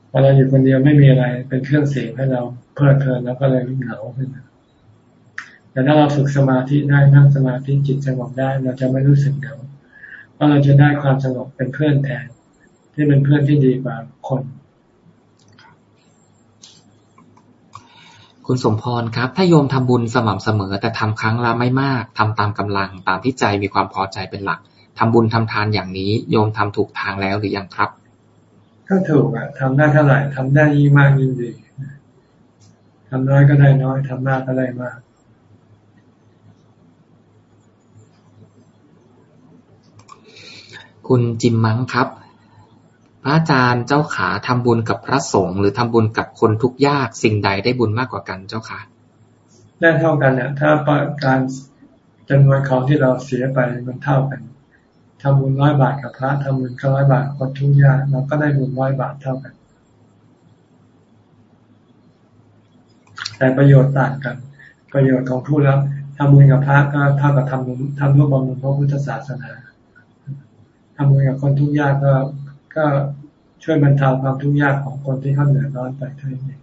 พอเราอยู่คนเดียวไม่มีอะไร เป็นเครื่องเสียงให้เราเพลิดเพลินแล้วก็เลยเหงาขึ้นแต่ถ้าเราฝึกสมาธิได้นั่งสมาธิจิตสงบได้เราจะไม่รู้สึกเหงาเพราะเราจะได้ความสงบเป็นเพื่อนแทน ที่เป็นเพื่อนที่ดีกว่าคน คุณสมพรครับ ถ้าโยมทำบุญสม่ำเสมอ แต่ทำครั้งละไม่มากทำตามกำลังตามที่ใจมีความพอใจเป็นหลักทำบุญทำทานอย่างนี้ โยมทำถูกทางแล้วหรือยังครับ ก็ถูกอะทำได้เท่าไหร่ทำได้ยิ่งมากยิ่งดีทำน้อยก็ได้น้อยทำมากก็ได้มากคุณจิมมังครับพ ระอาจารย์เจ้าขาทำบุญกับพระสงฆ์หรือทำบุญกับคนทุกข์ยากสิ่งใดได้บุญมากกว่ากันเจ้าค่ะได้เท่ากันเนี่ยถ้าการจำนวนของที่เราเสียไปมันเท่ากันทำบุญร้อยบาทกับพระทำบุญร้อยบาทคนทุกข์ยากเราก็ได้บุญร้อยบาทเท่ากัน แต่ประโยชน์ต่างกัน ประโยชน์ของผู้รับทำบุญกับพระก็เท่ากับทำบุญทำร่วมบำรุงพระพุทธศาสนาทำบุญกับคนทุกข์ยากก็ก็ ช่วยบรรเทาความทุกข์ยากของคนที่เขาเหนือร้อนไปเท่านั้นเอง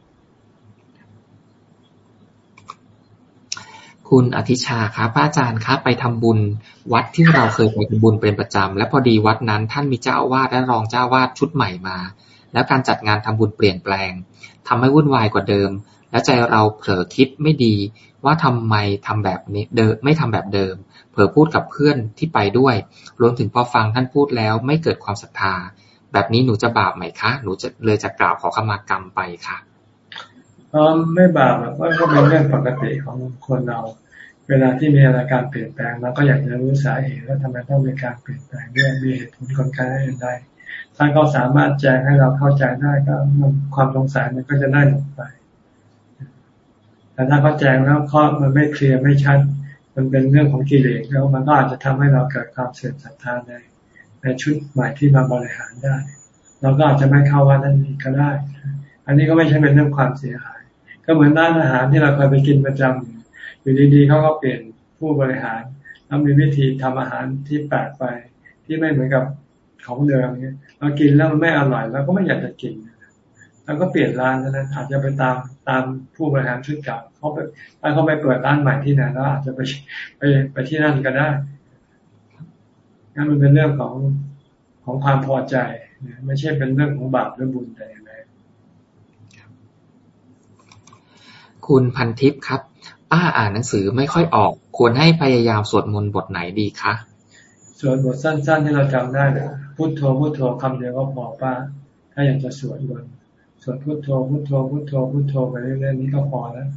คุณอธิชาครับพระอาจารย์ครับไปทำบุญ วัดที่เราเคยไปทำบุญเป็นประจำและพอดีวัดนั้น ท่านมีเจ้าอาวาสและรองเจ้าอาวาสชุดใหม่มา แล้วการจัดงานทำบุญเปลี่ยนแปลงทำให้วุ่นวายกว่าเดิม และใจเราเผลอคิดไม่ดีว่าทำไมทำแบบนี้เดิมไม่ทำแบบเดิม เผลอพูดกับเพื่อนที่ไปด้วยรวมถึงพอฟังท่านพูดแล้วไม่เกิดความศรัทธา แบบนี้หนูจะบาปไหมคะ หนูจะเลยจะกล่าวขอขมากรรมไปค่ะอ๋อไม่บาปเพราะก็เป็นเรื่องปกติของคนเรา เวลาที่มีอะไรการเปลี่ยนแปลงเราก็อยากจะรู้สาเหตุว่าทำไมต้องมีการเปลี่ยนแปลงด้วยมีเหตุผลคนการใดถ้าเขาสามารถแจ้งให้เราเข้าใจได้ก็ความสงสัยมันก็จะได้หมดไป แต่ถ้าเขาแจ้งแล้วข้อมันไม่เคลียร์ไม่ชัด มันเป็นเรื่องของกิเลสแล้วมันก็อาจจะทำให้เราเกิดความเสื่อมศรัทธาใน ในชุดใหม่ที่มาบริหารได้ เราก็อาจจะไม่เข้าวัดนั้นก็ได้ อันนี้ก็ไม่ใช่เป็นเรื่องความเสียหาย ก็เหมือนร้านอาหารที่เราเคยไปกินประจำอยู่ดีๆเขาก็เปลี่ยนผู้บริหารแล้วมีวิธีทำอาหารที่แปลกไปที่ไม่เหมือนกับของเดิมเนี่ยเรากินแล้วมันไม่อร่อยเราก็ไม่อยากจะกินแล้วก็เปลี่ยนร้านนั้นอาจจะไปตามตามผู้บริหารชุดเก่าเขาไปถ้าเขาไปเปิดร้านใหม่ที่ไหนแล้วอาจจะไปไปไปที่นั่นก็ได้ นั่นมันเป็นเรื่องของของความพอใจไม่ใช่เป็นเรื่องของบาปหรือบุญแต่อย่างไรคุณพันทิพย์ครับ ป้าอ่านหนังสือไม่ค่อยออก ควรให้พยายามสวดมนต์บทไหนดีคะสวดบทสั้นๆที่เราจำได้นะพุทโธพุทโธคำเดียวก็พอป้า ถ้าอยากจะสวดมนต์สวดพุทโธพุทโธพุทโธพุทโธไปเรื่อยๆนี้ก็พอแล้ว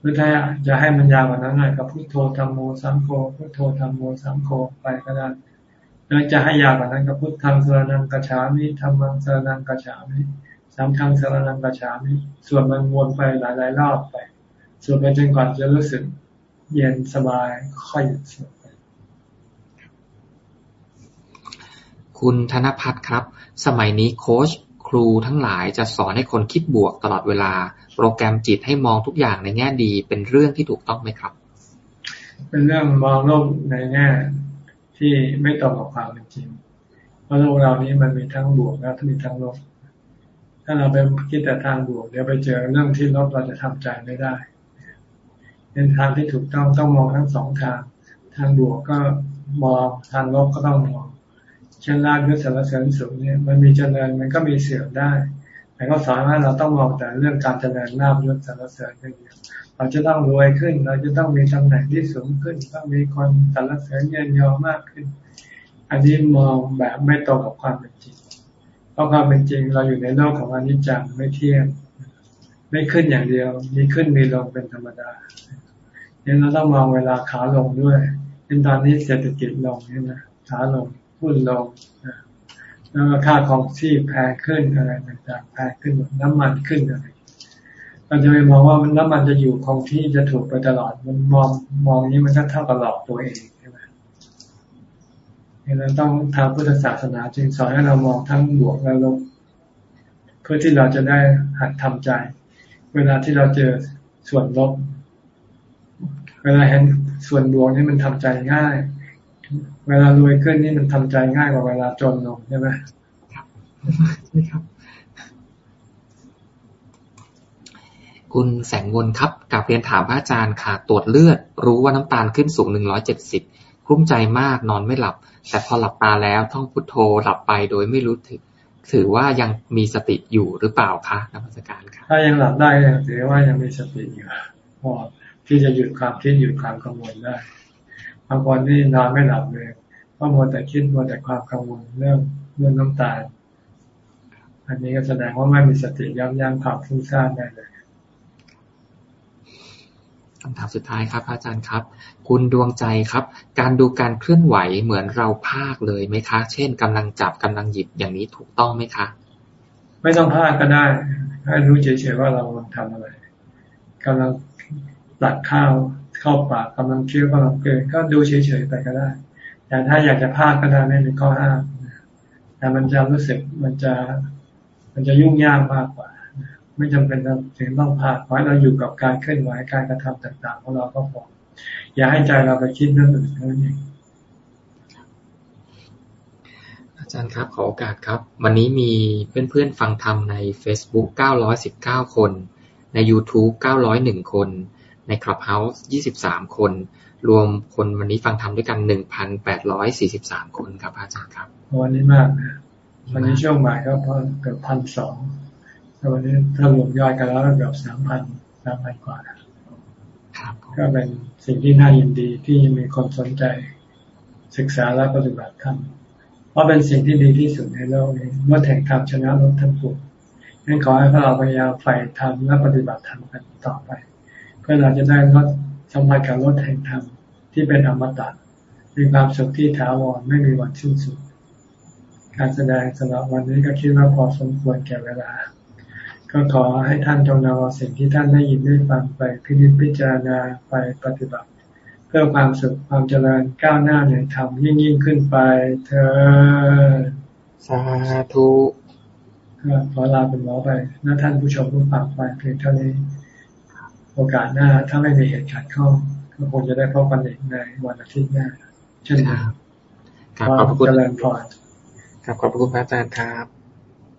หรือถ้าจะให้มันยาวกว่านั้นหน่อยก็พุทโธธรรมโมสังโฆพุทโธธรรมโมสังโฆไปก็ได้หรือจะให้ยาวกว่านั้นก็พุทธังสรนังกัจฉามิธรรมังสรนังกัจฉามิสามครั้งสารนังกระฉามิส่วนมันวนไปหลายๆรอบไปส่วนไปจนกว่าจะรู้สึกเย็นสบายค่อยหยุดสวดคุณธนพัฒน์ครับ สมัยนี้โค้ชครูทั้งหลายจะสอนให้คนคิดบวกตลอดเวลา โปรแกรมจิตให้มองทุกอย่างในแง่ดีเป็นเรื่องที่ถูกต้องไหมครับ เป็นเรื่องมองโลกในแง่ที่ไม่ตรงกับความเป็นจริง เพราะโลกเรานี้มันมีทั้งบวกและมีทั้งลบ ถ้าเราไปคิดแต่ทางบวกเดี๋ยวไปเจอเรื่องที่ลบเราจะทำใจไม่ได้เป็นทางที่ถูกต้องต้องมองทั้งสองทาง ทางบวกก็มองทางลบก็ต้องมองเช่นลาภยศสารเสริญสูงเนี่ยมันมีเจริญมันก็มีเสื่อมได้ แต่ก็สอนว่าเราต้องมองแต่เรื่องการเจริญลาภยศสารเสริญอย่างเดียวเราจะต้องรวยขึ้น เราจะต้องมีตำแหน่งที่สูงขึ้น ต้องมีคนสรรเสริญเยินยอมากขึ้น อันนี้มองแบบไม่ตรงกับความเป็นจริง เพราะความเป็นจริงเราอยู่ในโลกของอนิจจังไม่เที่ยง ไม่ขึ้นอย่างเดียว มีขึ้นมีลงเป็นธรรมดาเนี่ยเราต้องมองเวลาขาลงด้วยเป็นตอนนี้เศรษฐกิจลงใช่ไหมขาลงหุ้นลง แล้วค่าของชีพแพงขึ้นอะไรต่างๆแพงขึ้นน้ำมันขึ้นอะไรเราจะไปมองว่ามันน้ำมันจะอยู่คงที่จะถูกไปตลอดมันมองมองนี้มันก็เท่ากับหลอกตัวเองใช่ไหมเราต้องทางพุทธศาสนาจึงสอนให้เรามองทั้งบวกและลบเพื่อที่เราจะได้หัดทำใจ เวลาที่เราเจอส่วนลบ เวลาเห็นส่วนบวกนี่มันทำใจง่าย เวลารวยขึ้นนี่มันทำใจง่ายกว่าเวลาจนลงใช่ไหมครับใช่ครับ คุณแสงวนครับกับเรียนถามพระอาจารย์ค่ะ ตรวจเลือด รู้ว่าน้ำตาลขึ้นสูงหนึ่งร้อยเจ็ดสิบคลุ้มใจมากนอนไม่หลับ แต่พอหลับตาแล้วท่องพุทโธหลับไปโดยไม่รู้ถึงถือว่ายังมีสติอยู่หรือเปล่าคะนักวิชาการครับถ้ายังหลับได้ยังถือว่ายังมีสติอยู่พอที่จะหยุดความคิดหยุดความกังวลได้ บางคนนี่นอนไม่หลับเลยเพราะมัวแต่คิดมัวแต่ความกังวลเรื่องเรื่องน้ำตาล อันนี้ก็แสดงว่าไม่มีสติยับยั้งความฟุ้งซ่านได้เลยคำถามสุดท้ายครับอาจารย์ครับ คุณดวงใจครับ การดูการเคลื่อนไหวเหมือนเราภาคเลยไหมคะ เช่นกำลังจับกำลังหยิบอย่างนี้ถูกต้องไหมคะ ไม่ต้องภาคก็ได้ ให้รู้เฉยๆว่าเรากำลังทำอะไรกำลังตักข้าว เข้าปากกำลังเคี้ยวกำลังเกินก็ดูเฉยๆไปก็ได้ แต่ถ้าอยากจะภาคก็ได้ไม่มีข้อห้ามแต่มันจะรู้สึกมันจะ มันจะยุ่งยากมากกว่า ไม่จำเป็นถึงต้องพาขอให้เราอยู่กับการเคลื่อนไหวการกระทำต่างๆของเราก็พออย่าให้ใจเราไปคิดเรื่องอื่นเท่านั้นเองอาจารย์ครับ ขอโอกาสครับ วันนี้มีเพื่อนๆฟังธรรมใน Facebook 919 คน ใน YouTube 901 คน ใน Clubhouse 23คน รวมคนวันนี้ฟังธรรมด้วยกัน1,843คนครับอาจารย์ครับ วันนี้มากนะวันนี้ช่วงบ่ายก็พอเกือบพันสองแต่วันนี้ถ้ารวมยอดกันแล้วเกือบสามพันสามพันกว่าก็เป็นสิ่งที่น่ายินดีที่มีคนสนใจศึกษาและปฏิบัติธรรมเพราะเป็นสิ่งที่ดีที่สุดในโลกนี้เมื่อแข่งธรรมชนะลดทั้งปวงงั้นขอให้พวกเราพยายามใฝ่ธรรมและปฏิบัติธรรมกันต่อไปเพื่อเราจะได้ลดสัมผัสกับลดแห่งธรรมที่เป็นอมตะมีความสุขที่ถาวรไม่มีวันสิ้นสุด การแสดงสำหรับวันนี้ก็คิดว่าพอสมควรแก่เวลา ก็ขอให้ท่านจงนำเอาสิ่งที่ท่านได้ยินได้ฟังไปพิจิตพิจารณาไปปฏิบัติ เพื่อความสุขความเจริญก้าวหน้าในธรรมยิ่งยิ่งขึ้นไป เธอสาธุขอลาเป็นหมอไปนะท่านผู้ชมผู้ฟังไปเพียงเท่านี้ โอกาสหน้าถ้าไม่มีเหตุการณ์เข้าก็คงจะได้พบกันอีกในวันอาทิตย์หน้า เช่นกันขอบพระคุณเจริญพรขอบพระคุณพระอาจารย์ครับ